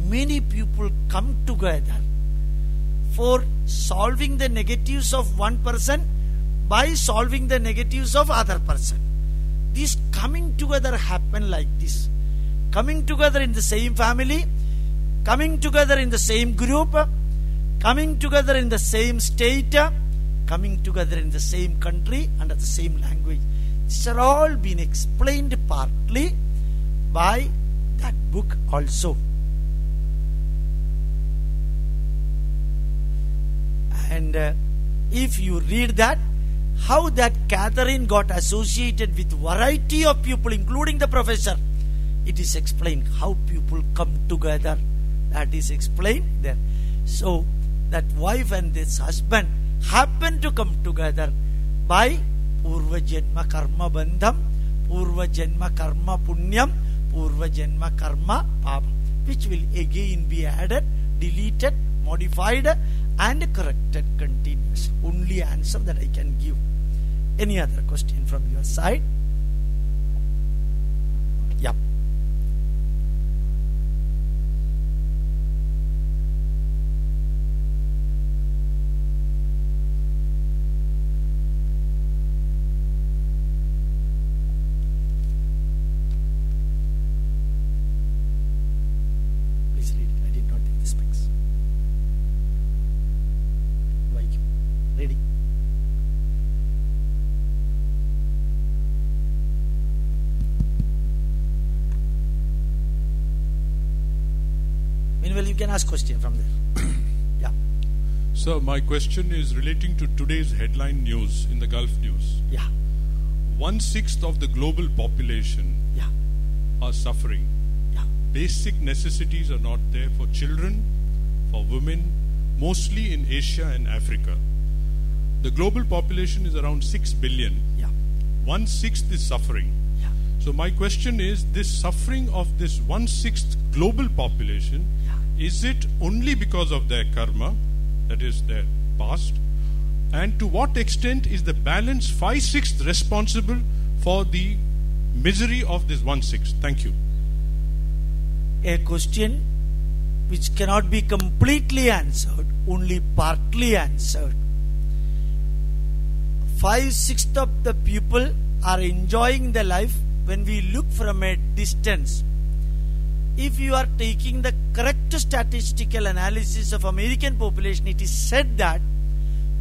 Speaker 1: many people come together for solving the negatives of one person by solving the negatives of other person. This coming together happen like this Coming together in the same family, coming together in the same group, coming together in the same state, coming together in the same country under the same language. These are all been explained partly by that book also. And uh, if you read that, how that Catherine got associated with variety of people, including the professor, it is explained how people come together. That is explained there. So that wife and this husband happen to come together by Purva Janma Karma Bandham, Purva Janma Karma Punyam, Purva Janma Karma Papam, which will again be added, deleted, modified, and corrected continuously. Only answer that I can give. Any other question
Speaker 2: my question is relating to today's headline news in the Gulf News.
Speaker 1: yeah,
Speaker 2: One sixth of the global population
Speaker 1: yeah,
Speaker 2: are suffering.
Speaker 1: yeah,
Speaker 2: Basic necessities are not there for children, for women, mostly in Asia and Africa. The global population is around 6 billion.
Speaker 1: yeah,
Speaker 2: One sixth is suffering.
Speaker 1: yeah,
Speaker 2: So, my question is this suffering of this one sixth global population,
Speaker 1: yeah.
Speaker 2: is it only because of their karma, that is their past, And to what extent is the balance 5 sixths responsible for the misery of this 1 sixth? Thank you.
Speaker 1: A question which cannot be completely answered, only partly answered. Five sixths of the people are enjoying the life when we look from a distance. If you are taking the correct statistical analysis of American population, it is said that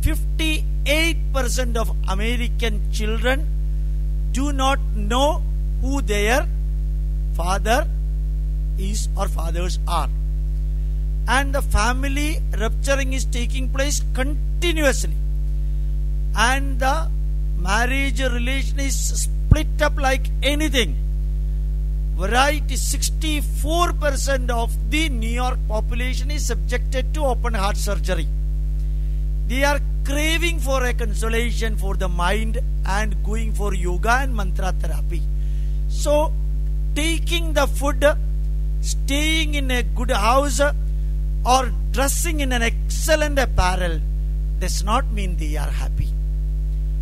Speaker 1: 58% of American children do not know who their father is or fathers are. And the family rupturing is taking place continuously. And the marriage relation is split up like anything. Variety 64% of the New York population is subjected to open heart surgery. They are craving for a consolation for the mind and going for yoga and mantra therapy. So, taking the food, staying in a good house, or dressing in an excellent apparel does not mean they are happy.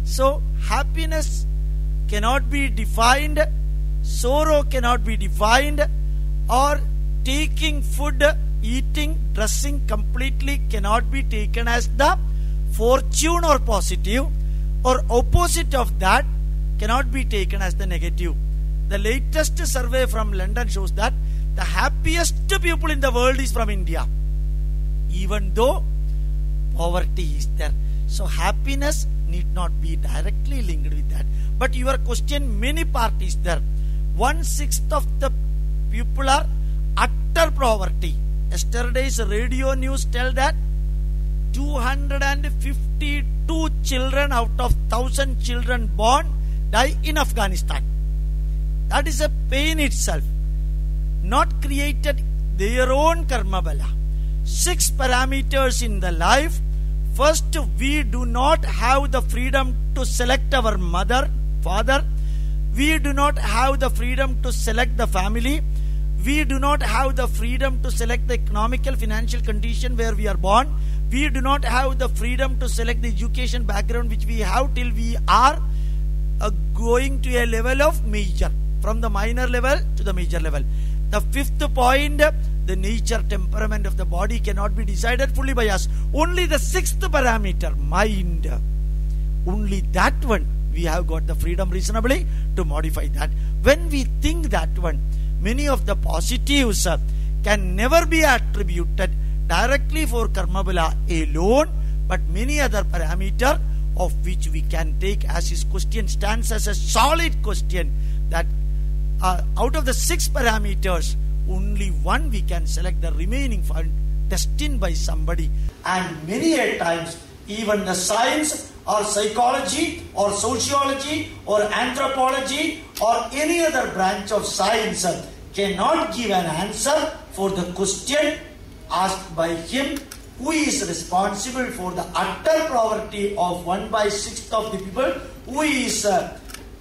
Speaker 1: So, happiness cannot be defined, sorrow cannot be defined, or taking food, eating, dressing completely cannot be taken as the fortune or positive, or opposite of that cannot be taken as the negative. The latest survey from London shows that the happiest people in the world is from India, even though poverty is there. So happiness need not be directly linked with that. But your question, many parties there. One sixth of the people are utter poverty. Yesterday's radio news tell that 252 children out of 1000 children born die in Afghanistan. That is a pain itself. Not created their own karma bala. Six parameters in the life. First, we do not have the freedom to select our mother, father. We do not have the freedom to select the family. We do not have the freedom to select the economical, financial condition where we are born. We do not have the freedom to select the education background which we have till we are uh, going to a level of major, from the minor level to the major level. The fifth point, the nature, temperament of the body cannot be decided fully by us. Only the sixth parameter, mind, only that one we have got the freedom reasonably to modify that. When we think that one, many of the positives uh, can never be attributed directly for karmabala alone, but many other parameter of which we can take as his question stands as a solid question that uh, out of the six parameters, only one we can select the remaining five destined by somebody. And many a times, even the science or psychology or sociology or anthropology or any other branch of science cannot give an answer for the question asked by him who is responsible for the utter poverty of one by sixth of the people who is uh,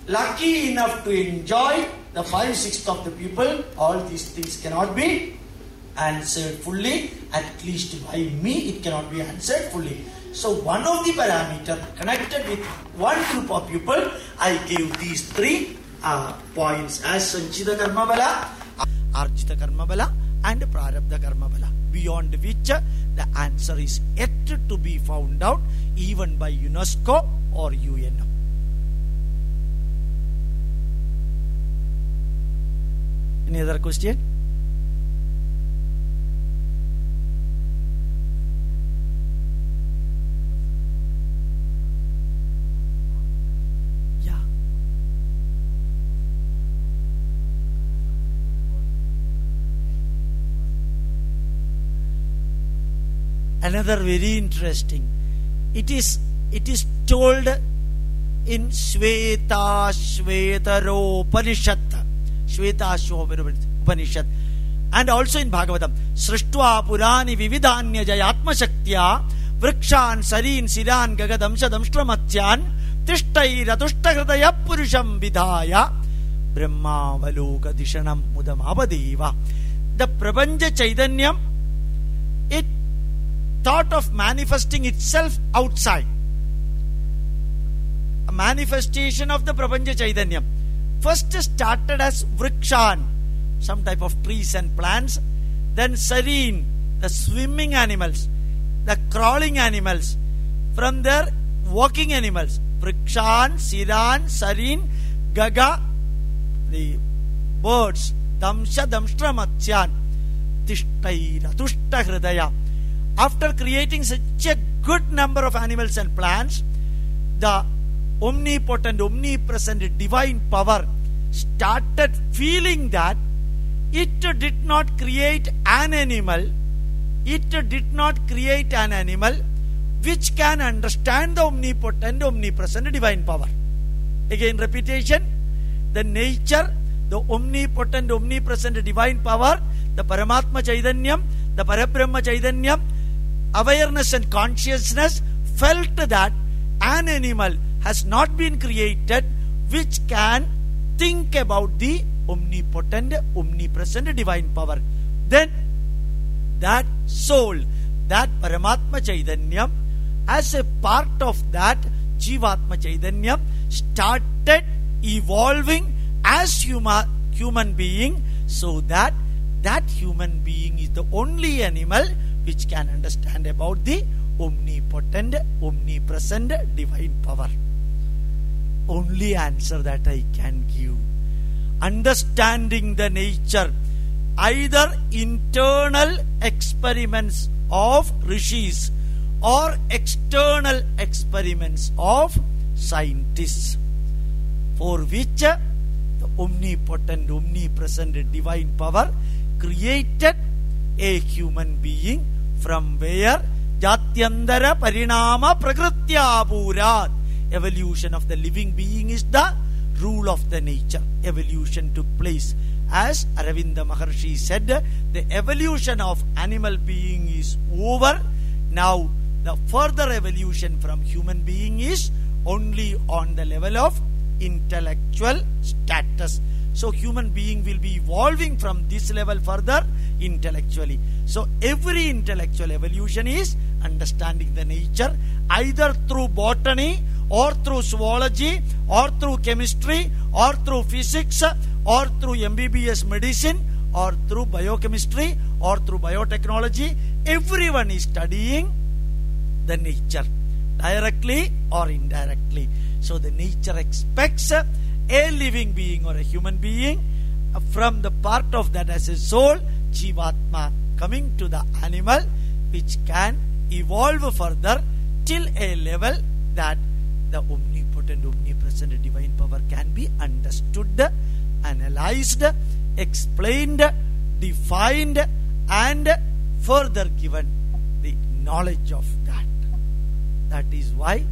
Speaker 1: lucky enough to enjoy the five sixth of the people. All these things cannot be answered fully at least by me it cannot be answered fully so one of the parameter connected with one group of people i gave these three uh, points as sanchita karma bala arjita karma bala and prarabdha karma bala beyond which uh, the answer is yet to be found out even by unesco or uno any other question yeah another very interesting. It is it is told in Shveta Shvetaropanishad Shveta Upanishad. And also in Bhagavatam Srishtva Purani Vividanya Jayatma Shaktya Vrikshan Sarin Siran Gagadamsha Damshtramatyan Tishtai Ratushta Purusham Vidhaya Brahma Valoka Dishanam Mudamabadeva The Prapancha Chaitanyam it thought of manifesting itself outside A manifestation of the Prapancha Chaitanyam. First started as Vrikshan, some type of trees and plants. Then Sareen, the swimming animals, the crawling animals. From there, walking animals. Vrikshan, Siran, Sareen, Gaga, the birds. Damsha, Damshtra, Matsyan. Tishtaira, Tushta Hridaya. After creating such a good number of animals and plants, the omnipotent, omnipresent divine power started feeling that it did not create an animal, it did not create an animal which can understand the omnipotent, omnipresent divine power. Again, repetition the nature, the omnipotent, omnipresent divine power, the Paramatma Chaitanyam, the Parabrahma Chaitanyam, awareness and consciousness felt that an animal has not been created which can think about the omnipotent, omnipresent divine power. Then that soul, that Paramatma Chaitanyam, as a part of that Jivatma Chaitanyam, started evolving as human, human being so that that human being is the only animal which can understand about the omnipotent, omnipresent divine power. Only answer that I can give. Understanding the nature, either internal experiments of rishis or external experiments of scientists, for which the omnipotent, omnipresent divine power created a human being from where Jatyandara Parinama Prakrityapurat. Evolution of the living being is the rule of the nature. Evolution took place. As Aravinda Maharshi said, the evolution of animal being is over. Now, the further evolution from human being is only on the level of intellectual status. So human being will be evolving from this level further intellectually. So every intellectual evolution is understanding the nature either through botany or through zoology or through chemistry or through physics or through MBBS medicine or through biochemistry or through biotechnology. Everyone is studying the nature directly or indirectly. So the nature expects a living being or a human being from the part of that as a soul, Jivatma, coming to the animal which can evolve further till a level that the omnipotent, omnipresent divine power can be understood, analyzed, explained, defined, and further given the knowledge of that. That is why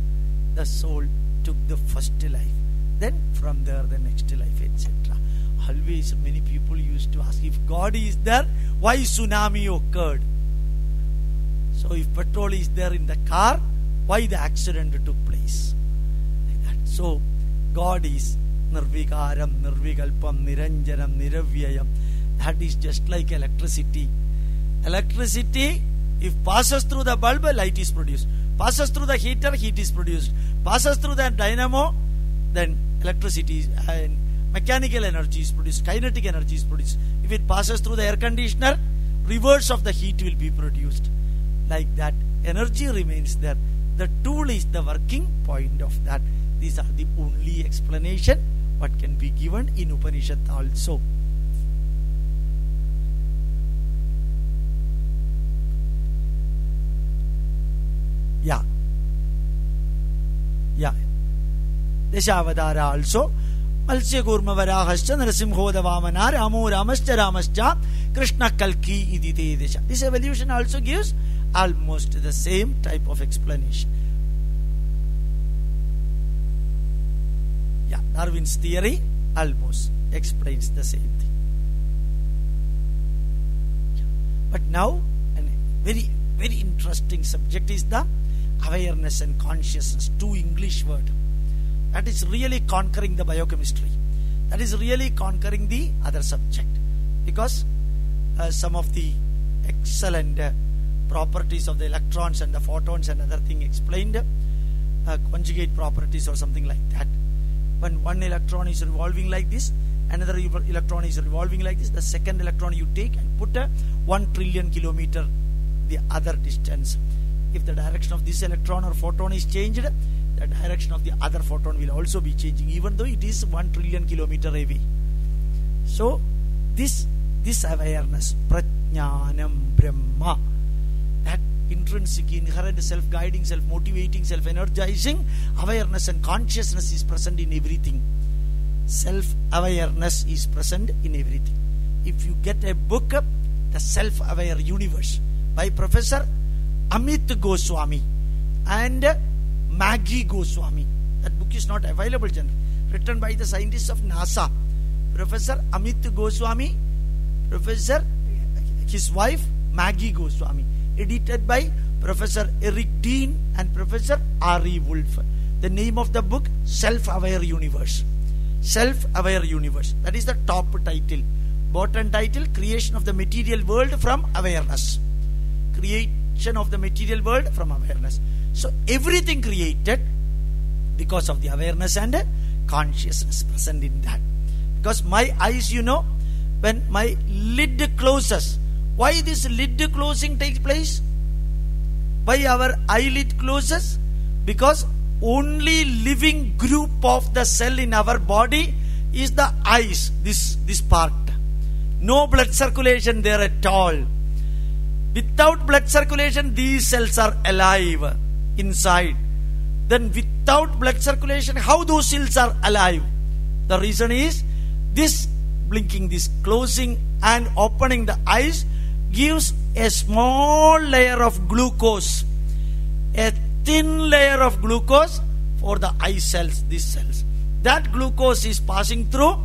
Speaker 1: the soul took the first life. Then from there the next life, etc. Always many people used to ask if God is there, why tsunami occurred? So if petrol is there in the car, why the accident took place? Like that. So God is nirvikaram, nirvikalpam, niranjanam, niravyayam. That is just like electricity. Electricity, if passes through the bulb, light is produced. Passes through the heater, heat is produced. Passes through the dynamo, then electricity and mechanical energy is produced, kinetic energy is produced. If it passes through the air conditioner, reverse of the heat will be produced. Like that, energy remains there. The tool is the working point of that. These are the only explanation what can be given in Upanishad also. Yeah. Yeah. Also. Matsya Varahascha Narasimhoda Vamana Ramo Ramascha Ramascha Krishna Kalki Idite Desha. This evolution also gives almost the same type of explanation. Yeah, Darwin's theory almost explains the same thing. But now, a very, very interesting subject is the awareness and consciousness, two English word. That is really conquering the biochemistry. That is really conquering the other subject. Because uh, some of the excellent uh, properties of the electrons and the photons and other thing explained uh, conjugate properties or something like that. When one electron is revolving like this, another electron is revolving like this, the second electron you take and put a 1 trillion kilometer the other distance. If the direction of this electron or photon is changed, the direction of the other photon will also be changing, even though it is 1 trillion kilometer away. So, this this awareness, prajnanam brahma, that intrinsic, inherent, self-guiding, self-motivating, self-energizing awareness and consciousness is present in everything. Self-awareness is present in everything. If you get a book, up The Self-Aware Universe, by Professor Amit Goswami and Maggie Goswami. That book is not available generally. Written by the scientists of NASA. Professor Amit Goswami, Professor, his wife Maggie Goswami. Edited by Professor Eric Dean and Professor Ari Wolf. The name of the book, Self-Aware Universe. Self-Aware Universe. That is the top title. Bottom title, Creation of the Material World from Awareness. Creation of the material world from awareness. So everything created because of the awareness and consciousness present in that. Because my eyes, you know, when my lid closes, why this lid closing takes place? Why our eyelid closes? Because only living group of the cell in our body is the eyes, this, this part. No blood circulation there at all. Without blood circulation, these cells are alive inside. Then without blood circulation, how those cells are alive? The reason is this blinking, this closing and opening the eyes gives a small layer of glucose, a thin layer of glucose for the eye cells, these cells. That glucose is passing through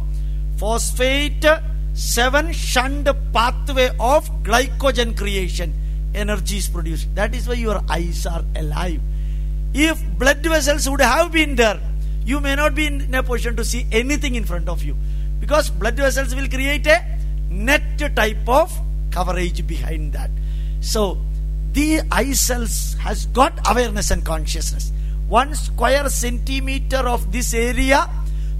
Speaker 1: phosphate 7 shunt pathway of glycogen creation. Energy is produced. That is why your eyes are alive. If blood vessels would have been there, you may not be in a position to see anything in front of you. Because blood vessels will create a net type of coverage behind that. So, the eye cells has got awareness and consciousness. One square centimeter of this area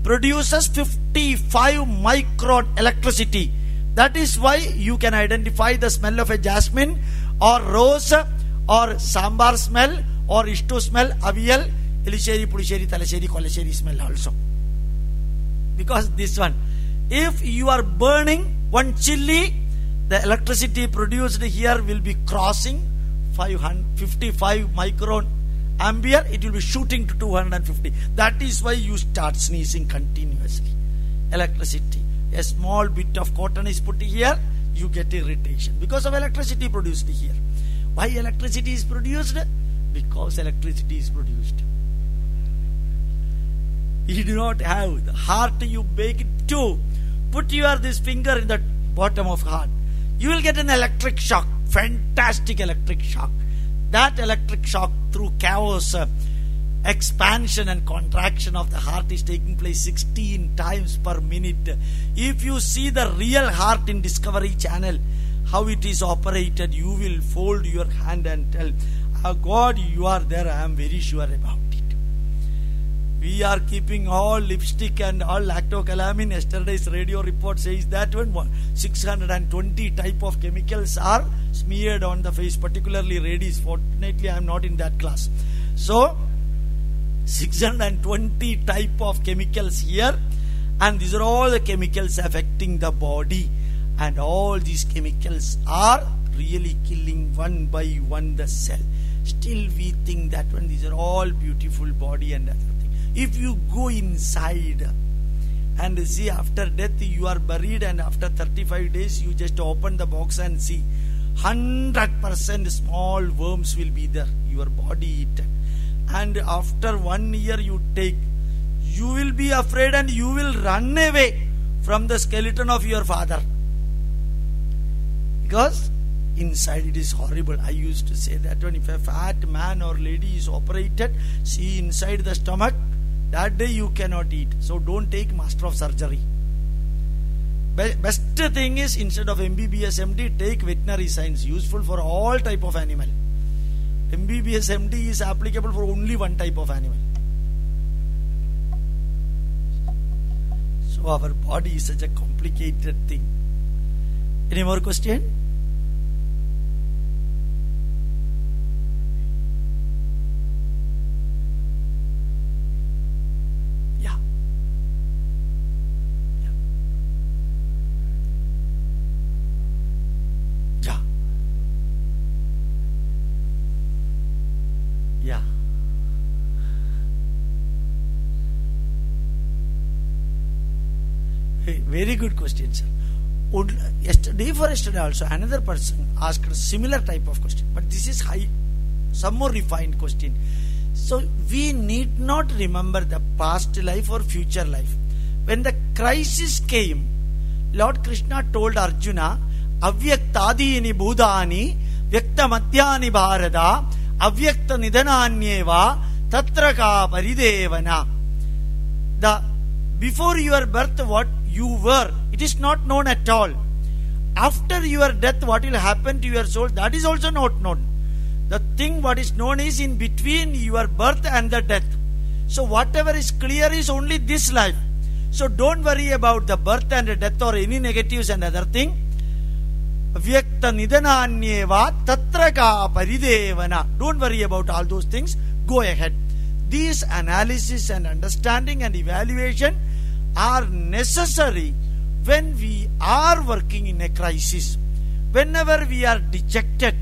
Speaker 1: produces 55 micron electricity. That is why you can identify the smell of a jasmine or rose or sambar smell or ishtu smell, avial, ilisheri, pulisheri, talasheri, kolasheri smell also. Because this one, if you are burning one chili, the electricity produced here will be crossing 555 micron ampere, it will be shooting to 250. That is why you start sneezing continuously. Electricity. A small bit of cotton is put here, you get irritation because of electricity produced here. Why electricity is produced? Because electricity is produced. You do not have the heart, you bake it too. Put your this finger in the bottom of heart. You will get an electric shock. Fantastic electric shock. That electric shock through chaos, uh, expansion and contraction of the heart is taking place 16 times per minute. If you see the real heart in Discovery Channel, how it is operated, you will fold your hand and tell, oh God, you are there, I am very sure about. We are keeping all lipstick and all Lacto Calamine. Yesterday's radio report says that when 620 type of chemicals are smeared on the face, particularly ladies. Fortunately, I am not in that class. So, 620 type of chemicals here, and these are all the chemicals affecting the body, and all these chemicals are really killing one by one the cell. Still, we think that when these are all beautiful body and other. If you go inside and see after death you are buried, and after 35 days you just open the box and see 100% small worms will be there, your body eaten. And after one year you take, you will be afraid and you will run away from the skeleton of your father. Because inside it is horrible. I used to say that when if a fat man or lady is operated, see inside the stomach, that day you cannot eat. So don't take master of surgery. Best thing is instead of MBBS MD, take veterinary science, useful for all type of animal. MBBS MD is applicable for only one type of animal. So our body is such a complicated thing. Any more question? Very good question, sir. Would, yesterday for yesterday also another person asked similar type of question, but this is high, some more refined question. So we need not remember the past life or future life. When the crisis came, Lord Krishna told Arjuna, "Avyaktadini bhudani vyakta madhyani bharata avyakta nidananyeva tatra ka paridevana." the before your birth what you were. It is not known at all. After your death what will happen to your soul? That is also not known. The thing what is known is in between your birth and the death. So whatever is clear is only this life. So don't worry about the birth and the death or any negatives and other thing. Vyakta nidananyeva tatra ka paridevana. Don't worry about all those things. Go ahead. These analysis and understanding and evaluation are necessary when we are working in a crisis whenever we are dejected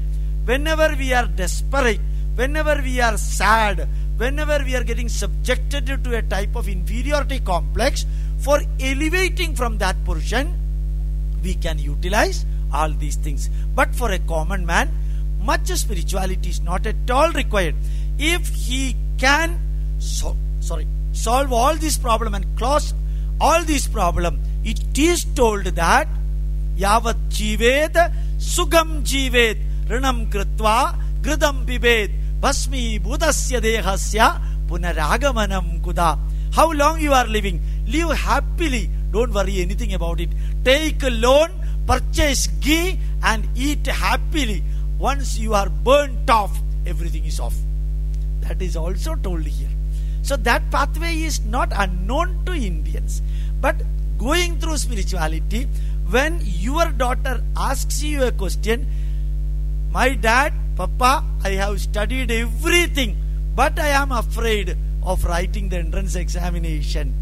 Speaker 1: whenever we are desperate whenever we are sad whenever we are getting subjected to a type of inferiority complex for elevating from that portion we can utilize all these things. But for a common man, much spirituality is not at all required. If he can so, sorry solve all this problem and close all these problem, it is told that yavat jivet sugam jivet rinam kritva gridam pibet bhasmi bhudasya dehasya punaragamanam kuda. How long you are living? Live happily. Don't worry anything about it. Take a loan, purchase ghee, and eat happily. Once you are burnt off, everything is off. That is also told here. So that pathway is not unknown to Indians. But going through spirituality, when your daughter asks you a question, my dad, Papa, I have studied everything, but I am afraid of writing the entrance examination.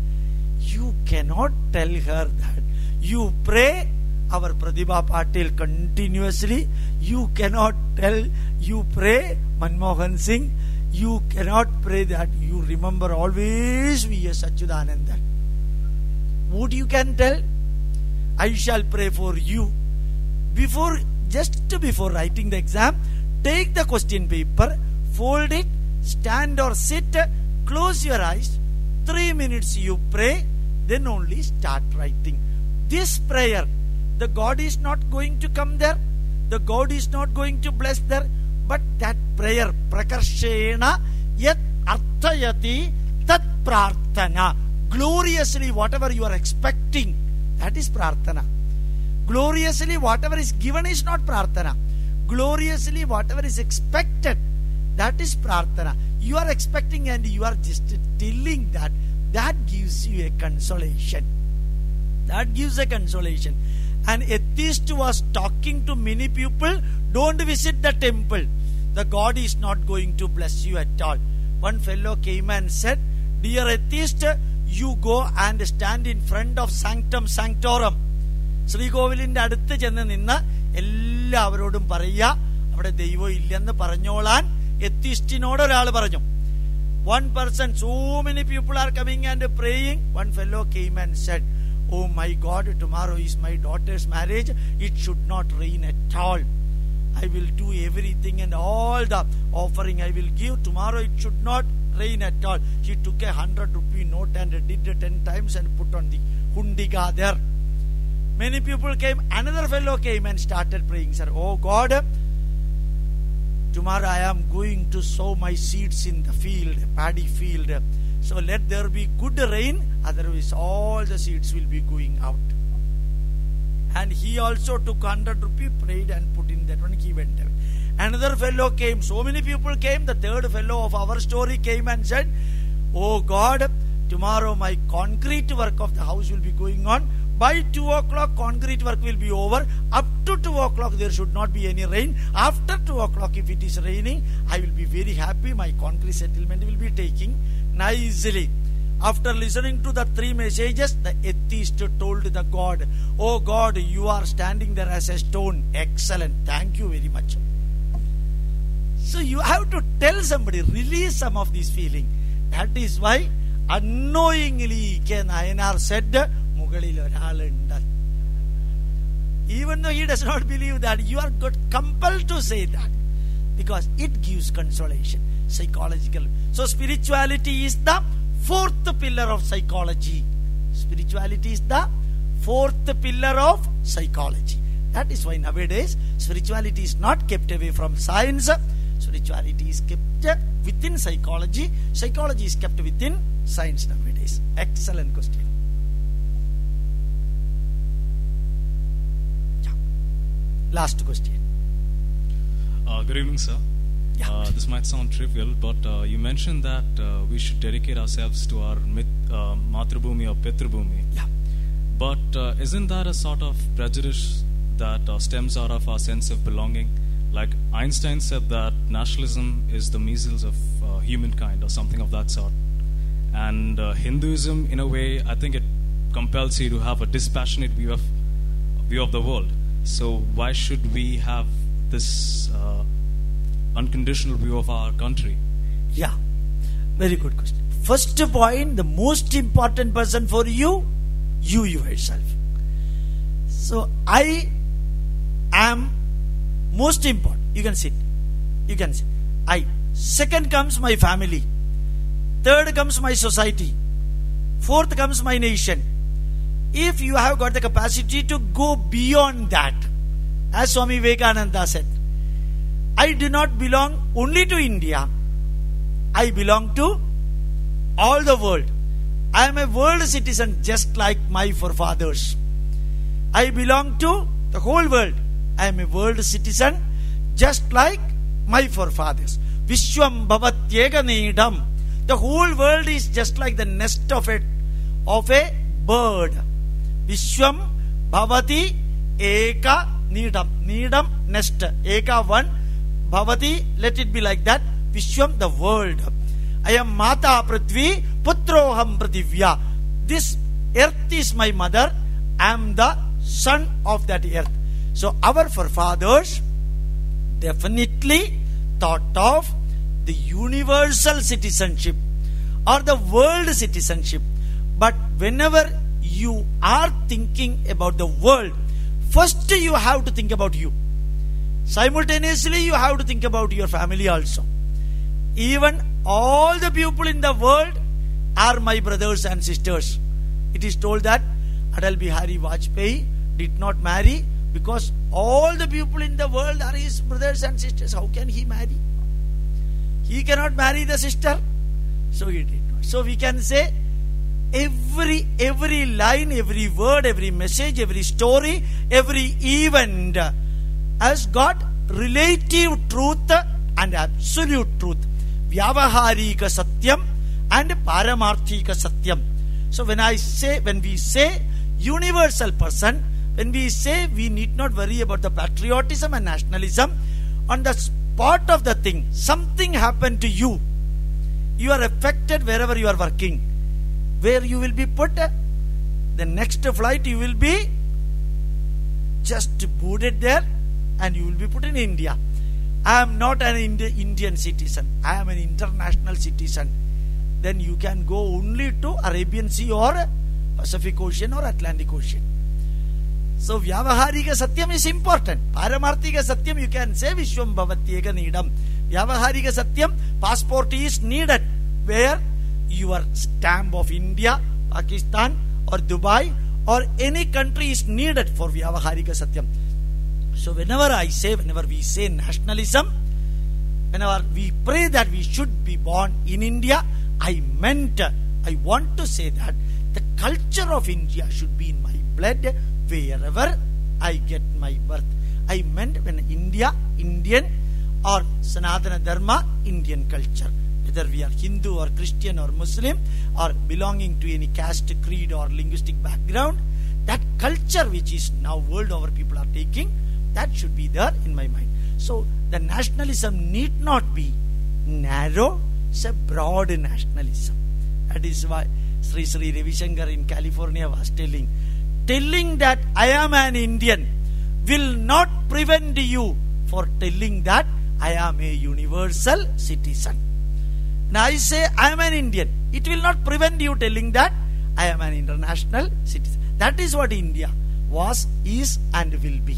Speaker 1: You cannot tell her that. You pray, our Pratibha Patil continuously. You cannot tell, you pray, Manmohan Singh. You cannot pray that you remember always V.S. Achuthanandan. What you can tell? I shall pray for you. Before, just before writing the exam, take the question paper, fold it, stand or sit, close your eyes, three minutes you pray, then only start writing. This prayer, the God is not going to come there, the God is not going to bless there, but that prayer, prakarshena yat arthayati tat prarthana. Gloriously, whatever you are expecting, that is prarthana. Gloriously, whatever is given is not prarthana. Gloriously, whatever is expected, that is prarthana. You are expecting and you are just telling that. That gives you a consolation. That gives a consolation. An atheist was talking to many people, don't visit the temple. The God is not going to bless you at all. One fellow came and said, Dear atheist, you go and stand in front of sanctum sanctorum. ശ്രീകോവിലിന്റെ അടുത്ത് ചെന്ന് നിന്ന് എല്ലാവരോടും പറയുക അവിടെ ദൈവം ഇല്ലെന്ന് പറഞ്ഞോളാൻ എത്തിസ്റ്റിനോട് ഒരാൾ പറഞ്ഞു one person so many people are coming and praying one fellow came and said oh my God tomorrow is my daughter's marriage it should not rain at all I will do everything and all the offering I will give. Tomorrow it should not rain at all. He took a hundred rupee note and did it ten times and put on the hundiga there. Many people came. Another fellow came and started praying, sir. Oh God, tomorrow I am going to sow my seeds in the field, paddy field. So let there be good rain, otherwise all the seeds will be going out. And he also took 100 rupee, prayed and put in that one, he went away. Another fellow came. So many people came. The third fellow of our story came and said, Oh God, tomorrow my concrete work of the house will be going on. By 2 o'clock, concrete work will be over. Up to 2 o'clock, there should not be any rain. After 2 o'clock, if it is raining, I will be very happy. My concrete settlement will be taking nicely. After listening to the three messages, the atheist told the God, Oh God, you are standing there as a stone. Excellent. Thank you very much. So you have to tell somebody, release some of this feeling. That is why unknowingly K. Nayanar said, മുകളിൽ ഒരാളുണ്ട് even though he does not believe that you are got compelled to say that because it gives consolation psychological so spirituality is the fourth pillar of psychology. Spirituality is the fourth pillar of psychology. That is why nowadays spirituality is not kept away from science. Spirituality is kept within psychology. Psychology is kept within science nowadays. Excellent question. Last question.
Speaker 3: Uh, good evening, sir.
Speaker 1: Yeah.
Speaker 3: Uh, this might sound trivial, but uh, you mentioned that uh, we should dedicate ourselves to our mit, uh, Matrabhumi or Pitrabhumi.
Speaker 1: Yeah.
Speaker 3: But uh, isn't that a sort of prejudice that uh, stems out of our sense of belonging? Like Einstein said that nationalism is the measles of uh, humankind or something of that sort. And uh, Hinduism, in a way, I think it compels you to have a dispassionate view of view of the world. So why should we have this uh, unconditional view of our country?
Speaker 1: Yeah, very good question. First point, the most important person for you, you yourself. So I am most important. You can sit. You can sit. I. Second comes my family. Third comes my society. Fourth comes my nation. If you have got the capacity to go beyond that, as Swami Vivekananda said, I do not belong only to India. I belong to all the world. I am a world citizen just like my forefathers. I belong to the whole world. I am a world citizen just like my forefathers. Vishwam bhavatyeka needam. The whole world is just like the nest of a of a bird. Vishwam bhavati eka needam. Needam nest. Eka one. Let it be like that. Vishwam the world. I am Mata Prithvi, Putroham Prithivya. This earth is my mother. I am the son of that earth. So our forefathers definitely thought of the universal citizenship or the world citizenship. But whenever you are thinking about the world, first you have to think about you. Simultaneously, you have to think about your family also. Even all the people in the world are my brothers and sisters. It is told that Atal Bihari Vajpayee did not marry because all the people in the world are his brothers and sisters. How can he marry? He cannot marry the sister. So he did not. So we can say every every line, every word, every message, every story, every event has got relative truth and absolute truth. Vyavaharika Satyam and Paramarthika Satyam. So when I say, when we say universal person, when we say we need not worry about the patriotism and nationalism, on the spot of the thing, something happened to you. You are affected wherever you are working. Where you will be put, the next flight you will be just boarded there and you will be put in India. I am not an Indi- Indian citizen. I am an international citizen. Then you can go only to Arabian Sea or Pacific Ocean or Atlantic Ocean. So Vyavaharika Satyam is important. Paramarthika Satyam you can say Vishwam Bhavatyeka Needam. Vyavaharika Satyam passport is needed where your stamp of India, Pakistan or Dubai or any country is needed for Vyavaharika Satyam. So whenever I say, whenever we say nationalism, whenever we pray that we should be born in India, I meant, I want to say that the culture of India should be in my blood wherever I get my birth. I meant when India, Indian, or Sanatana Dharma, Indian culture. Whether we are Hindu or Christian or Muslim or belonging to any caste, creed or linguistic background, that culture which is now world over people are taking, that should be there in my mind. So the nationalism need not be narrow, it's a broad nationalism. That is why Sri Sri Ravi Shankar in California was telling, telling that I am an Indian will not prevent you for telling that I am a universal citizen. Now I say I am an Indian. It will not prevent you telling that I am an international citizen. That is what India was, is, and will be.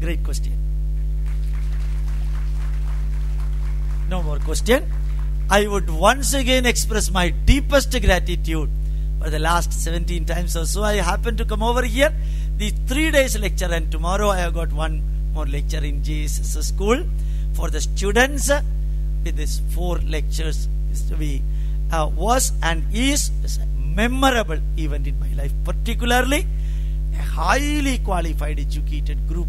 Speaker 1: Great question. No more question. I would once again express my deepest gratitude for the last 17 times or so. I happened to come over here. The three days lecture, and tomorrow I have got one more lecture in JSS school for the students. With these four lectures, is to be uh, was and is a memorable event in my life, particularly a highly qualified, educated group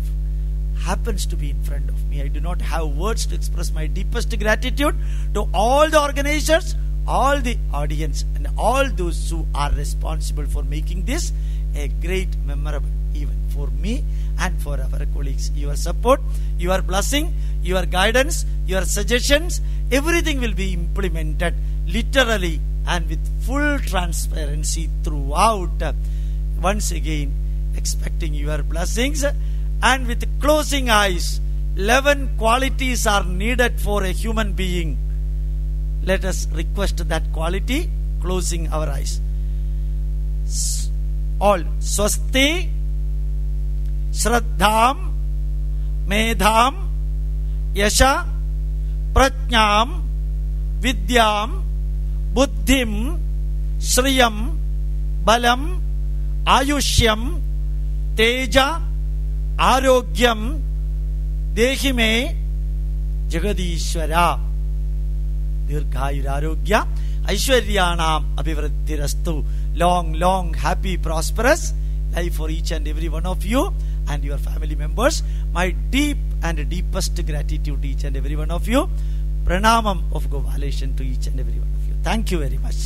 Speaker 1: happens to be in front of me. I do not have words to express my deepest gratitude to all the organizers, all the audience, and all those who are responsible for making this a great, memorable event for me and for our colleagues. Your support, your blessing, your guidance, your suggestions, everything will be implemented literally and with full transparency throughout. Once again, expecting your blessings and with closing eyes 11 qualities are needed for a human being. Let us request that quality closing our eyes. All. Swasti shraddham medham yasha prajnam vidyam buddhim shriyam balam ayushyam teja ആരോഗ്യം ദേഹിമേ ജഗദീശ്വര. ദീർഘായുരാരോഗ്യ ഐശ്വര്യാണാം അഭിവൃദ്ധിരസ്തു. Long long happy prosperous life for each and every one of you and your family members my deep and deepest gratitude each and every one of you പ്രണാമം of Gopaleshan to each and every one of you thank you very much